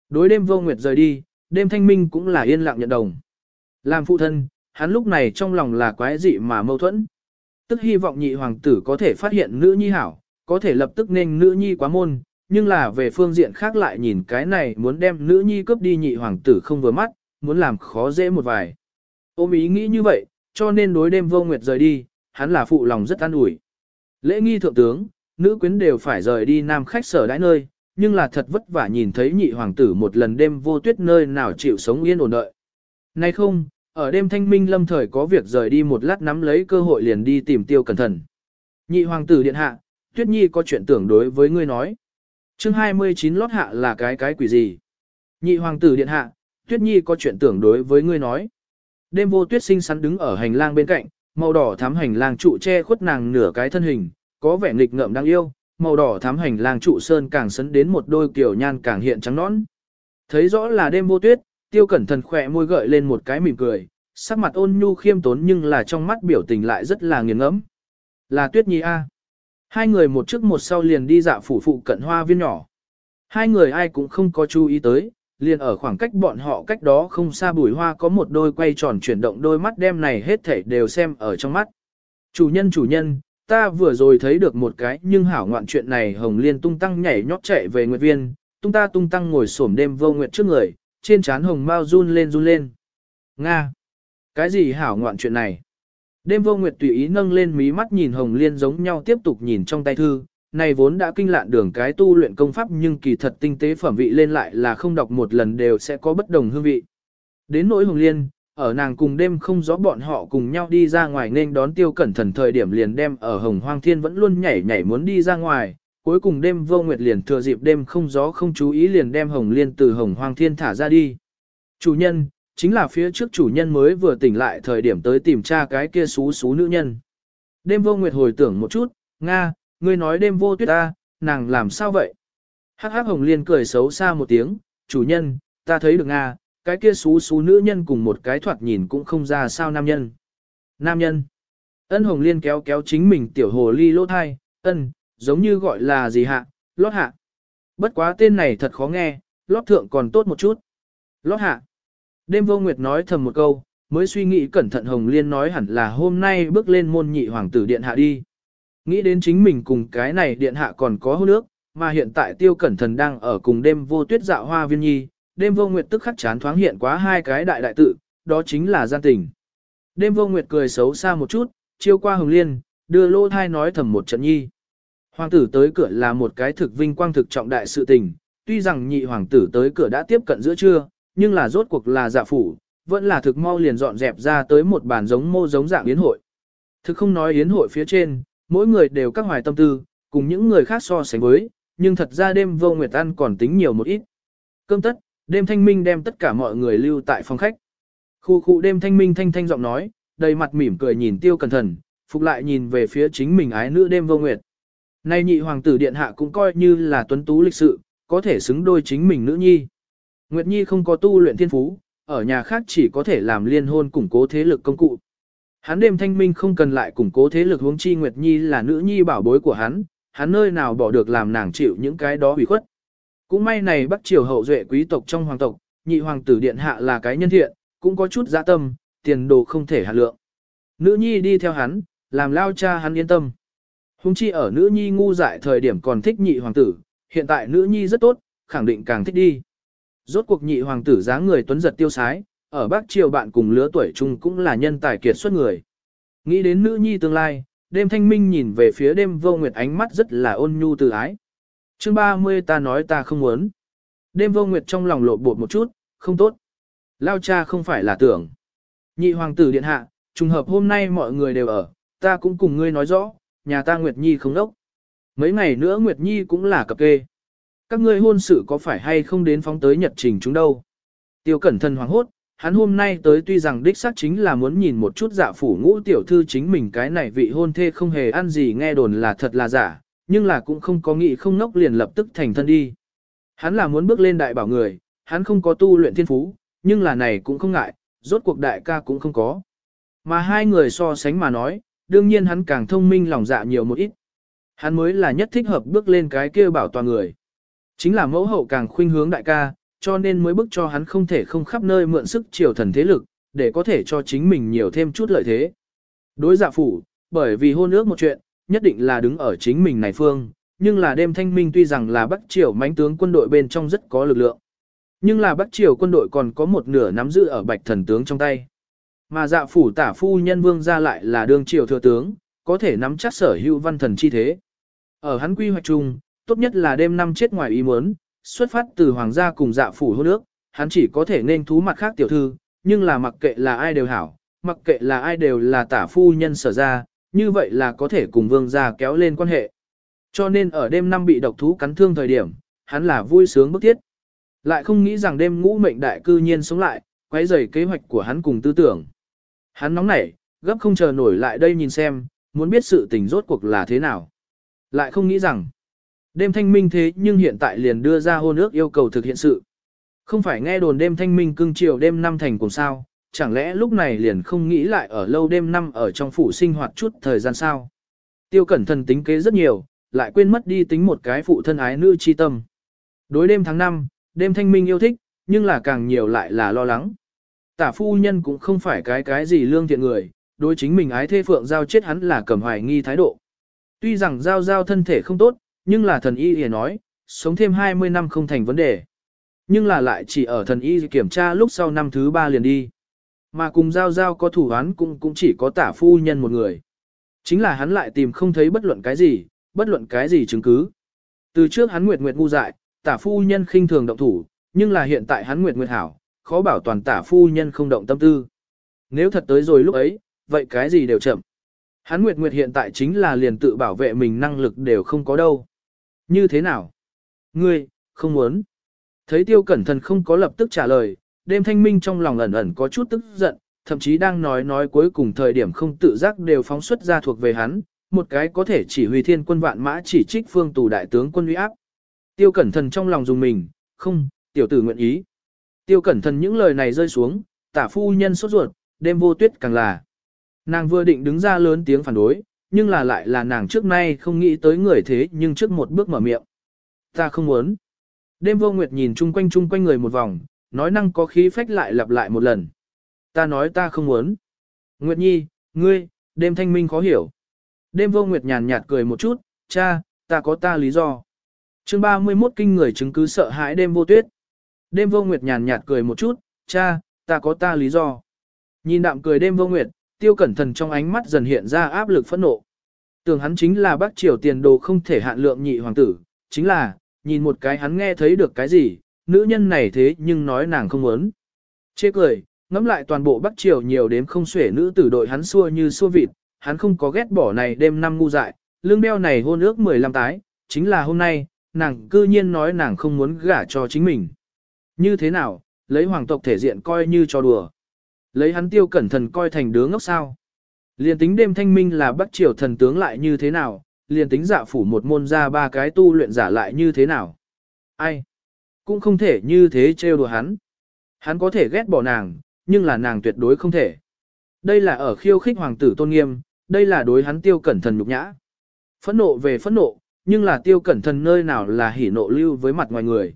Đối đêm vô nguyệt rời đi, đêm thanh minh cũng là yên lặng nhận đồng. Làm phụ thân, hắn lúc này trong lòng là quái dị mà mâu thuẫn. Tức hy vọng nhị hoàng tử có thể phát hiện nữ nhi hảo, có thể lập tức nên nữ nhi quá môn, nhưng là về phương diện khác lại nhìn cái này muốn đem nữ nhi cướp đi nhị hoàng tử không vừa mắt, muốn làm khó dễ một vài. Ôm ý nghĩ như vậy, cho nên đối đêm vô nguyệt rời đi, hắn là phụ lòng rất an ủi. Lễ nghi thượng tướng, nữ quyến đều phải rời đi nam khách sở đãi nơi, nhưng là thật vất vả nhìn thấy nhị hoàng tử một lần đêm vô tuyết nơi nào chịu sống yên ổn đợi. Nay không, ở đêm thanh minh lâm thời có việc rời đi một lát nắm lấy cơ hội liền đi tìm tiêu cẩn thận. Nhị hoàng tử điện hạ, tuyết nhi có chuyện tưởng đối với ngươi nói chương 29 lót hạ là cái cái quỷ gì? Nhị hoàng tử điện hạ, tuyết nhi có chuyện tưởng đối với ngươi nói. Đêm vô tuyết sinh sắn đứng ở hành lang bên cạnh, màu đỏ thắm hành lang trụ che khuất nàng nửa cái thân hình, có vẻ nghịch ngợm đáng yêu, màu đỏ thắm hành lang trụ sơn càng sấn đến một đôi kiểu nhan càng hiện trắng nõn. Thấy rõ là đêm vô tuyết, tiêu cẩn thần khỏe môi gợi lên một cái mỉm cười, sắc mặt ôn nhu khiêm tốn nhưng là trong mắt biểu tình lại rất là nghiền ngẫm. Là tuyết nhi A. Hai người một trước một sau liền đi dạo phủ phụ cận hoa viên nhỏ. Hai người ai cũng không có chú ý tới, liền ở khoảng cách bọn họ cách đó không xa bùi hoa có một đôi quay tròn chuyển động đôi mắt đem này hết thảy đều xem ở trong mắt. Chủ nhân chủ nhân, ta vừa rồi thấy được một cái nhưng hảo ngoạn chuyện này hồng liên tung tăng nhảy nhót chạy về nguyệt viên, tung ta tung tăng ngồi xổm đêm vô nguyệt trước người, trên trán hồng mau run lên run lên. Nga! Cái gì hảo ngoạn chuyện này? Đêm vô nguyệt tùy ý nâng lên mí mắt nhìn hồng liên giống nhau tiếp tục nhìn trong tay thư, này vốn đã kinh lạn đường cái tu luyện công pháp nhưng kỳ thật tinh tế phẩm vị lên lại là không đọc một lần đều sẽ có bất đồng hương vị. Đến nỗi hồng liên, ở nàng cùng đêm không rõ bọn họ cùng nhau đi ra ngoài nên đón tiêu cẩn thận thời điểm liền đem ở hồng hoang thiên vẫn luôn nhảy nhảy muốn đi ra ngoài, cuối cùng đêm vô nguyệt liền thừa dịp đêm không gió không chú ý liền đem hồng liên từ hồng hoang thiên thả ra đi. Chủ nhân, chính là phía trước chủ nhân mới vừa tỉnh lại thời điểm tới tìm tra cái kia xú xú nữ nhân. Đêm vô nguyệt hồi tưởng một chút, Nga, ngươi nói đêm vô tuyết ta, nàng làm sao vậy? Hắc hắc hồng liên cười xấu xa một tiếng, chủ nhân, ta thấy được Nga, cái kia xú xú nữ nhân cùng một cái thoạt nhìn cũng không ra sao nam nhân. Nam nhân. Ân hồng liên kéo kéo chính mình tiểu hồ ly lỗ thai, ân, giống như gọi là gì hạ, lót hạ. Bất quá tên này thật khó nghe, lót thượng còn tốt một chút. Lót hạ. Đêm vô nguyệt nói thầm một câu, mới suy nghĩ cẩn thận Hồng Liên nói hẳn là hôm nay bước lên môn nhị hoàng tử điện hạ đi. Nghĩ đến chính mình cùng cái này điện hạ còn có hôn nước, mà hiện tại tiêu cẩn thần đang ở cùng đêm vô tuyết dạo hoa viên nhi, đêm vô nguyệt tức khắc chán thoáng hiện quá hai cái đại đại tự, đó chính là gian tình. Đêm vô nguyệt cười xấu xa một chút, chiêu qua Hồng Liên, đưa lô thai nói thầm một trận nhi. Hoàng tử tới cửa là một cái thực vinh quang thực trọng đại sự tình, tuy rằng nhị hoàng tử tới cửa đã tiếp cận giữa trưa, nhưng là rốt cuộc là dạ phủ, vẫn là thực mau liền dọn dẹp ra tới một bàn giống mô giống dạng yến hội. Thực không nói yến hội phía trên, mỗi người đều các hoài tâm tư, cùng những người khác so sánh với, nhưng thật ra đêm vô nguyệt ăn còn tính nhiều một ít. Cơm tất, đêm thanh minh đem tất cả mọi người lưu tại phòng khách. Khu khu đêm thanh minh thanh thanh giọng nói, đầy mặt mỉm cười nhìn tiêu cẩn thận, phục lại nhìn về phía chính mình ái nữ đêm vô nguyệt. Nay nhị hoàng tử điện hạ cũng coi như là tuấn tú lịch sự, có thể xứng đôi chính mình nữ nhi. Nguyệt Nhi không có tu luyện thiên phú, ở nhà khác chỉ có thể làm liên hôn củng cố thế lực công cụ. Hắn đêm thanh minh không cần lại củng cố thế lực huống chi Nguyệt Nhi là nữ nhi bảo bối của hắn, hắn nơi nào bỏ được làm nàng chịu những cái đó hủy khuất. Cũng may này bắt triều hậu duệ quý tộc trong hoàng tộc, nhị hoàng tử điện hạ là cái nhân thiện, cũng có chút dạ tâm, tiền đồ không thể hạ lượng. Nữ nhi đi theo hắn, làm lao cha hắn yên tâm. Hùng chi ở nữ nhi ngu dại thời điểm còn thích nhị hoàng tử, hiện tại nữ nhi rất tốt, khẳng định càng thích đi. Rốt cuộc nhị hoàng tử dáng người tuấn giật tiêu sái, ở Bắc Triều bạn cùng lứa tuổi chung cũng là nhân tài kiệt xuất người. Nghĩ đến nữ nhi tương lai, đêm thanh minh nhìn về phía đêm vô nguyệt ánh mắt rất là ôn nhu từ ái. chương 30 ta nói ta không muốn. Đêm vô nguyệt trong lòng lộ bột một chút, không tốt. Lao cha không phải là tưởng. Nhị hoàng tử điện hạ, trùng hợp hôm nay mọi người đều ở, ta cũng cùng ngươi nói rõ, nhà ta Nguyệt Nhi không đốc. Mấy ngày nữa Nguyệt Nhi cũng là cập kê. Các ngươi hôn sự có phải hay không đến phóng tới nhật trình chúng đâu. Tiêu cẩn thận hoảng hốt, hắn hôm nay tới tuy rằng đích xác chính là muốn nhìn một chút dạ phủ ngũ tiểu thư chính mình cái này vị hôn thê không hề ăn gì nghe đồn là thật là giả, nhưng là cũng không có nghĩ không nốc liền lập tức thành thân đi. Hắn là muốn bước lên đại bảo người, hắn không có tu luyện thiên phú, nhưng là này cũng không ngại, rốt cuộc đại ca cũng không có. Mà hai người so sánh mà nói, đương nhiên hắn càng thông minh lòng dạ nhiều một ít. Hắn mới là nhất thích hợp bước lên cái kia bảo toàn người. Chính là mẫu hậu càng khuynh hướng đại ca, cho nên mới bức cho hắn không thể không khắp nơi mượn sức triều thần thế lực, để có thể cho chính mình nhiều thêm chút lợi thế. Đối dạ phủ, bởi vì hôn ước một chuyện, nhất định là đứng ở chính mình này phương, nhưng là đêm thanh minh tuy rằng là Bắc Triều mãnh tướng quân đội bên trong rất có lực lượng. Nhưng là Bắc Triều quân đội còn có một nửa nắm giữ ở bạch thần tướng trong tay. Mà dạ phủ tả phu nhân vương ra lại là đương triều thừa tướng, có thể nắm chắc sở hữu văn thần chi thế. Ở hắn quy hoạch chung, tốt nhất là đêm năm chết ngoài ý muốn, xuất phát từ hoàng gia cùng dạ phủ hôn nước, hắn chỉ có thể nên thú mặt khác tiểu thư, nhưng là mặc kệ là ai đều hảo, mặc kệ là ai đều là tả phu nhân sở ra, như vậy là có thể cùng vương gia kéo lên quan hệ. Cho nên ở đêm năm bị độc thú cắn thương thời điểm, hắn là vui sướng bức thiết. Lại không nghĩ rằng đêm ngũ mệnh đại cư nhiên sống lại, quấy rầy kế hoạch của hắn cùng tư tưởng. Hắn nóng nảy, gấp không chờ nổi lại đây nhìn xem, muốn biết sự tình rốt cuộc là thế nào. Lại không nghĩ rằng, đêm thanh minh thế nhưng hiện tại liền đưa ra hôn ước yêu cầu thực hiện sự. Không phải nghe đồn đêm thanh minh cưng chiều đêm năm thành cùng sao, chẳng lẽ lúc này liền không nghĩ lại ở lâu đêm năm ở trong phủ sinh hoạt chút thời gian sao. Tiêu cẩn thần tính kế rất nhiều, lại quên mất đi tính một cái phụ thân ái nữ chi tâm. Đối đêm tháng 5, đêm thanh minh yêu thích, nhưng là càng nhiều lại là lo lắng. Tả phu nhân cũng không phải cái cái gì lương thiện người, đối chính mình ái thê phượng giao chết hắn là cầm hoài nghi thái độ. Tuy rằng giao giao thân thể không tốt, nhưng là thần y thì nói, sống thêm 20 năm không thành vấn đề. Nhưng là lại chỉ ở thần y kiểm tra lúc sau năm thứ ba liền đi. Mà cùng giao giao có thủ án cũng cũng chỉ có tả phu nhân một người. Chính là hắn lại tìm không thấy bất luận cái gì, bất luận cái gì chứng cứ. Từ trước hắn nguyệt nguyệt ngu dại, tả phu nhân khinh thường động thủ, nhưng là hiện tại hắn nguyệt nguyệt hảo, khó bảo toàn tả phu nhân không động tâm tư. Nếu thật tới rồi lúc ấy, vậy cái gì đều chậm. Hắn nguyệt nguyệt hiện tại chính là liền tự bảo vệ mình năng lực đều không có đâu. Như thế nào? Ngươi, không muốn. Thấy tiêu cẩn thận không có lập tức trả lời, đêm thanh minh trong lòng ẩn ẩn có chút tức giận, thậm chí đang nói nói cuối cùng thời điểm không tự giác đều phóng xuất ra thuộc về hắn, một cái có thể chỉ huy thiên quân vạn mã chỉ trích phương tù đại tướng quân uy áp. Tiêu cẩn thận trong lòng dùng mình, không, tiểu tử nguyện ý. Tiêu cẩn thận những lời này rơi xuống, tả phu nhân sốt ruột, đêm vô tuyết càng là. Nàng vừa định đứng ra lớn tiếng phản đối, nhưng là lại là nàng trước nay không nghĩ tới người thế nhưng trước một bước mở miệng. Ta không muốn. Đêm vô nguyệt nhìn chung quanh chung quanh người một vòng, nói năng có khí phách lại lặp lại một lần. Ta nói ta không muốn. Nguyệt Nhi, ngươi, đêm thanh minh khó hiểu. Đêm vô Nguyệt nhàn nhạt cười một chút, cha, ta có ta lý do. chương 31 kinh người chứng cứ sợ hãi đêm vô tuyết. Đêm vô Nguyệt nhàn nhạt cười một chút, cha, ta có ta lý do. Nhìn đạm cười đêm vô Nguyệt, tiêu cẩn thần trong ánh mắt dần hiện ra áp lực phẫn nộ. Tưởng hắn chính là bác triều tiền đồ không thể hạn lượng nhị hoàng tử, chính là, nhìn một cái hắn nghe thấy được cái gì, nữ nhân này thế nhưng nói nàng không muốn. Chê cười, ngắm lại toàn bộ Bắc Triều nhiều đếm không xuể nữ tử đội hắn xua như xua vịt, hắn không có ghét bỏ này đêm năm ngu dại, lương beo này hôn ước 15 tái, chính là hôm nay, nàng cư nhiên nói nàng không muốn gả cho chính mình. Như thế nào, lấy hoàng tộc thể diện coi như cho đùa. Lấy hắn tiêu cẩn thận coi thành đứa ngốc sao. liền tính đêm thanh minh là Bắc Triều thần tướng lại như thế nào, liền tính dạ phủ một môn ra ba cái tu luyện giả lại như thế nào. Ai? Cũng không thể như thế trêu đùa hắn. Hắn có thể ghét bỏ nàng, nhưng là nàng tuyệt đối không thể. Đây là ở khiêu khích hoàng tử tôn nghiêm, đây là đối hắn tiêu cẩn thần nhục nhã. Phẫn nộ về phẫn nộ, nhưng là tiêu cẩn thần nơi nào là hỉ nộ lưu với mặt ngoài người.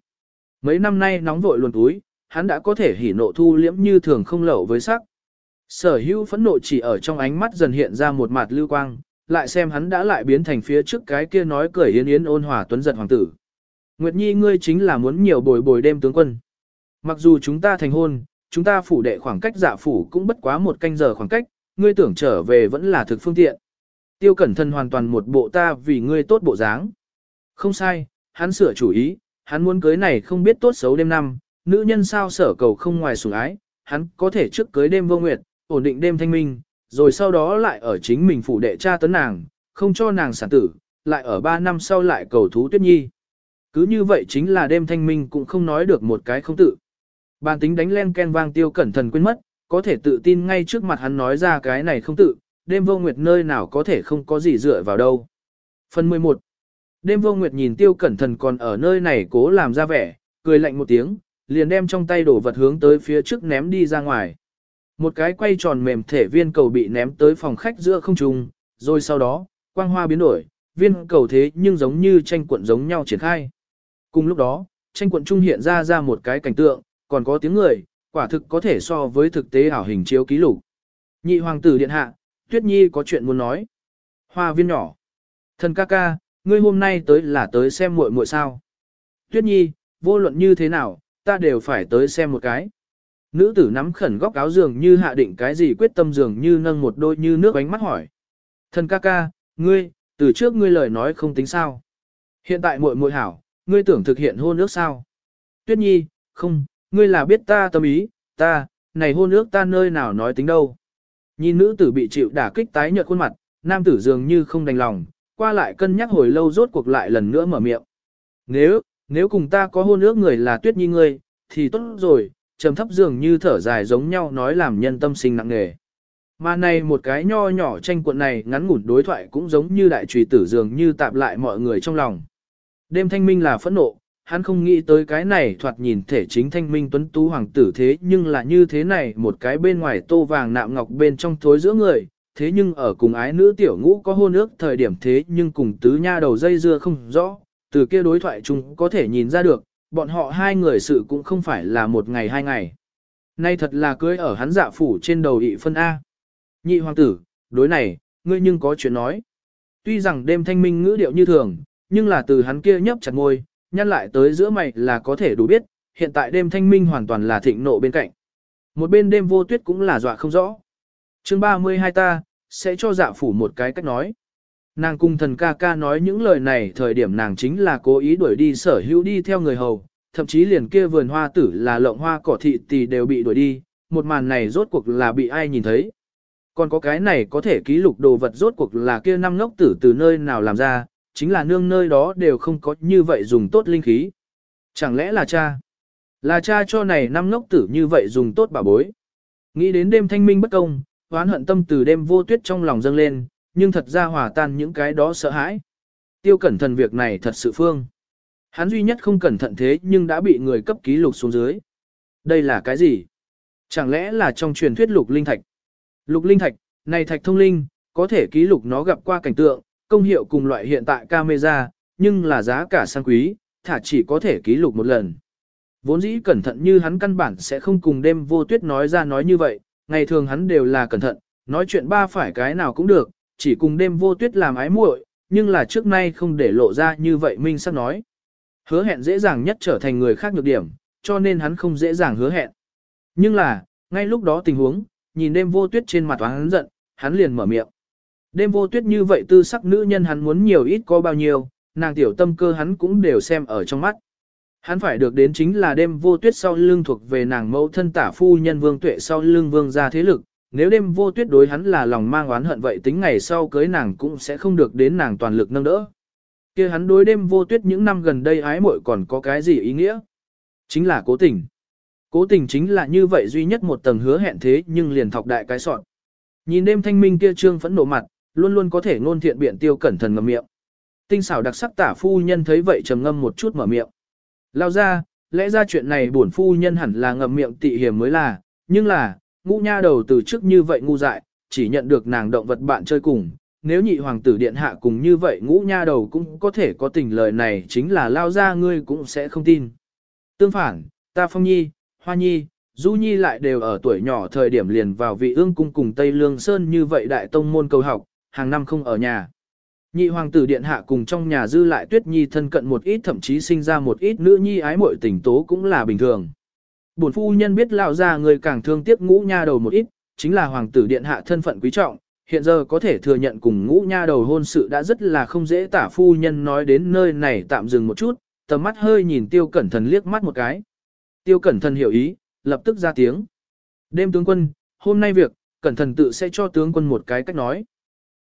Mấy năm nay nóng vội luồn túi, hắn đã có thể hỉ nộ thu liễm như thường không lẩu với sắc. Sở hữu phẫn nộ chỉ ở trong ánh mắt dần hiện ra một mặt lưu quang, lại xem hắn đã lại biến thành phía trước cái kia nói cười yến yến ôn hòa tuấn giật hoàng tử. Nguyệt Nhi ngươi chính là muốn nhiều bồi bồi đêm tướng quân. Mặc dù chúng ta thành hôn, chúng ta phủ đệ khoảng cách dạ phủ cũng bất quá một canh giờ khoảng cách, ngươi tưởng trở về vẫn là thực phương tiện. Tiêu cẩn thân hoàn toàn một bộ ta vì ngươi tốt bộ dáng. Không sai, hắn sửa chủ ý, hắn muốn cưới này không biết tốt xấu đêm năm, nữ nhân sao sở cầu không ngoài sủng ái, hắn có thể trước cưới đêm vô nguyệt, ổn định đêm thanh minh, rồi sau đó lại ở chính mình phủ đệ cha tấn nàng, không cho nàng sản tử, lại ở 3 năm sau lại cầu thú tuyết nhi. Cứ như vậy chính là đêm thanh minh cũng không nói được một cái không tự. Bàn tính đánh len ken vang tiêu cẩn thận quên mất, có thể tự tin ngay trước mặt hắn nói ra cái này không tự, đêm vô nguyệt nơi nào có thể không có gì dựa vào đâu. Phần 11 Đêm vô nguyệt nhìn tiêu cẩn thần còn ở nơi này cố làm ra vẻ, cười lạnh một tiếng, liền đem trong tay đổ vật hướng tới phía trước ném đi ra ngoài. Một cái quay tròn mềm thể viên cầu bị ném tới phòng khách giữa không trung, rồi sau đó, quang hoa biến đổi, viên cầu thế nhưng giống như tranh cuộn giống nhau triển khai. Cùng lúc đó, tranh cuộn trung hiện ra ra một cái cảnh tượng, còn có tiếng người, quả thực có thể so với thực tế ảo hình chiếu ký lục. Nhị hoàng tử điện hạ, Tuyết Nhi có chuyện muốn nói. Hoa viên nhỏ. Thần ca ca, ngươi hôm nay tới là tới xem muội muội sao. Tuyết Nhi, vô luận như thế nào, ta đều phải tới xem một cái. Nữ tử nắm khẩn góc áo giường như hạ định cái gì quyết tâm giường như nâng một đôi như nước ánh mắt hỏi. Thần ca ca, ngươi, từ trước ngươi lời nói không tính sao. Hiện tại muội muội hảo, ngươi tưởng thực hiện hôn ước sao? Tuyết Nhi, không, ngươi là biết ta tâm ý, ta, này hôn ước ta nơi nào nói tính đâu. Nhìn nữ tử bị chịu đả kích tái nhợt khuôn mặt, nam tử dường như không đành lòng, qua lại cân nhắc hồi lâu rốt cuộc lại lần nữa mở miệng. Nếu, nếu cùng ta có hôn ước người là Tuyết Nhi ngươi, thì tốt rồi, trầm thấp dường như thở dài giống nhau nói làm nhân tâm sinh nặng nề. Mà này một cái nho nhỏ tranh cuộn này ngắn ngủn đối thoại cũng giống như đại trùy tử dường như tạp lại mọi người trong lòng. Đêm thanh minh là phẫn nộ, hắn không nghĩ tới cái này thoạt nhìn thể chính thanh minh tuấn tú hoàng tử thế nhưng là như thế này một cái bên ngoài tô vàng nạm ngọc bên trong thối giữa người, thế nhưng ở cùng ái nữ tiểu ngũ có hôn ước thời điểm thế nhưng cùng tứ nha đầu dây dưa không rõ, từ kia đối thoại chung có thể nhìn ra được, bọn họ hai người sự cũng không phải là một ngày hai ngày. Nay thật là cưới ở hắn dạ phủ trên đầu ị phân A. Nhị hoàng tử, đối này, ngươi nhưng có chuyện nói. Tuy rằng đêm thanh minh ngữ điệu như thường, nhưng là từ hắn kia nhấp chặt ngôi, nhăn lại tới giữa mày là có thể đủ biết, hiện tại đêm thanh minh hoàn toàn là thịnh nộ bên cạnh. Một bên đêm vô tuyết cũng là dọa không rõ. chương 32 ta, sẽ cho dạ phủ một cái cách nói. Nàng cung thần ca ca nói những lời này thời điểm nàng chính là cố ý đuổi đi sở hữu đi theo người hầu, thậm chí liền kia vườn hoa tử là lộng hoa cỏ thị tỷ đều bị đuổi đi, một màn này rốt cuộc là bị ai nhìn thấy. Còn có cái này có thể ký lục đồ vật rốt cuộc là kia năm ngốc tử từ nơi nào làm ra, chính là nương nơi đó đều không có như vậy dùng tốt linh khí. Chẳng lẽ là cha? Là cha cho này năm ngốc tử như vậy dùng tốt bà bối. Nghĩ đến đêm thanh minh bất công, hoán hận tâm từ đêm vô tuyết trong lòng dâng lên, nhưng thật ra hòa tan những cái đó sợ hãi. Tiêu cẩn thận việc này thật sự phương. Hắn duy nhất không cẩn thận thế nhưng đã bị người cấp ký lục xuống dưới. Đây là cái gì? Chẳng lẽ là trong truyền thuyết lục linh thạch? Lục linh thạch, này thạch thông linh, có thể ký lục nó gặp qua cảnh tượng, công hiệu cùng loại hiện tại camera, nhưng là giá cả sang quý, thả chỉ có thể ký lục một lần. Vốn dĩ cẩn thận như hắn căn bản sẽ không cùng đêm vô tuyết nói ra nói như vậy, ngày thường hắn đều là cẩn thận, nói chuyện ba phải cái nào cũng được, chỉ cùng đêm vô tuyết làm ái muội, nhưng là trước nay không để lộ ra như vậy minh sắc nói. Hứa hẹn dễ dàng nhất trở thành người khác nhược điểm, cho nên hắn không dễ dàng hứa hẹn. Nhưng là, ngay lúc đó tình huống, nhìn đêm vô tuyết trên mặt hắn giận, hắn liền mở miệng. Đêm vô tuyết như vậy tư sắc nữ nhân hắn muốn nhiều ít có bao nhiêu, nàng tiểu tâm cơ hắn cũng đều xem ở trong mắt. Hắn phải được đến chính là đêm vô tuyết sau lưng thuộc về nàng mẫu thân tả phu nhân vương tuệ sau lưng vương gia thế lực, nếu đêm vô tuyết đối hắn là lòng mang oán hận vậy tính ngày sau cưới nàng cũng sẽ không được đến nàng toàn lực nâng đỡ. kia hắn đối đêm vô tuyết những năm gần đây ái muội còn có cái gì ý nghĩa? Chính là cố tình. Cố tình chính là như vậy duy nhất một tầng hứa hẹn thế nhưng liền thọc đại cái sọn. Nhìn đêm thanh minh kia trương phẫn nộ mặt, luôn luôn có thể ngôn thiện biện tiêu cẩn thận ngậm miệng. Tinh xảo đặc sắc tả phu nhân thấy vậy trầm ngâm một chút mở miệng. Lao ra, lẽ ra chuyện này bổn phu nhân hẳn là ngậm miệng tị hiểm mới là, nhưng là, ngũ nha đầu từ trước như vậy ngu dại, chỉ nhận được nàng động vật bạn chơi cùng. Nếu nhị hoàng tử điện hạ cùng như vậy ngũ nha đầu cũng có thể có tình lời này chính là lao ra ngươi cũng sẽ không tin. Tương phản, ta phong nhi, hoa nhi, du nhi lại đều ở tuổi nhỏ thời điểm liền vào vị ương cung cùng Tây Lương Sơn như vậy đại tông môn cầu học, hàng năm không ở nhà. Nhị hoàng tử điện hạ cùng trong nhà dư lại tuyết nhi thân cận một ít thậm chí sinh ra một ít nữ nhi ái muội tình tố cũng là bình thường. Bổn phu nhân biết lão già người càng thương tiếc ngũ nha đầu một ít, chính là hoàng tử điện hạ thân phận quý trọng, hiện giờ có thể thừa nhận cùng ngũ nha đầu hôn sự đã rất là không dễ tả phu nhân nói đến nơi này tạm dừng một chút, tầm mắt hơi nhìn tiêu cẩn thần liếc mắt một cái. Tiêu cẩn thần hiểu ý, lập tức ra tiếng. Đêm tướng quân, hôm nay việc, cẩn thần tự sẽ cho tướng quân một cái cách nói.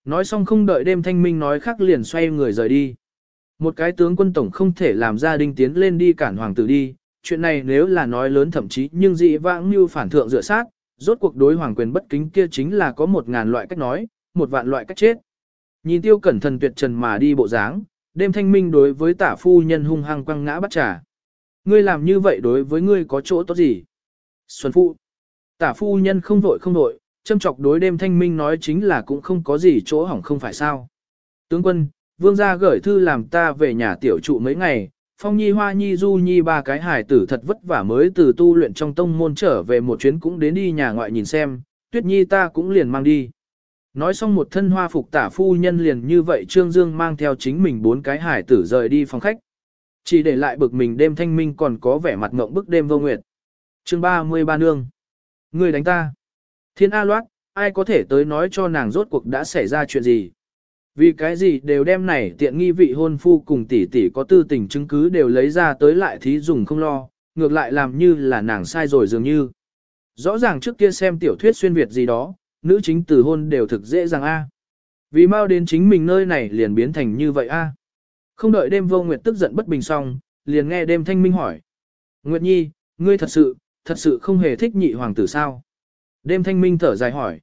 Nói xong không đợi đêm thanh minh nói khác liền xoay người rời đi. Một cái tướng quân tổng không thể làm gia đình tiến lên đi cản hoàng tử đi, chuyện này nếu là nói lớn thậm chí nhưng dị vãng như phản thượng dựa sát, rốt cuộc đối hoàng quyền bất kính kia chính là có một ngàn loại cách nói, một vạn loại cách chết. Nhìn tiêu cẩn thận tuyệt trần mà đi bộ dáng, đêm thanh minh đối với tả phu nhân hung hăng quăng ngã bắt trả. Ngươi làm như vậy đối với ngươi có chỗ tốt gì? Xuân phụ. Tả phu nhân không vội không vội, châm chọc đối đêm thanh minh nói chính là cũng không có gì chỗ hỏng không phải sao. Tướng quân, vương gia gửi thư làm ta về nhà tiểu trụ mấy ngày, phong nhi hoa nhi du nhi ba cái hải tử thật vất vả mới từ tu luyện trong tông môn trở về một chuyến cũng đến đi nhà ngoại nhìn xem, tuyết nhi ta cũng liền mang đi. Nói xong một thân hoa phục tả phu nhân liền như vậy Trương Dương mang theo chính mình bốn cái hải tử rời đi phòng khách. Chỉ để lại bực mình đêm thanh minh còn có vẻ mặt ngộng bức đêm vô nguyệt. chương 33 nương. Người đánh ta. Thiên A loát, ai có thể tới nói cho nàng rốt cuộc đã xảy ra chuyện gì. Vì cái gì đều đem này tiện nghi vị hôn phu cùng tỷ tỷ có tư tình chứng cứ đều lấy ra tới lại thí dùng không lo, ngược lại làm như là nàng sai rồi dường như. Rõ ràng trước kia xem tiểu thuyết xuyên Việt gì đó, nữ chính từ hôn đều thực dễ dàng a. À. Vì mau đến chính mình nơi này liền biến thành như vậy a. À. Không đợi đêm vô nguyệt tức giận bất bình xong, liền nghe đêm thanh minh hỏi. Nguyệt Nhi, ngươi thật sự, thật sự không hề thích nhị hoàng tử sao? Đêm thanh minh thở dài hỏi.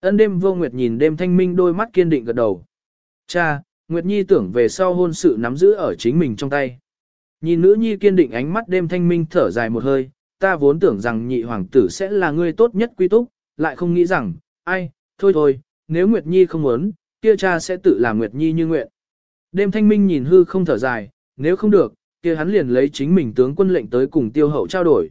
Ân đêm vô nguyệt nhìn đêm thanh minh đôi mắt kiên định gật đầu. Cha, Nguyệt Nhi tưởng về sau hôn sự nắm giữ ở chính mình trong tay. Nhìn nữ nhi kiên định ánh mắt đêm thanh minh thở dài một hơi, ta vốn tưởng rằng nhị hoàng tử sẽ là người tốt nhất quy túc, lại không nghĩ rằng, ai, thôi thôi, nếu Nguyệt Nhi không muốn, kia cha sẽ tự làm Nguyệt Nhi như nguyện. Đêm thanh minh nhìn hư không thở dài, nếu không được, kia hắn liền lấy chính mình tướng quân lệnh tới cùng tiêu hậu trao đổi.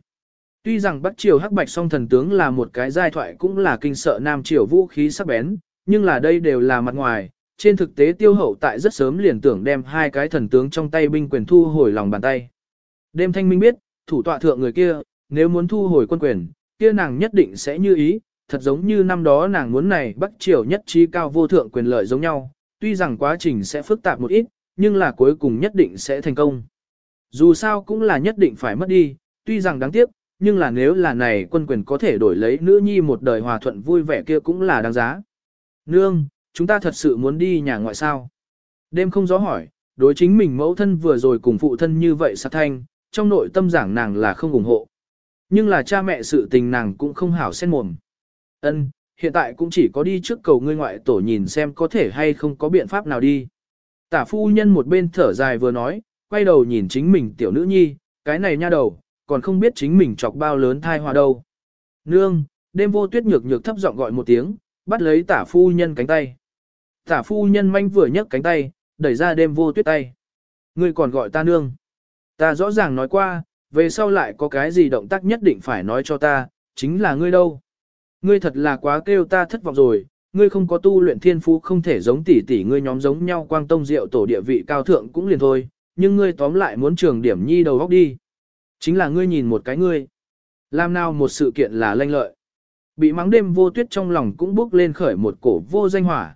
Tuy rằng Bắc Triều Hắc Bạch song thần tướng là một cái giai thoại cũng là kinh sợ Nam Triều vũ khí sắc bén, nhưng là đây đều là mặt ngoài, trên thực tế tiêu hậu tại rất sớm liền tưởng đem hai cái thần tướng trong tay binh quyền thu hồi lòng bàn tay. Đêm thanh minh biết, thủ tọa thượng người kia, nếu muốn thu hồi quân quyền, kia nàng nhất định sẽ như ý, thật giống như năm đó nàng muốn này Bắc Triều nhất trí cao vô thượng quyền lợi giống nhau, tuy rằng quá trình sẽ phức tạp một ít, nhưng là cuối cùng nhất định sẽ thành công. Dù sao cũng là nhất định phải mất đi, tuy rằng đáng tiếc, nhưng là nếu là này quân quyền có thể đổi lấy nữ nhi một đời hòa thuận vui vẻ kia cũng là đáng giá. Nương, chúng ta thật sự muốn đi nhà ngoại sao? Đêm không gió hỏi, đối chính mình mẫu thân vừa rồi cùng phụ thân như vậy sát thanh, trong nội tâm giảng nàng là không ủng hộ. Nhưng là cha mẹ sự tình nàng cũng không hảo xen mồm. Ân, hiện tại cũng chỉ có đi trước cầu ngươi ngoại tổ nhìn xem có thể hay không có biện pháp nào đi. Tả phu nhân một bên thở dài vừa nói, quay đầu nhìn chính mình tiểu nữ nhi, cái này nha đầu, còn không biết chính mình chọc bao lớn thai hoa đâu. Nương, đêm vô tuyết nhược nhược thấp giọng gọi một tiếng, bắt lấy tả phu nhân cánh tay. Tả phu nhân manh vừa nhấc cánh tay, đẩy ra đêm vô tuyết tay. Ngươi còn gọi ta nương. Ta rõ ràng nói qua, về sau lại có cái gì động tác nhất định phải nói cho ta, chính là ngươi đâu. Ngươi thật là quá kêu ta thất vọng rồi, ngươi không có tu luyện thiên phú không thể giống tỷ tỷ ngươi nhóm giống nhau quang tông diệu tổ địa vị cao thượng cũng liền thôi, nhưng ngươi tóm lại muốn trường điểm nhi đầu góc đi. Chính là ngươi nhìn một cái ngươi. Làm nào một sự kiện là lanh lợi. Bị mắng đêm vô tuyết trong lòng cũng bước lên khởi một cổ vô danh hỏa.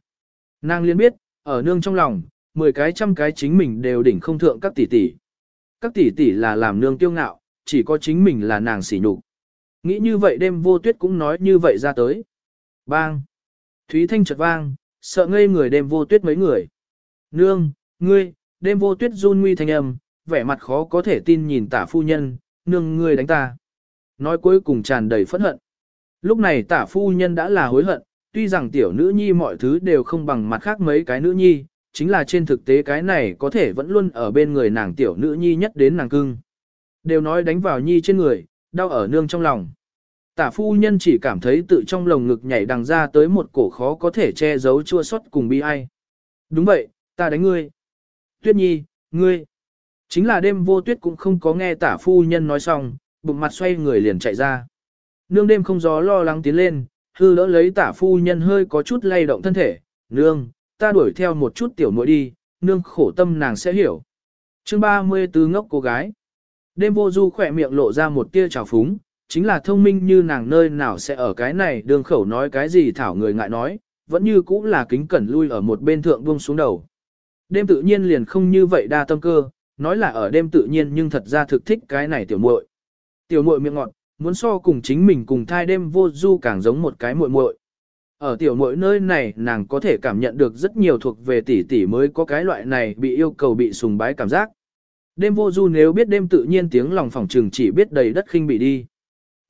Nàng liên biết, ở nương trong lòng, 10 cái trăm cái chính mình đều đỉnh không thượng các tỷ tỷ. Các tỷ tỷ là làm nương tiêu ngạo, chỉ có chính mình là nàng sỉ nhục. Nghĩ như vậy đêm vô tuyết cũng nói như vậy ra tới. Bang! Thúy Thanh chợt vang, sợ ngây người đêm vô tuyết mấy người. Nương, ngươi, đêm vô tuyết run nguy thanh âm, vẻ mặt khó có thể tin nhìn tả phu nhân, nương ngươi đánh ta. Nói cuối cùng tràn đầy phẫn hận. Lúc này tả phu nhân đã là hối hận, tuy rằng tiểu nữ nhi mọi thứ đều không bằng mặt khác mấy cái nữ nhi, chính là trên thực tế cái này có thể vẫn luôn ở bên người nàng tiểu nữ nhi nhất đến nàng cưng. Đều nói đánh vào nhi trên người, đau ở nương trong lòng. Tả phu nhân chỉ cảm thấy tự trong lồng ngực nhảy đằng ra tới một cổ khó có thể che giấu chua xót cùng bi ai. Đúng vậy, ta đánh ngươi. Tuyết nhi, ngươi. Chính là đêm vô tuyết cũng không có nghe tả phu nhân nói xong, bụng mặt xoay người liền chạy ra. Nương đêm không gió lo lắng tiến lên, hư đỡ lấy tả phu nhân hơi có chút lay động thân thể. Nương, ta đuổi theo một chút tiểu muội đi, nương khổ tâm nàng sẽ hiểu. chương 34 ngốc cô gái. Đêm vô du khỏe miệng lộ ra một tia trào phúng, chính là thông minh như nàng nơi nào sẽ ở cái này đường khẩu nói cái gì thảo người ngại nói, vẫn như cũng là kính cẩn lui ở một bên thượng buông xuống đầu. Đêm tự nhiên liền không như vậy đa tâm cơ, nói là ở đêm tự nhiên nhưng thật ra thực thích cái này tiểu muội. Tiểu muội miệng ngọt, muốn so cùng chính mình cùng thai đêm vô du càng giống một cái muội muội. Ở tiểu muội nơi này nàng có thể cảm nhận được rất nhiều thuộc về tỷ tỷ mới có cái loại này bị yêu cầu bị sùng bái cảm giác. Đêm vô du nếu biết đêm tự nhiên tiếng lòng phòng trừng chỉ biết đầy đất khinh bị đi.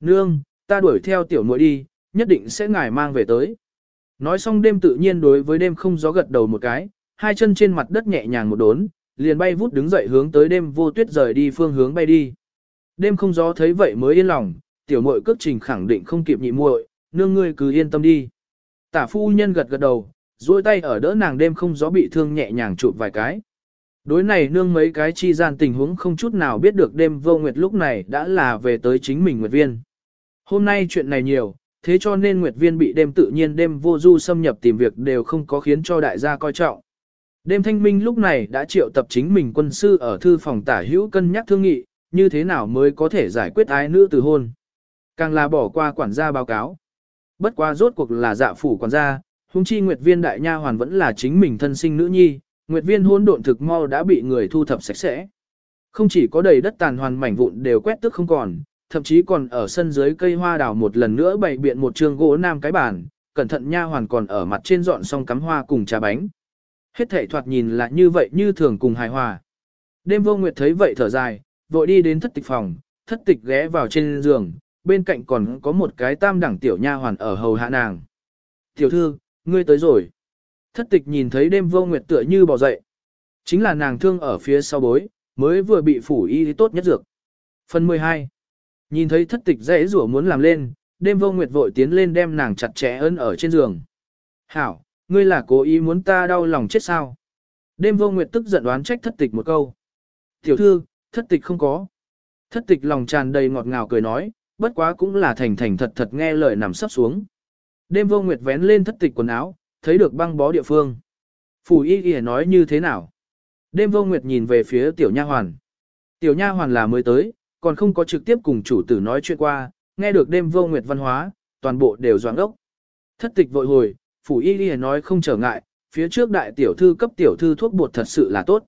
Nương, ta đuổi theo tiểu muội đi, nhất định sẽ ngài mang về tới. Nói xong đêm tự nhiên đối với đêm không gió gật đầu một cái, hai chân trên mặt đất nhẹ nhàng một đốn, liền bay vút đứng dậy hướng tới đêm vô tuyết rời đi phương hướng bay đi. Đêm không gió thấy vậy mới yên lòng, tiểu muội cước trình khẳng định không kịp nhị muội, nương ngươi cứ yên tâm đi. Tả phu nhân gật gật đầu, duỗi tay ở đỡ nàng đêm không gió bị thương nhẹ nhàng chụp vài cái. Đối này nương mấy cái chi gian tình huống không chút nào biết được đêm vô nguyệt lúc này đã là về tới chính mình nguyệt viên. Hôm nay chuyện này nhiều, thế cho nên nguyệt viên bị đêm tự nhiên đêm vô du xâm nhập tìm việc đều không có khiến cho đại gia coi trọng. Đêm thanh minh lúc này đã triệu tập chính mình quân sư ở thư phòng tả hữu cân nhắc thương nghị, như thế nào mới có thể giải quyết ái nữ từ hôn. Càng là bỏ qua quản gia báo cáo. Bất qua rốt cuộc là dạ phủ quản gia, hung chi nguyệt viên đại nha hoàn vẫn là chính mình thân sinh nữ nhi, nguyệt viên hôn độn thực mau đã bị người thu thập sạch sẽ. Không chỉ có đầy đất tàn hoàn mảnh vụn đều quét tức không còn, thậm chí còn ở sân dưới cây hoa đào một lần nữa bày biện một trường gỗ nam cái bàn, cẩn thận nha hoàn còn ở mặt trên dọn xong cắm hoa cùng trà bánh. Hết thảy thoạt nhìn là như vậy như thường cùng hài hòa. Đêm vô nguyệt thấy vậy thở dài, vội đi đến thất tịch phòng, thất tịch ghé vào trên giường, bên cạnh còn có một cái tam đẳng tiểu nha hoàn ở hầu hạ nàng. Tiểu thư, ngươi tới rồi. Thất tịch nhìn thấy đêm vô nguyệt tựa như bò dậy. Chính là nàng thương ở phía sau bối, mới vừa bị phủ y tốt nhất dược. Phần 12. Nhìn thấy thất tịch dễ rủa muốn làm lên, đêm vô nguyệt vội tiến lên đem nàng chặt chẽ ấn ở trên giường. Hảo, ngươi là cố ý muốn ta đau lòng chết sao? Đêm vô nguyệt tức giận đoán trách thất tịch một câu. Tiểu thư, thất tịch không có. Thất tịch lòng tràn đầy ngọt ngào cười nói, bất quá cũng là thành thành thật thật nghe lời nằm sắp xuống. Đêm vô nguyệt vén lên thất tịch quần áo, thấy được băng bó địa phương. Phủ y y nói như thế nào? Đêm vô nguyệt nhìn về phía tiểu nha hoàn. Tiểu nha hoàn là mới tới, còn không có trực tiếp cùng chủ tử nói chuyện qua, nghe được đêm vô nguyệt văn hóa, toàn bộ đều doãn ốc. Thất tịch vội hồi, phủ y y nói không trở ngại, phía trước đại tiểu thư cấp tiểu thư thuốc bột thật sự là tốt.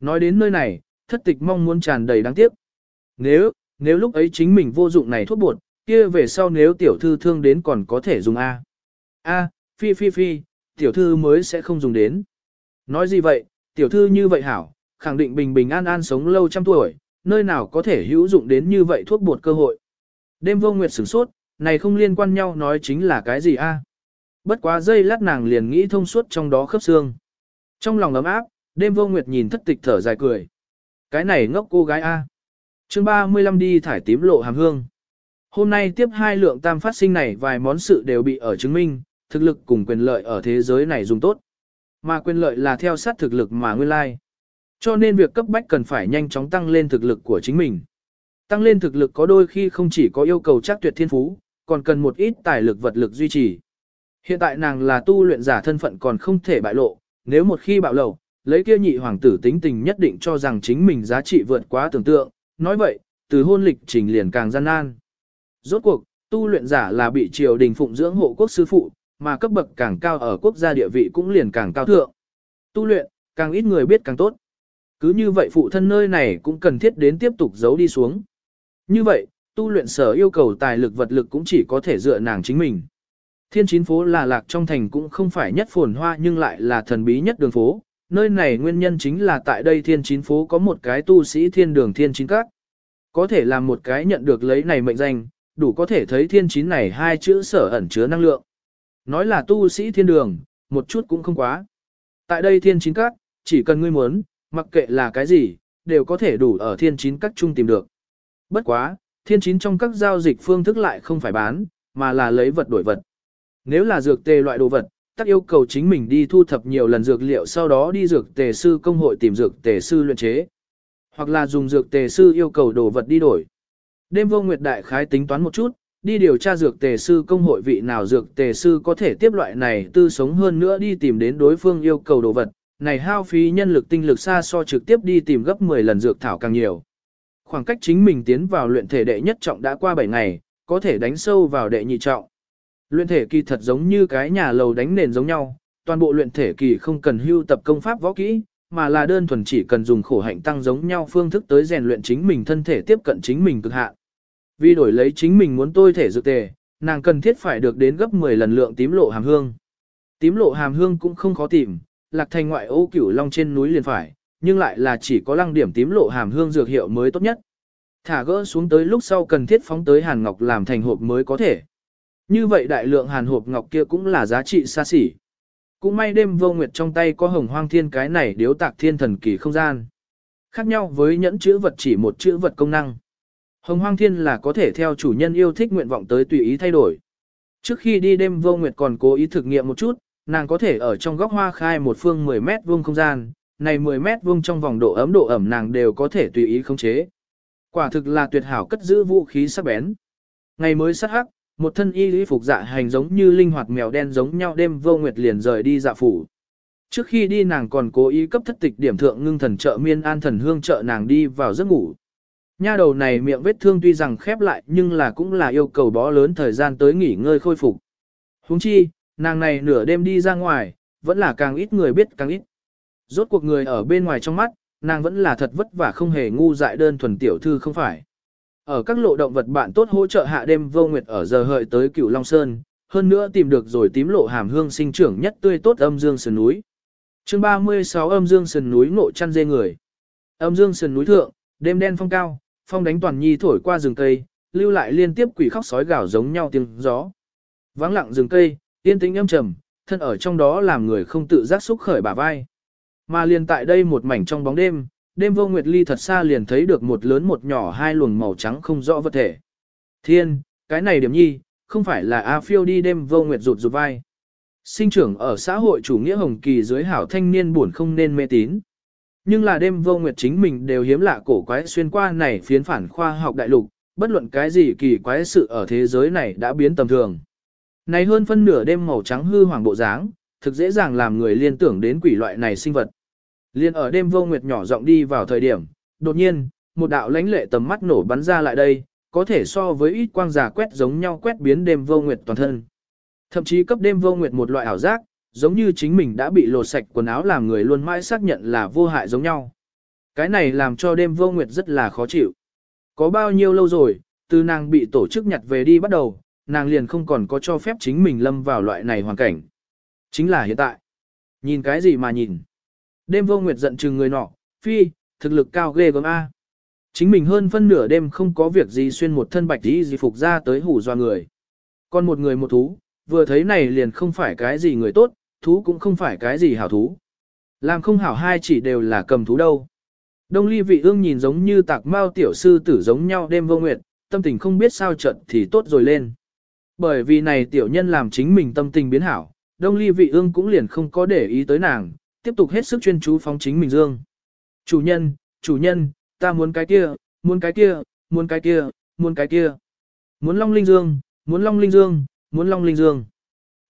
Nói đến nơi này, thất tịch mong muốn tràn đầy đáng tiếc. Nếu, nếu lúc ấy chính mình vô dụng này thuốc bột, kia về sau nếu tiểu thư thương đến còn có thể dùng A. A, phi phi phi, tiểu thư mới sẽ không dùng đến. Nói gì vậy, tiểu thư như vậy hảo, khẳng định bình bình an an sống lâu trăm tuổi, nơi nào có thể hữu dụng đến như vậy thuốc bột cơ hội. Đêm vô nguyệt sửng sốt, này không liên quan nhau nói chính là cái gì a? Bất quá giây lát nàng liền nghĩ thông suốt trong đó khớp xương. Trong lòng ấm áp, đêm vô nguyệt nhìn thất tịch thở dài cười. Cái này ngốc cô gái a. Chương 35 đi thải tím lộ hàm hương. Hôm nay tiếp hai lượng tam phát sinh này vài món sự đều bị ở chứng minh, thực lực cùng quyền lợi ở thế giới này dùng tốt. Mà quyền lợi là theo sát thực lực mà nguyên lai. Cho nên việc cấp bách cần phải nhanh chóng tăng lên thực lực của chính mình. Tăng lên thực lực có đôi khi không chỉ có yêu cầu chắc tuyệt thiên phú, còn cần một ít tài lực vật lực duy trì. Hiện tại nàng là tu luyện giả thân phận còn không thể bại lộ, nếu một khi bạo lộ, lấy kia nhị hoàng tử tính tình nhất định cho rằng chính mình giá trị vượt quá tưởng tượng, nói vậy, từ hôn lịch trình liền càng gian nan. Rốt cuộc, tu luyện giả là bị triều đình phụng dưỡng hộ quốc sư phụ, mà cấp bậc càng cao ở quốc gia địa vị cũng liền càng cao thượng. Tu luyện, càng ít người biết càng tốt. Cứ như vậy phụ thân nơi này cũng cần thiết đến tiếp tục giấu đi xuống. Như vậy, tu luyện sở yêu cầu tài lực vật lực cũng chỉ có thể dựa nàng chính mình. Thiên chín phố là lạc trong thành cũng không phải nhất phồn hoa nhưng lại là thần bí nhất đường phố. Nơi này nguyên nhân chính là tại đây thiên chín phố có một cái tu sĩ thiên đường thiên chín các. Có thể làm một cái nhận được lấy này mệnh danh, đủ có thể thấy thiên chín này hai chữ sở ẩn chứa năng lượng. Nói là tu sĩ thiên đường, một chút cũng không quá. Tại đây thiên chín các, chỉ cần ngươi muốn, mặc kệ là cái gì, đều có thể đủ ở thiên chín các chung tìm được. Bất quá, thiên chín trong các giao dịch phương thức lại không phải bán, mà là lấy vật đổi vật. Nếu là dược tê loại đồ vật, tắc yêu cầu chính mình đi thu thập nhiều lần dược liệu sau đó đi dược tề sư công hội tìm dược tề sư luyện chế. Hoặc là dùng dược tề sư yêu cầu đồ vật đi đổi. Đêm vô nguyệt đại khái tính toán một chút, đi điều tra dược tề sư công hội vị nào dược tề sư có thể tiếp loại này tư sống hơn nữa đi tìm đến đối phương yêu cầu đồ vật, này hao phí nhân lực tinh lực xa so trực tiếp đi tìm gấp 10 lần dược thảo càng nhiều. Khoảng cách chính mình tiến vào luyện thể đệ nhất trọng đã qua 7 ngày, có thể đánh sâu vào đệ nhị trọng. Luyện thể kỳ thật giống như cái nhà lầu đánh nền giống nhau, toàn bộ luyện thể kỳ không cần hưu tập công pháp võ kỹ, mà là đơn thuần chỉ cần dùng khổ hạnh tăng giống nhau phương thức tới rèn luyện chính mình thân thể tiếp cận chính mình cực hạn. Vì đổi lấy chính mình muốn tôi thể dược tề, nàng cần thiết phải được đến gấp 10 lần lượng tím lộ hàm hương. Tím lộ hàm hương cũng không khó tìm, lạc thành ngoại ô cửu long trên núi liền phải, nhưng lại là chỉ có lăng điểm tím lộ hàm hương dược hiệu mới tốt nhất. Thả gỡ xuống tới lúc sau cần thiết phóng tới hàn ngọc làm thành hộp mới có thể. Như vậy đại lượng hàn hộp ngọc kia cũng là giá trị xa xỉ. Cũng may đêm vô nguyệt trong tay có hồng hoang thiên cái này điếu tạc thiên thần kỳ không gian. Khác nhau với nhẫn chữ vật chỉ một chữ vật công năng. Hồng hoang thiên là có thể theo chủ nhân yêu thích nguyện vọng tới tùy ý thay đổi. Trước khi đi đêm vô nguyệt còn cố ý thực nghiệm một chút, nàng có thể ở trong góc hoa khai một phương 10 mét vuông không gian, này 10 mét vuông trong vòng độ ấm độ ẩm nàng đều có thể tùy ý khống chế. Quả thực là tuyệt hảo cất giữ vũ khí sắc bén. Ngày mới sát hắc, một thân y lý phục dạ hành giống như linh hoạt mèo đen giống nhau đêm vô nguyệt liền rời đi dạ phủ. Trước khi đi nàng còn cố ý cấp thất tịch điểm thượng ngưng thần trợ miên an thần hương trợ nàng đi vào giấc ngủ. Nha đầu này miệng vết thương tuy rằng khép lại nhưng là cũng là yêu cầu bó lớn thời gian tới nghỉ ngơi khôi phục. Huống chi, nàng này nửa đêm đi ra ngoài, vẫn là càng ít người biết càng ít. Rốt cuộc người ở bên ngoài trong mắt, nàng vẫn là thật vất vả không hề ngu dại đơn thuần tiểu thư không phải. Ở các lộ động vật bạn tốt hỗ trợ hạ đêm vô nguyệt ở giờ hợi tới cửu Long Sơn, hơn nữa tìm được rồi tím lộ hàm hương sinh trưởng nhất tươi tốt âm dương sườn núi. chương 36 âm dương sườn núi ngộ chăn dê người. Âm dương sườn núi thượng, đêm đen phong cao, phong đánh toàn nhi thổi qua rừng cây, lưu lại liên tiếp quỷ khóc sói gào giống nhau tiếng gió. Vắng lặng rừng cây, yên tĩnh âm trầm, thân ở trong đó làm người không tự giác xúc khởi bả vai. Mà liền tại đây một mảnh trong bóng đêm, đêm vô nguyệt ly thật xa liền thấy được một lớn một nhỏ hai luồng màu trắng không rõ vật thể. Thiên, cái này điểm nhi, không phải là A phiêu đi đêm vô nguyệt rụt rụt vai. Sinh trưởng ở xã hội chủ nghĩa hồng kỳ dưới hảo thanh niên buồn không nên mê tín. Nhưng là đêm vô nguyệt chính mình đều hiếm lạ cổ quái xuyên qua này phiến phản khoa học đại lục, bất luận cái gì kỳ quái sự ở thế giới này đã biến tầm thường. Này hơn phân nửa đêm màu trắng hư hoàng bộ dáng, thực dễ dàng làm người liên tưởng đến quỷ loại này sinh vật. Liên ở đêm vô nguyệt nhỏ giọng đi vào thời điểm, đột nhiên, một đạo lãnh lệ tầm mắt nổ bắn ra lại đây, có thể so với ít quang giả quét giống nhau quét biến đêm vô nguyệt toàn thân. Thậm chí cấp đêm vô nguyệt một loại ảo giác, giống như chính mình đã bị lột sạch quần áo làm người luôn mãi xác nhận là vô hại giống nhau. Cái này làm cho đêm vô nguyệt rất là khó chịu. Có bao nhiêu lâu rồi, từ nàng bị tổ chức nhặt về đi bắt đầu, nàng liền không còn có cho phép chính mình lâm vào loại này hoàn cảnh. Chính là hiện tại. Nhìn cái gì mà nhìn. Đêm vô nguyệt giận chừng người nọ, phi, thực lực cao ghê gớm A. Chính mình hơn phân nửa đêm không có việc gì xuyên một thân bạch tí gì phục ra tới hủ doa người. Còn một người một thú, vừa thấy này liền không phải cái gì người tốt, thú cũng không phải cái gì hảo thú. Làm không hảo hai chỉ đều là cầm thú đâu. Đông ly vị ương nhìn giống như tạc mao tiểu sư tử giống nhau đêm vô nguyệt, tâm tình không biết sao trận thì tốt rồi lên. Bởi vì này tiểu nhân làm chính mình tâm tình biến hảo, đông ly vị ương cũng liền không có để ý tới nàng, tiếp tục hết sức chuyên chú phóng chính mình dương. Chủ nhân, chủ nhân, ta muốn cái kia, muốn cái kia, muốn cái kia, muốn cái kia. Muốn long linh dương, muốn long linh dương, muốn long linh dương.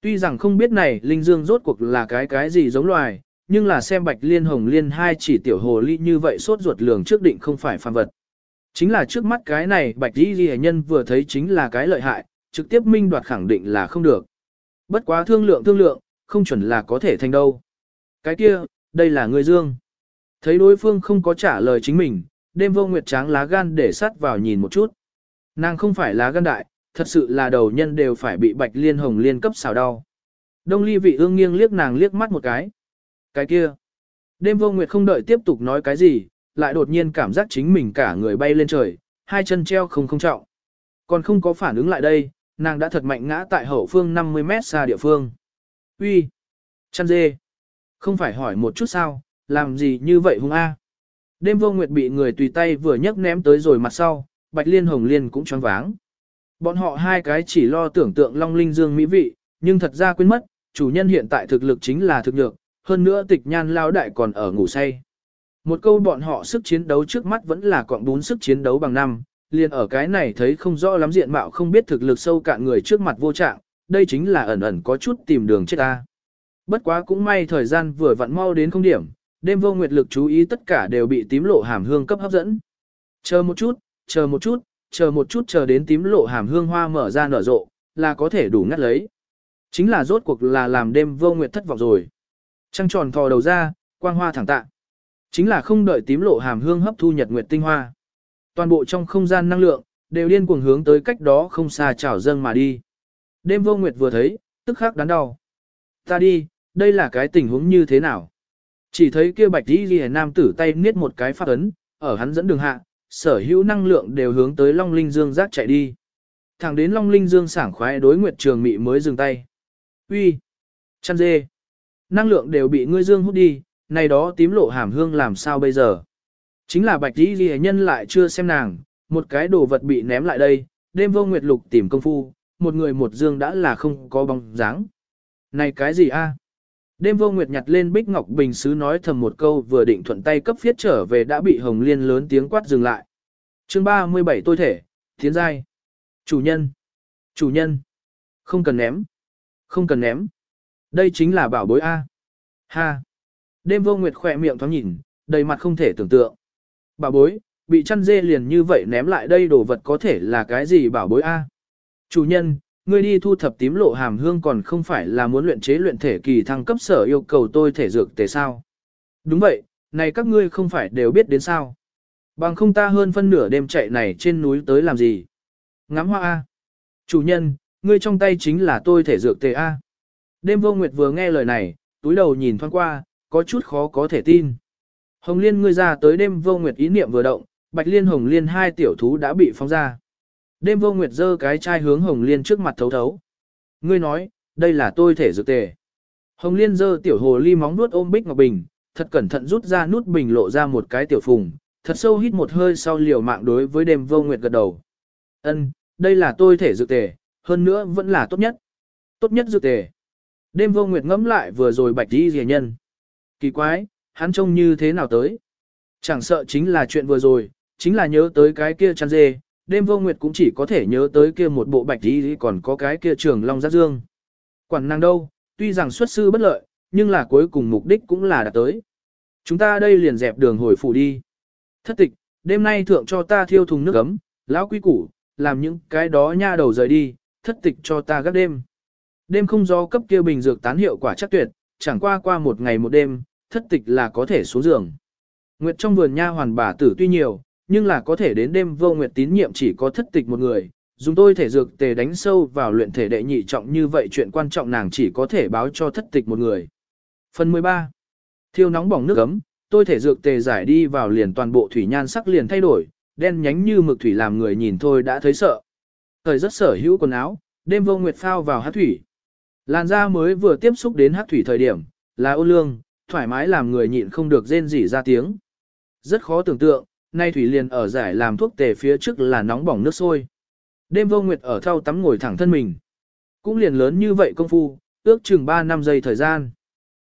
Tuy rằng không biết này linh dương rốt cuộc là cái cái gì giống loài, nhưng là xem bạch liên hồng liên hai chỉ tiểu hồ ly như vậy sốt ruột lường trước định không phải phàm vật. Chính là trước mắt cái này bạch đi ghi nhân vừa thấy chính là cái lợi hại, trực tiếp minh đoạt khẳng định là không được. Bất quá thương lượng thương lượng, không chuẩn là có thể thành đâu. Cái kia, đây là người dương. Thấy đối phương không có trả lời chính mình, đêm vô nguyệt tráng lá gan để sát vào nhìn một chút. Nàng không phải lá gan đại, thật sự là đầu nhân đều phải bị bạch liên hồng liên cấp xào đau. Đông ly vị ương nghiêng liếc nàng liếc mắt một cái. Cái kia. Đêm vô nguyệt không đợi tiếp tục nói cái gì, lại đột nhiên cảm giác chính mình cả người bay lên trời, hai chân treo không không trọng. Còn không có phản ứng lại đây, nàng đã thật mạnh ngã tại hậu phương 50 mét xa địa phương. Uy, Chăn dê! Không phải hỏi một chút sao, làm gì như vậy hung a? Đêm vô nguyệt bị người tùy tay vừa nhấc ném tới rồi mặt sau, Bạch Liên Hồng Liên cũng choáng váng. Bọn họ hai cái chỉ lo tưởng tượng Long Linh Dương mỹ vị, nhưng thật ra quên mất, chủ nhân hiện tại thực lực chính là thực lực, hơn nữa tịch nhan lao đại còn ở ngủ say. Một câu bọn họ sức chiến đấu trước mắt vẫn là quạng bốn sức chiến đấu bằng năm, liền ở cái này thấy không rõ lắm diện mạo không biết thực lực sâu cạn người trước mặt vô trạng, đây chính là ẩn ẩn có chút tìm đường chết ta. Bất quá cũng may thời gian vừa vặn mau đến không điểm, đêm vô nguyệt lực chú ý tất cả đều bị tím lộ hàm hương cấp hấp dẫn. Chờ một chút, chờ một chút, chờ một chút chờ đến tím lộ hàm hương hoa mở ra nở rộ, là có thể đủ ngắt lấy. Chính là rốt cuộc là làm đêm vô nguyệt thất vọng rồi. Trăng tròn thò đầu ra, quang hoa thẳng tạ. Chính là không đợi tím lộ hàm hương hấp thu nhật nguyệt tinh hoa. Toàn bộ trong không gian năng lượng, đều điên cuồng hướng tới cách đó không xa trào dâng mà đi. Đêm vô nguyệt vừa thấy, tức khắc đắn đau. Ta đi, đây là cái tình huống như thế nào? Chỉ thấy kia bạch đi ghi nam tử tay niết một cái phát ấn, ở hắn dẫn đường hạ, sở hữu năng lượng đều hướng tới Long Linh Dương giác chạy đi. Thẳng đến Long Linh Dương sảng khoái đối Nguyệt Trường Mị mới dừng tay. Uy, chăn dê, năng lượng đều bị ngươi Dương hút đi, này đó tím lộ hàm hương làm sao bây giờ? Chính là bạch đi ghi nhân lại chưa xem nàng, một cái đồ vật bị ném lại đây, đêm vô Nguyệt Lục tìm công phu, một người một dương đã là không có bóng dáng. Này cái gì a? Đêm vô nguyệt nhặt lên bích ngọc bình sứ nói thầm một câu vừa định thuận tay cấp phiết trở về đã bị hồng liên lớn tiếng quát dừng lại. chương 37 tôi thể, tiến giai. Chủ nhân. Chủ nhân. Không cần ném. Không cần ném. Đây chính là bảo bối A. Ha. Đêm vô nguyệt khỏe miệng thoáng nhìn, đầy mặt không thể tưởng tượng. Bảo bối, bị chăn dê liền như vậy ném lại đây đồ vật có thể là cái gì bảo bối A. Chủ nhân, ngươi đi thu thập tím lộ hàm hương còn không phải là muốn luyện chế luyện thể kỳ thăng cấp sở yêu cầu tôi thể dược tề sao. Đúng vậy, này các ngươi không phải đều biết đến sao. Bằng không ta hơn phân nửa đêm chạy này trên núi tới làm gì. Ngắm hoa A. Chủ nhân, ngươi trong tay chính là tôi thể dược tề A. Đêm vô nguyệt vừa nghe lời này, túi đầu nhìn thoáng qua, có chút khó có thể tin. Hồng Liên ngươi ra tới đêm vô nguyệt ý niệm vừa động, Bạch Liên Hồng Liên hai tiểu thú đã bị phóng ra. Đêm vô nguyệt giơ cái chai hướng Hồng Liên trước mặt thấu thấu. Ngươi nói, đây là tôi thể dược tề. Hồng Liên giơ tiểu hồ ly móng nuốt ôm Bích Ngọc Bình, thật cẩn thận rút ra nút bình lộ ra một cái tiểu phùng, thật sâu hít một hơi sau liều mạng đối với đêm vô nguyệt gật đầu. Ân, đây là tôi thể dược tề, hơn nữa vẫn là tốt nhất. Tốt nhất dược tề. Đêm vô nguyệt ngẫm lại vừa rồi bạch đi rìa nhân. Kỳ quái, hắn trông như thế nào tới? Chẳng sợ chính là chuyện vừa rồi, chính là nhớ tới cái kia chăn dê, đêm vô nguyệt cũng chỉ có thể nhớ tới kia một bộ bạch y còn có cái kia trường long giác dương. Quản năng đâu, tuy rằng xuất sư bất lợi, nhưng là cuối cùng mục đích cũng là đạt tới. Chúng ta đây liền dẹp đường hồi phủ đi. Thất tịch, đêm nay thượng cho ta thiêu thùng nước ấm, lão quý củ, làm những cái đó nha đầu rời đi, thất tịch cho ta gác đêm. Đêm không do cấp kia bình dược tán hiệu quả chắc tuyệt, chẳng qua qua một ngày một đêm, thất tịch là có thể xuống giường. Nguyệt trong vườn nha hoàn bà tử tuy nhiều, nhưng là có thể đến đêm vô nguyệt tín nhiệm chỉ có thất tịch một người. Dùng tôi thể dược tề đánh sâu vào luyện thể đệ nhị trọng như vậy chuyện quan trọng nàng chỉ có thể báo cho thất tịch một người. Phần 13. Thiêu nóng bỏng nước ấm, tôi thể dược tề giải đi vào liền toàn bộ thủy nhan sắc liền thay đổi, đen nhánh như mực thủy làm người nhìn thôi đã thấy sợ. Thời rất sở hữu quần áo, đêm vô nguyệt phao vào hát thủy. Làn da mới vừa tiếp xúc đến hát thủy thời điểm, là ô lương, thoải mái làm người nhịn không được rên rỉ ra tiếng. Rất khó tưởng tượng, nay thủy liền ở giải làm thuốc tề phía trước là nóng bỏng nước sôi. Đêm vô nguyệt ở thau tắm ngồi thẳng thân mình. Cũng liền lớn như vậy công phu, ước chừng 3 năm giây thời gian.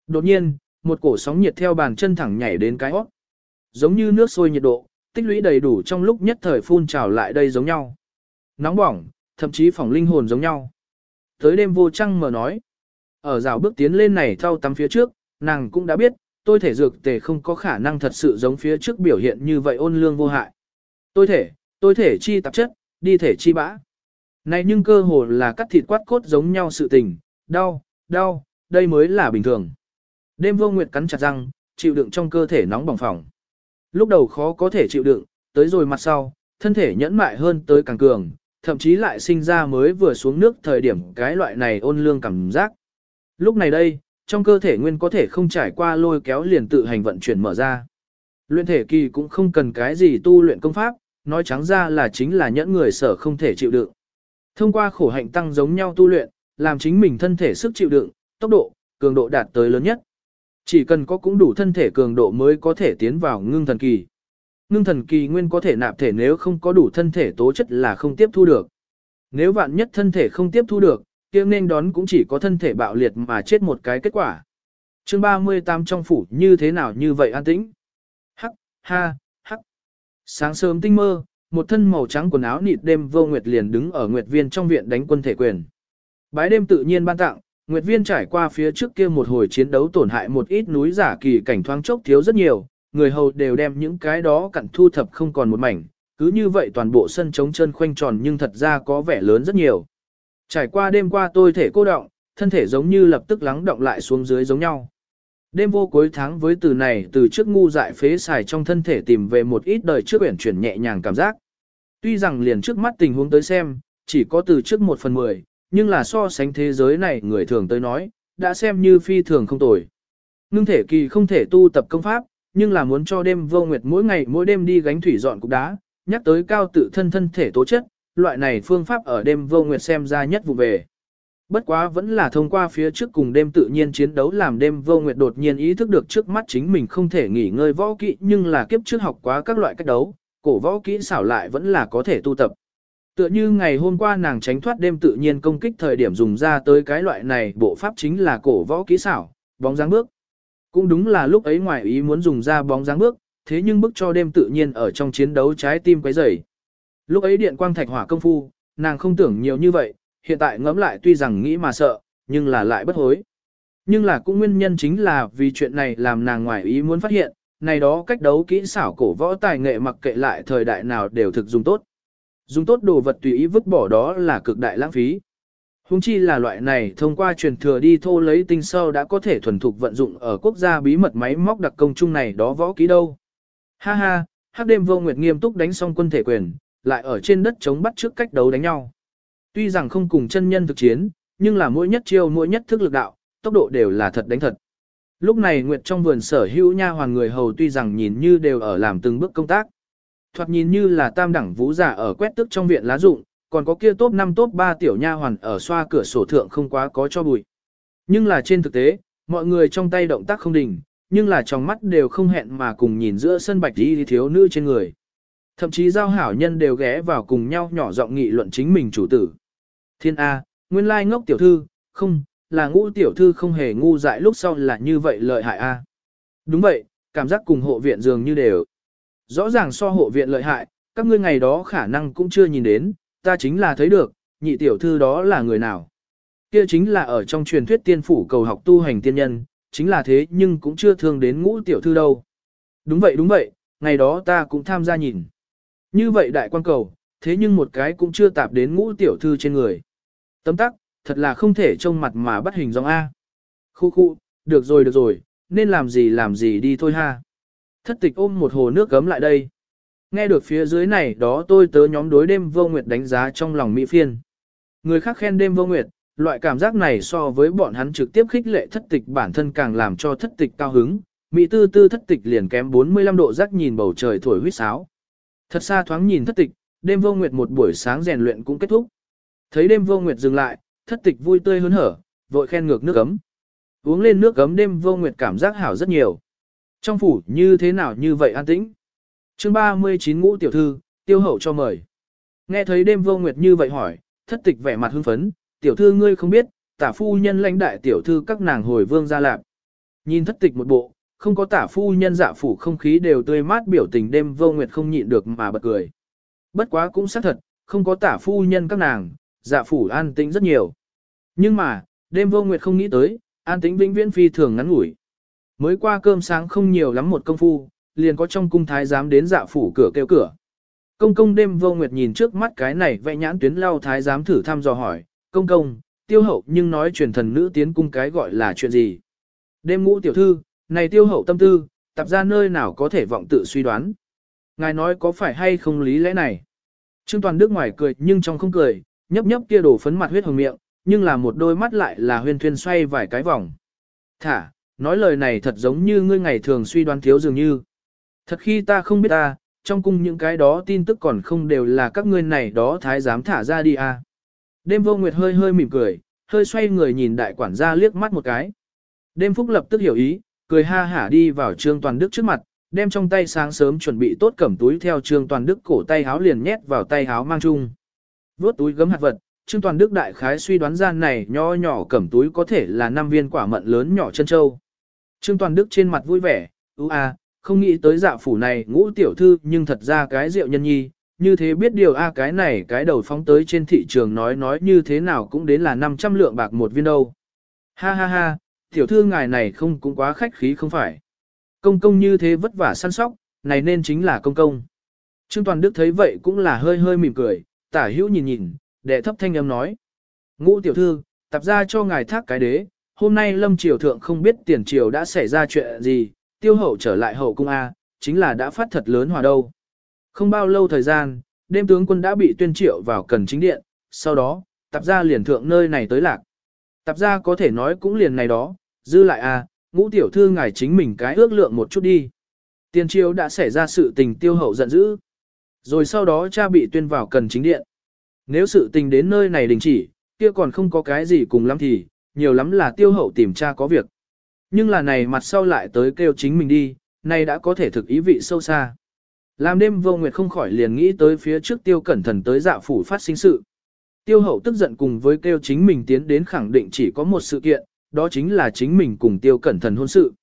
Đột nhiên, một cổ sóng nhiệt theo bàn chân thẳng nhảy đến cái hót. Giống như nước sôi nhiệt độ, tích lũy đầy đủ trong lúc nhất thời phun trào lại đây giống nhau. Nóng bỏng, thậm chí phỏng linh hồn giống nhau. Tới đêm vô trăng mở nói. Ở rào bước tiến lên này thau tắm phía trước, nàng cũng đã biết, tôi thể dược tề không có khả năng thật sự giống phía trước biểu hiện như vậy ôn lương vô hại. Tôi thể, tôi thể chi tạp chất, đi thể chi bã. Này nhưng cơ hồ là cắt thịt quát cốt giống nhau sự tình, đau, đau, đây mới là bình thường. Đêm vô nguyệt cắn chặt răng, chịu đựng trong cơ thể nóng bỏng phỏng. Lúc đầu khó có thể chịu đựng, tới rồi mặt sau, thân thể nhẫn mại hơn tới càng cường, thậm chí lại sinh ra mới vừa xuống nước thời điểm cái loại này ôn lương cảm giác. Lúc này đây, trong cơ thể nguyên có thể không trải qua lôi kéo liền tự hành vận chuyển mở ra. Luyện thể kỳ cũng không cần cái gì tu luyện công pháp, nói trắng ra là chính là nhẫn người sở không thể chịu đựng. Thông qua khổ hạnh tăng giống nhau tu luyện, làm chính mình thân thể sức chịu đựng, tốc độ, cường độ đạt tới lớn nhất. Chỉ cần có cũng đủ thân thể cường độ mới có thể tiến vào ngưng thần kỳ. Ngưng thần kỳ nguyên có thể nạp thể nếu không có đủ thân thể tố chất là không tiếp thu được. Nếu vạn nhất thân thể không tiếp thu được, kia nên đón cũng chỉ có thân thể bạo liệt mà chết một cái kết quả. chương 38 trong phủ như thế nào như vậy an tĩnh? Hắc, ha, hắc. Sáng sớm tinh mơ, một thân màu trắng quần áo nịt đêm vô nguyệt liền đứng ở nguyệt viên trong viện đánh quân thể quyền. Bái đêm tự nhiên ban tặng, nguyệt viên trải qua phía trước kia một hồi chiến đấu tổn hại một ít núi giả kỳ cảnh thoáng chốc thiếu rất nhiều, người hầu đều đem những cái đó cặn thu thập không còn một mảnh, cứ như vậy toàn bộ sân trống chân khoanh tròn nhưng thật ra có vẻ lớn rất nhiều. Trải qua đêm qua tôi thể cô động, thân thể giống như lập tức lắng động lại xuống dưới giống nhau. Đêm vô cuối tháng với từ này từ trước ngu dại phế xài trong thân thể tìm về một ít đời trước quyển chuyển nhẹ nhàng cảm giác. Tuy rằng liền trước mắt tình huống tới xem, chỉ có từ trước một phần mười, nhưng là so sánh thế giới này người thường tới nói, đã xem như phi thường không tồi. Ngưng thể kỳ không thể tu tập công pháp, nhưng là muốn cho đêm vô nguyệt mỗi ngày mỗi đêm đi gánh thủy dọn cục đá, nhắc tới cao tự thân thân thể tố chất, loại này phương pháp ở đêm vô nguyệt xem ra nhất vụ về. Bất quá vẫn là thông qua phía trước cùng đêm tự nhiên chiến đấu làm đêm vô nguyệt đột nhiên ý thức được trước mắt chính mình không thể nghỉ ngơi võ kỹ nhưng là kiếp trước học quá các loại cách đấu, cổ võ kỹ xảo lại vẫn là có thể tu tập. Tựa như ngày hôm qua nàng tránh thoát đêm tự nhiên công kích thời điểm dùng ra tới cái loại này bộ pháp chính là cổ võ kỹ xảo, bóng dáng bước. Cũng đúng là lúc ấy ngoài ý muốn dùng ra bóng dáng bước, thế nhưng bước cho đêm tự nhiên ở trong chiến đấu trái tim quấy rầy. Lúc ấy điện quang thạch hỏa công phu, nàng không tưởng nhiều như vậy, hiện tại ngẫm lại tuy rằng nghĩ mà sợ, nhưng là lại bất hối. Nhưng là cũng nguyên nhân chính là vì chuyện này làm nàng ngoài ý muốn phát hiện, này đó cách đấu kỹ xảo cổ võ tài nghệ mặc kệ lại thời đại nào đều thực dùng tốt. Dùng tốt đồ vật tùy ý vứt bỏ đó là cực đại lãng phí. Hùng chi là loại này thông qua truyền thừa đi thô lấy tinh sâu đã có thể thuần thục vận dụng ở quốc gia bí mật máy móc đặc công chung này đó võ kỹ đâu. Ha ha, hắc đêm vô nguyệt nghiêm túc đánh xong quân thể quyền, lại ở trên đất chống bắt trước cách đấu đánh nhau. Tuy rằng không cùng chân nhân thực chiến, nhưng là mỗi nhất chiêu mỗi nhất thức lực đạo, tốc độ đều là thật đánh thật. Lúc này Nguyệt trong vườn sở hữu nha hoàn người hầu tuy rằng nhìn như đều ở làm từng bước công tác. Thoạt nhìn như là tam đẳng vũ giả ở quét tức trong viện lá rụng, còn có kia top 5 top 3 tiểu nha hoàn ở xoa cửa sổ thượng không quá có cho bụi. Nhưng là trên thực tế, mọi người trong tay động tác không đình, nhưng là trong mắt đều không hẹn mà cùng nhìn giữa sân bạch đi thiếu nữ trên người. Thậm chí giao hảo nhân đều ghé vào cùng nhau nhỏ giọng nghị luận chính mình chủ tử. Thiên A, nguyên lai ngốc tiểu thư, không, là ngũ tiểu thư không hề ngu dại lúc sau là như vậy lợi hại A. Đúng vậy, cảm giác cùng hộ viện dường như đều. Rõ ràng so hộ viện lợi hại, các ngươi ngày đó khả năng cũng chưa nhìn đến, ta chính là thấy được, nhị tiểu thư đó là người nào. Kia chính là ở trong truyền thuyết tiên phủ cầu học tu hành tiên nhân, chính là thế nhưng cũng chưa thương đến ngũ tiểu thư đâu. Đúng vậy đúng vậy, ngày đó ta cũng tham gia nhìn. Như vậy đại quan cầu, thế nhưng một cái cũng chưa tạp đến ngũ tiểu thư trên người. Tấm tắc, thật là không thể trông mặt mà bắt hình dòng A. Khu khu, được rồi được rồi, nên làm gì làm gì đi thôi ha. Thất tịch ôm một hồ nước gấm lại đây. Nghe được phía dưới này đó tôi tớ nhóm đối đêm vô nguyệt đánh giá trong lòng Mỹ phiên. Người khác khen đêm vô nguyệt, loại cảm giác này so với bọn hắn trực tiếp khích lệ thất tịch bản thân càng làm cho thất tịch cao hứng. Mỹ tư tư thất tịch liền kém 45 độ rắc nhìn bầu trời thổi huýt sáo. Thật xa thoáng nhìn thất tịch, đêm vô nguyệt một buổi sáng rèn luyện cũng kết thúc. Thấy đêm vô nguyệt dừng lại, thất tịch vui tươi hớn hở, vội khen ngược nước ấm. Uống lên nước ấm đêm vô nguyệt cảm giác hảo rất nhiều. Trong phủ như thế nào như vậy an tĩnh. chương 39 ngũ tiểu thư, tiêu hậu cho mời. Nghe thấy đêm vô nguyệt như vậy hỏi, thất tịch vẻ mặt hưng phấn, tiểu thư ngươi không biết, tả phu nhân lãnh đại tiểu thư các nàng hồi vương gia lạp. Nhìn thất tịch một bộ, không có tả phu nhân dạ phủ không khí đều tươi mát biểu tình đêm vô nguyệt không nhịn được mà bật cười. Bất quá cũng xác thật, không có tả phu nhân các nàng, dạ phủ an tĩnh rất nhiều. Nhưng mà, đêm vô nguyệt không nghĩ tới, an tĩnh vĩnh viễn phi thường ngắn ngủi. Mới qua cơm sáng không nhiều lắm một công phu, liền có trong cung thái giám đến dạ phủ cửa kêu cửa. Công công đêm vô nguyệt nhìn trước mắt cái này vẽ nhãn tuyến lao thái giám thử thăm dò hỏi, công công, tiêu hậu nhưng nói truyền thần nữ tiến cung cái gọi là chuyện gì. Đêm ngũ tiểu thư, này tiêu hậu tâm tư, tập ra nơi nào có thể vọng tự suy đoán. Ngài nói có phải hay không lý lẽ này. Trương Toàn Đức ngoài cười nhưng trong không cười, nhấp nhấp kia đổ phấn mặt huyết hồng miệng, nhưng là một đôi mắt lại là huyên thuyên xoay vài cái vòng. Thả, nói lời này thật giống như ngươi ngày thường suy đoán thiếu dường như. Thật khi ta không biết ta, trong cung những cái đó tin tức còn không đều là các ngươi này đó thái giám thả ra đi à. Đêm vô nguyệt hơi hơi mỉm cười, hơi xoay người nhìn đại quản gia liếc mắt một cái. Đêm phúc lập tức hiểu ý, cười ha hả đi vào trương toàn đức trước mặt, đem trong tay sáng sớm chuẩn bị tốt cẩm túi theo trương toàn đức cổ tay háo liền nhét vào tay háo mang chung. Vốt túi gấm hạt vật, trương toàn đức đại khái suy đoán ra này nho nhỏ cẩm túi có thể là năm viên quả mận lớn nhỏ chân châu. Trương Toàn Đức trên mặt vui vẻ, ú a, không nghĩ tới dạ phủ này ngũ tiểu thư nhưng thật ra cái rượu nhân nhi, như thế biết điều a cái này cái đầu phóng tới trên thị trường nói nói như thế nào cũng đến là 500 lượng bạc một viên đâu. Ha ha ha, tiểu thư ngài này không cũng quá khách khí không phải. Công công như thế vất vả săn sóc, này nên chính là công công. Trương Toàn Đức thấy vậy cũng là hơi hơi mỉm cười, tả hữu nhìn nhìn, đệ thấp thanh âm nói. Ngũ tiểu thư, tập ra cho ngài thác cái đế, hôm nay lâm triều thượng không biết tiền triều đã xảy ra chuyện gì, tiêu hậu trở lại hậu cung A, chính là đã phát thật lớn hòa đâu. Không bao lâu thời gian, đêm tướng quân đã bị tuyên triệu vào cần chính điện, sau đó, tập gia liền thượng nơi này tới lạc. Tạp gia có thể nói cũng liền này đó, dư lại à, ngũ tiểu thư ngài chính mình cái ước lượng một chút đi. Tiền triều đã xảy ra sự tình tiêu hậu giận dữ. Rồi sau đó cha bị tuyên vào cần chính điện. Nếu sự tình đến nơi này đình chỉ, kia còn không có cái gì cùng lắm thì, nhiều lắm là tiêu hậu tìm cha có việc. Nhưng là này mặt sau lại tới kêu chính mình đi, này đã có thể thực ý vị sâu xa. Làm đêm vô nguyệt không khỏi liền nghĩ tới phía trước tiêu cẩn thần tới dạ phủ phát sinh sự. Tiêu hậu tức giận cùng với kêu chính mình tiến đến khẳng định chỉ có một sự kiện, đó chính là chính mình cùng tiêu cẩn thần hôn sự.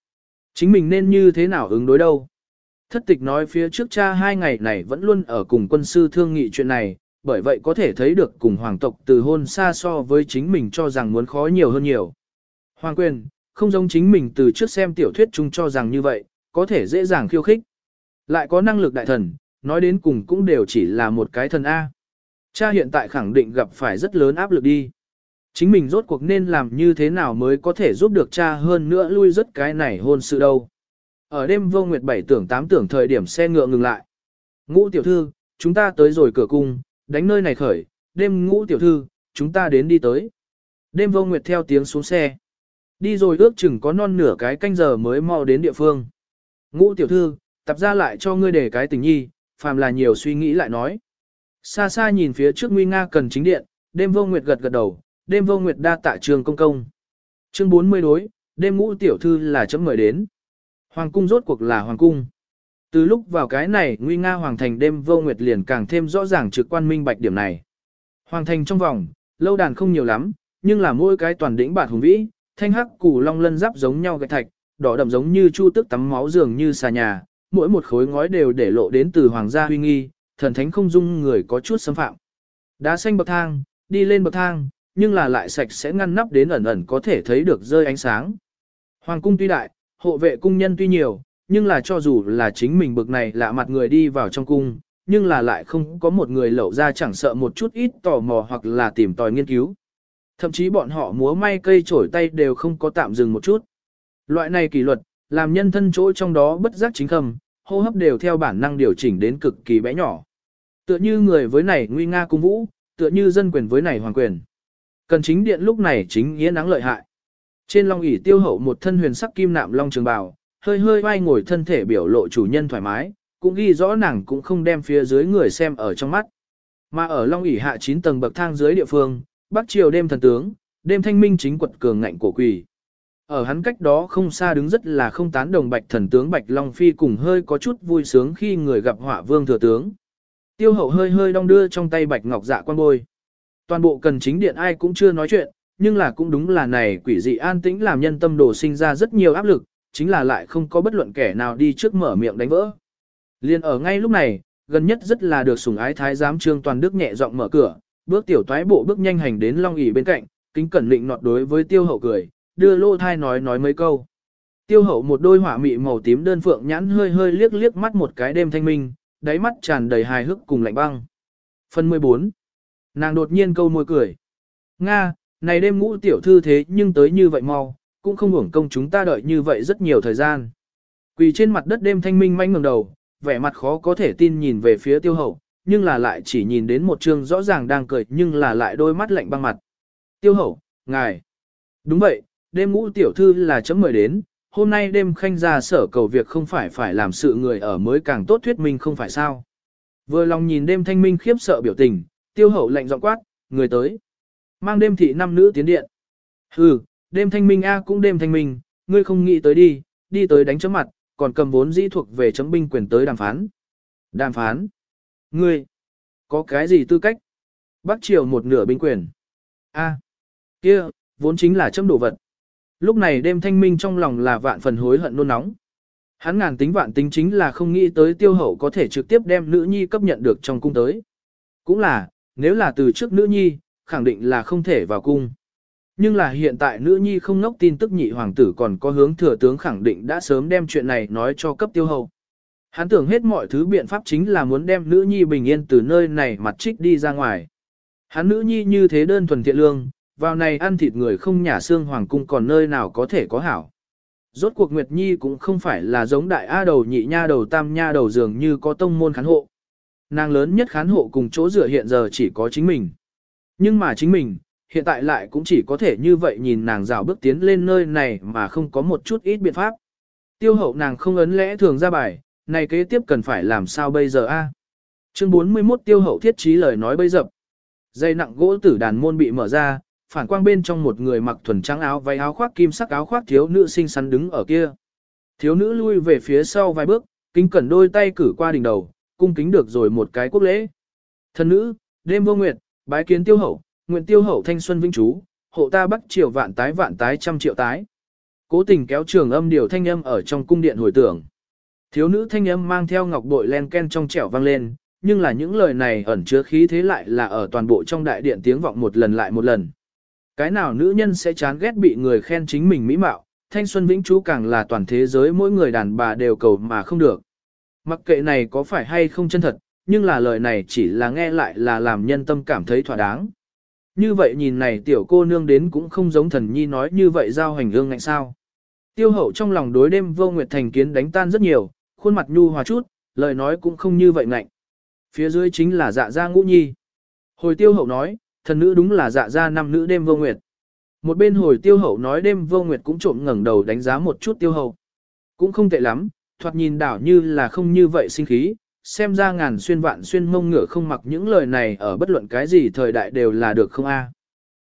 Chính mình nên như thế nào ứng đối đâu. Thất tịch nói phía trước cha hai ngày này vẫn luôn ở cùng quân sư thương nghị chuyện này, bởi vậy có thể thấy được cùng hoàng tộc từ hôn xa so với chính mình cho rằng muốn khó nhiều hơn nhiều. Hoàng quyền, không giống chính mình từ trước xem tiểu thuyết chung cho rằng như vậy, có thể dễ dàng khiêu khích. Lại có năng lực đại thần, nói đến cùng cũng đều chỉ là một cái thần A. Cha hiện tại khẳng định gặp phải rất lớn áp lực đi. Chính mình rốt cuộc nên làm như thế nào mới có thể giúp được cha hơn nữa lui rất cái này hôn sự đâu. Ở đêm vô nguyệt bảy tưởng tám tưởng thời điểm xe ngựa ngừng lại. Ngũ tiểu thư, chúng ta tới rồi cửa cung, đánh nơi này khởi, đêm ngũ tiểu thư, chúng ta đến đi tới. Đêm vô nguyệt theo tiếng xuống xe. Đi rồi ước chừng có non nửa cái canh giờ mới mau đến địa phương. Ngũ tiểu thư, tập ra lại cho ngươi để cái tình nhi, phàm là nhiều suy nghĩ lại nói. Xa xa nhìn phía trước nguy nga cần chính điện, đêm vô nguyệt gật gật đầu, đêm vô nguyệt đa tạ trường công công. Chương 40 đối, đêm ngũ tiểu thư là chấm mời đến. Hoàng cung rốt cuộc là hoàng cung. Từ lúc vào cái này nguy nga hoàng thành đêm vô nguyệt liền càng thêm rõ ràng trực quan minh bạch điểm này. Hoàng thành trong vòng, lâu đàn không nhiều lắm, nhưng là mỗi cái toàn đỉnh bạt hùng vĩ, thanh hắc củ long lân giáp giống nhau gạch thạch, đỏ đậm giống như chu tức tắm máu dường như xà nhà, mỗi một khối ngói đều để lộ đến từ hoàng gia huy nghi, thần thánh không dung người có chút xâm phạm. Đá xanh bậc thang, đi lên bậc thang, nhưng là lại sạch sẽ ngăn nắp đến ẩn ẩn có thể thấy được rơi ánh sáng. Hoàng cung tuy đại, hộ vệ cung nhân tuy nhiều, nhưng là cho dù là chính mình bực này lạ mặt người đi vào trong cung, nhưng là lại không có một người lậu ra chẳng sợ một chút ít tò mò hoặc là tìm tòi nghiên cứu. Thậm chí bọn họ múa may cây trổi tay đều không có tạm dừng một chút. Loại này kỷ luật, làm nhân thân chỗ trong đó bất giác chính khầm, hô hấp đều theo bản năng điều chỉnh đến cực kỳ bé nhỏ. Tựa như người với này nguy nga cung vũ, tựa như dân quyền với này hoàng quyền. Cần chính điện lúc này chính nghĩa nắng lợi hại. Trên long ỷ tiêu hậu một thân huyền sắc kim nạm long trường bào, hơi hơi vai ngồi thân thể biểu lộ chủ nhân thoải mái, cũng ghi rõ nàng cũng không đem phía dưới người xem ở trong mắt. Mà ở long ỷ hạ 9 tầng bậc thang dưới địa phương, bắc triều đêm thần tướng, đêm thanh minh chính quật cường ngạnh của quỷ. Ở hắn cách đó không xa đứng rất là không tán đồng bạch thần tướng Bạch Long Phi cùng hơi có chút vui sướng khi người gặp họa vương thừa tướng. Tiêu hậu hơi hơi đong đưa trong tay Bạch Ngọc dạ quan bôi. Toàn bộ cần chính điện ai cũng chưa nói chuyện, nhưng là cũng đúng là này quỷ dị an tĩnh làm nhân tâm đồ sinh ra rất nhiều áp lực, chính là lại không có bất luận kẻ nào đi trước mở miệng đánh vỡ. Liên ở ngay lúc này, gần nhất rất là được sủng ái thái giám trương toàn đức nhẹ giọng mở cửa, bước tiểu toái bộ bước nhanh hành đến long ỉ bên cạnh, kính cẩn định nọt đối với tiêu hậu cười, đưa lô thai nói nói mấy câu. Tiêu hậu một đôi hỏa mị màu tím đơn phượng nhãn hơi hơi liếc liếc mắt một cái đêm thanh minh, đáy mắt tràn đầy hài hước cùng lạnh băng. Phần 14. Nàng đột nhiên câu môi cười. Nga, này đêm ngũ tiểu thư thế nhưng tới như vậy mau, cũng không hưởng công chúng ta đợi như vậy rất nhiều thời gian. Quỳ trên mặt đất đêm thanh minh manh ngẩng đầu, vẻ mặt khó có thể tin nhìn về phía tiêu hậu, nhưng là lại chỉ nhìn đến một trương rõ ràng đang cười nhưng là lại đôi mắt lạnh băng mặt. Tiêu hậu, ngài. Đúng vậy, đêm ngũ tiểu thư là chấm mời đến, hôm nay đêm khanh ra sở cầu việc không phải phải làm sự người ở mới càng tốt thuyết minh không phải sao. Vừa lòng nhìn đêm thanh minh khiếp sợ biểu tình, tiêu hậu lạnh giọng quát, người tới. Mang đêm thị năm nữ tiến điện. Hừ, đêm thanh minh a cũng đêm thanh minh, ngươi không nghĩ tới đi, đi tới đánh chấm mặt, còn cầm vốn dĩ thuộc về chấm binh quyền tới đàm phán. Đàm phán? Ngươi, có cái gì tư cách? Bắc triều một nửa binh quyền. A, kia, vốn chính là chấm đồ vật. Lúc này đêm thanh minh trong lòng là vạn phần hối hận nôn nóng. Hắn ngàn tính vạn tính chính là không nghĩ tới tiêu hậu có thể trực tiếp đem nữ nhi cấp nhận được trong cung tới. Cũng là, nếu là từ trước nữ nhi, khẳng định là không thể vào cung. Nhưng là hiện tại nữ nhi không ngốc tin tức nhị hoàng tử còn có hướng thừa tướng khẳng định đã sớm đem chuyện này nói cho cấp tiêu hậu. Hắn tưởng hết mọi thứ biện pháp chính là muốn đem nữ nhi bình yên từ nơi này mặt trích đi ra ngoài. Hắn nữ nhi như thế đơn thuần thiện lương, vào này ăn thịt người không nhà xương hoàng cung còn nơi nào có thể có hảo. Rốt cuộc Nguyệt Nhi cũng không phải là giống đại A đầu nhị nha đầu tam nha đầu dường như có tông môn khán hộ. Nàng lớn nhất khán hộ cùng chỗ dựa hiện giờ chỉ có chính mình. Nhưng mà chính mình, hiện tại lại cũng chỉ có thể như vậy nhìn nàng rào bước tiến lên nơi này mà không có một chút ít biện pháp. Tiêu hậu nàng không ấn lẽ thường ra bài, này kế tiếp cần phải làm sao bây giờ a? Chương 41 tiêu hậu thiết trí lời nói bây dập. Dây nặng gỗ tử đàn môn bị mở ra, phản quang bên trong một người mặc thuần trắng áo váy áo khoác kim sắc áo khoác thiếu nữ xinh xắn đứng ở kia. Thiếu nữ lui về phía sau vài bước, kính cẩn đôi tay cử qua đỉnh đầu, cung kính được rồi một cái quốc lễ. Thần nữ, đêm vô nguyệt, bái kiến tiêu hậu, nguyện tiêu hậu thanh xuân vinh chú, hộ ta bắc triều vạn tái vạn tái trăm triệu tái. Cố tình kéo trường âm điều thanh âm ở trong cung điện hồi tưởng. Thiếu nữ thanh âm mang theo ngọc bội len ken trong trẻo vang lên, nhưng là những lời này ẩn chứa khí thế lại là ở toàn bộ trong đại điện tiếng vọng một lần lại một lần. Cái nào nữ nhân sẽ chán ghét bị người khen chính mình mỹ mạo, thanh xuân vĩnh chú càng là toàn thế giới mỗi người đàn bà đều cầu mà không được. Mặc kệ này có phải hay không chân thật, nhưng là lời này chỉ là nghe lại là làm nhân tâm cảm thấy thỏa đáng. Như vậy nhìn này tiểu cô nương đến cũng không giống thần nhi nói như vậy giao hành ương ngạnh sao. Tiêu hậu trong lòng đối đêm vô nguyệt thành kiến đánh tan rất nhiều, khuôn mặt nhu hòa chút, lời nói cũng không như vậy ngạnh. Phía dưới chính là dạ gia ngũ nhi. Hồi tiêu hậu nói, thần nữ đúng là dạ ra năm nữ đêm vô nguyệt. Một bên hồi tiêu hậu nói đêm vô nguyệt cũng trộm ngẩng đầu đánh giá một chút tiêu hậu. Cũng không tệ lắm, thoạt nhìn đảo như là không như vậy sinh khí, xem ra ngàn xuyên vạn xuyên mông ngựa không mặc những lời này ở bất luận cái gì thời đại đều là được không a. À?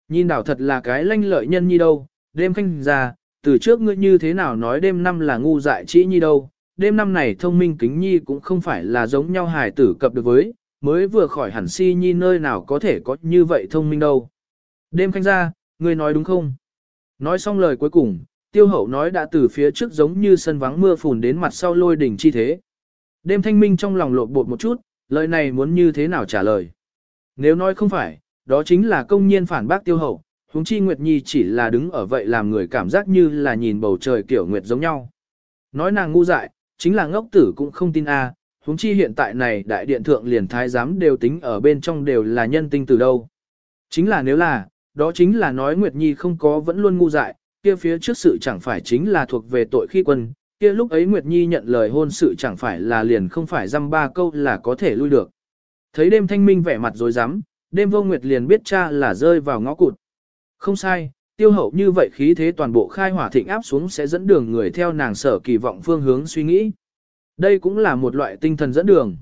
Nhìn đảo thật là cái lanh lợi nhân nhi đâu, đêm khanh ra, từ trước ngươi như thế nào nói đêm năm là ngu dại chỉ nhi đâu, đêm năm này thông minh kính nhi cũng không phải là giống nhau hài tử cập được với, mới vừa khỏi hẳn si nhi nơi nào có thể có như vậy thông minh đâu. Đêm khanh ra, ngươi nói đúng không? Nói xong lời cuối cùng, tiêu hậu nói đã từ phía trước giống như sân vắng mưa phùn đến mặt sau lôi đỉnh chi thế. Đêm thanh minh trong lòng lột bột một chút, lời này muốn như thế nào trả lời. Nếu nói không phải, đó chính là công nhiên phản bác tiêu hậu, huống chi Nguyệt Nhi chỉ là đứng ở vậy làm người cảm giác như là nhìn bầu trời kiểu Nguyệt giống nhau. Nói nàng ngu dại, chính là ngốc tử cũng không tin a huống chi hiện tại này đại điện thượng liền thái giám đều tính ở bên trong đều là nhân tinh từ đâu. Chính là nếu là, đó chính là nói Nguyệt Nhi không có vẫn luôn ngu dại, kia phía trước sự chẳng phải chính là thuộc về tội khi quân, kia lúc ấy Nguyệt Nhi nhận lời hôn sự chẳng phải là liền không phải dăm ba câu là có thể lui được. Thấy đêm thanh minh vẻ mặt rồi dám, đêm vô Nguyệt liền biết cha là rơi vào ngõ cụt. Không sai, tiêu hậu như vậy khí thế toàn bộ khai hỏa thịnh áp xuống sẽ dẫn đường người theo nàng sở kỳ vọng phương hướng suy nghĩ. Đây cũng là một loại tinh thần dẫn đường.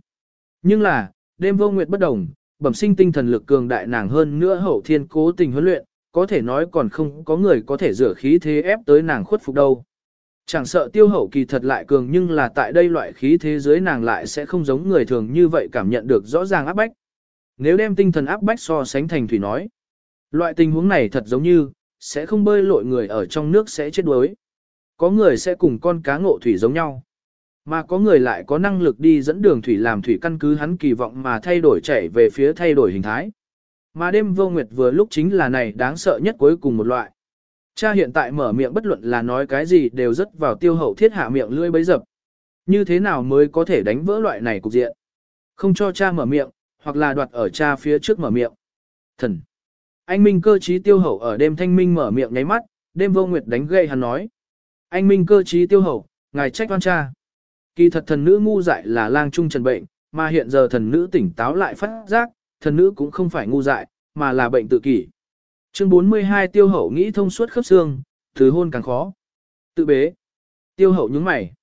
Nhưng là, đêm vô Nguyệt bất đồng, bẩm sinh tinh thần lực cường đại nàng hơn nữa hậu thiên cố tình huấn luyện, có thể nói còn không có người có thể rửa khí thế ép tới nàng khuất phục đâu. Chẳng sợ tiêu hậu kỳ thật lại cường nhưng là tại đây loại khí thế dưới nàng lại sẽ không giống người thường như vậy cảm nhận được rõ ràng áp bách. Nếu đem tinh thần áp bách so sánh thành thủy nói, loại tình huống này thật giống như, sẽ không bơi lội người ở trong nước sẽ chết đuối. Có người sẽ cùng con cá ngộ thủy giống nhau. Mà có người lại có năng lực đi dẫn đường thủy làm thủy căn cứ hắn kỳ vọng mà thay đổi chạy về phía thay đổi hình thái. Mà đêm vô nguyệt vừa lúc chính là này đáng sợ nhất cuối cùng một loại. Cha hiện tại mở miệng bất luận là nói cái gì đều rất vào tiêu hậu thiết hạ miệng lưỡi bấy dập. Như thế nào mới có thể đánh vỡ loại này cục diện? Không cho cha mở miệng, hoặc là đoạt ở cha phía trước mở miệng. Thần! Anh Minh cơ trí tiêu hậu ở đêm thanh minh mở miệng nháy mắt, đêm vô nguyệt đánh gậy hắn nói. Anh Minh cơ trí tiêu hậu, ngài trách oan cha. Kỳ thật thần nữ ngu dại là lang trung trần bệnh, mà hiện giờ thần nữ tỉnh táo lại phát giác, thần nữ cũng không phải ngu dại, mà là bệnh tự kỷ. Chương 42 tiêu hậu nghĩ thông suốt khớp xương, từ hôn càng khó. Tự bế. Tiêu hậu nhướng mày.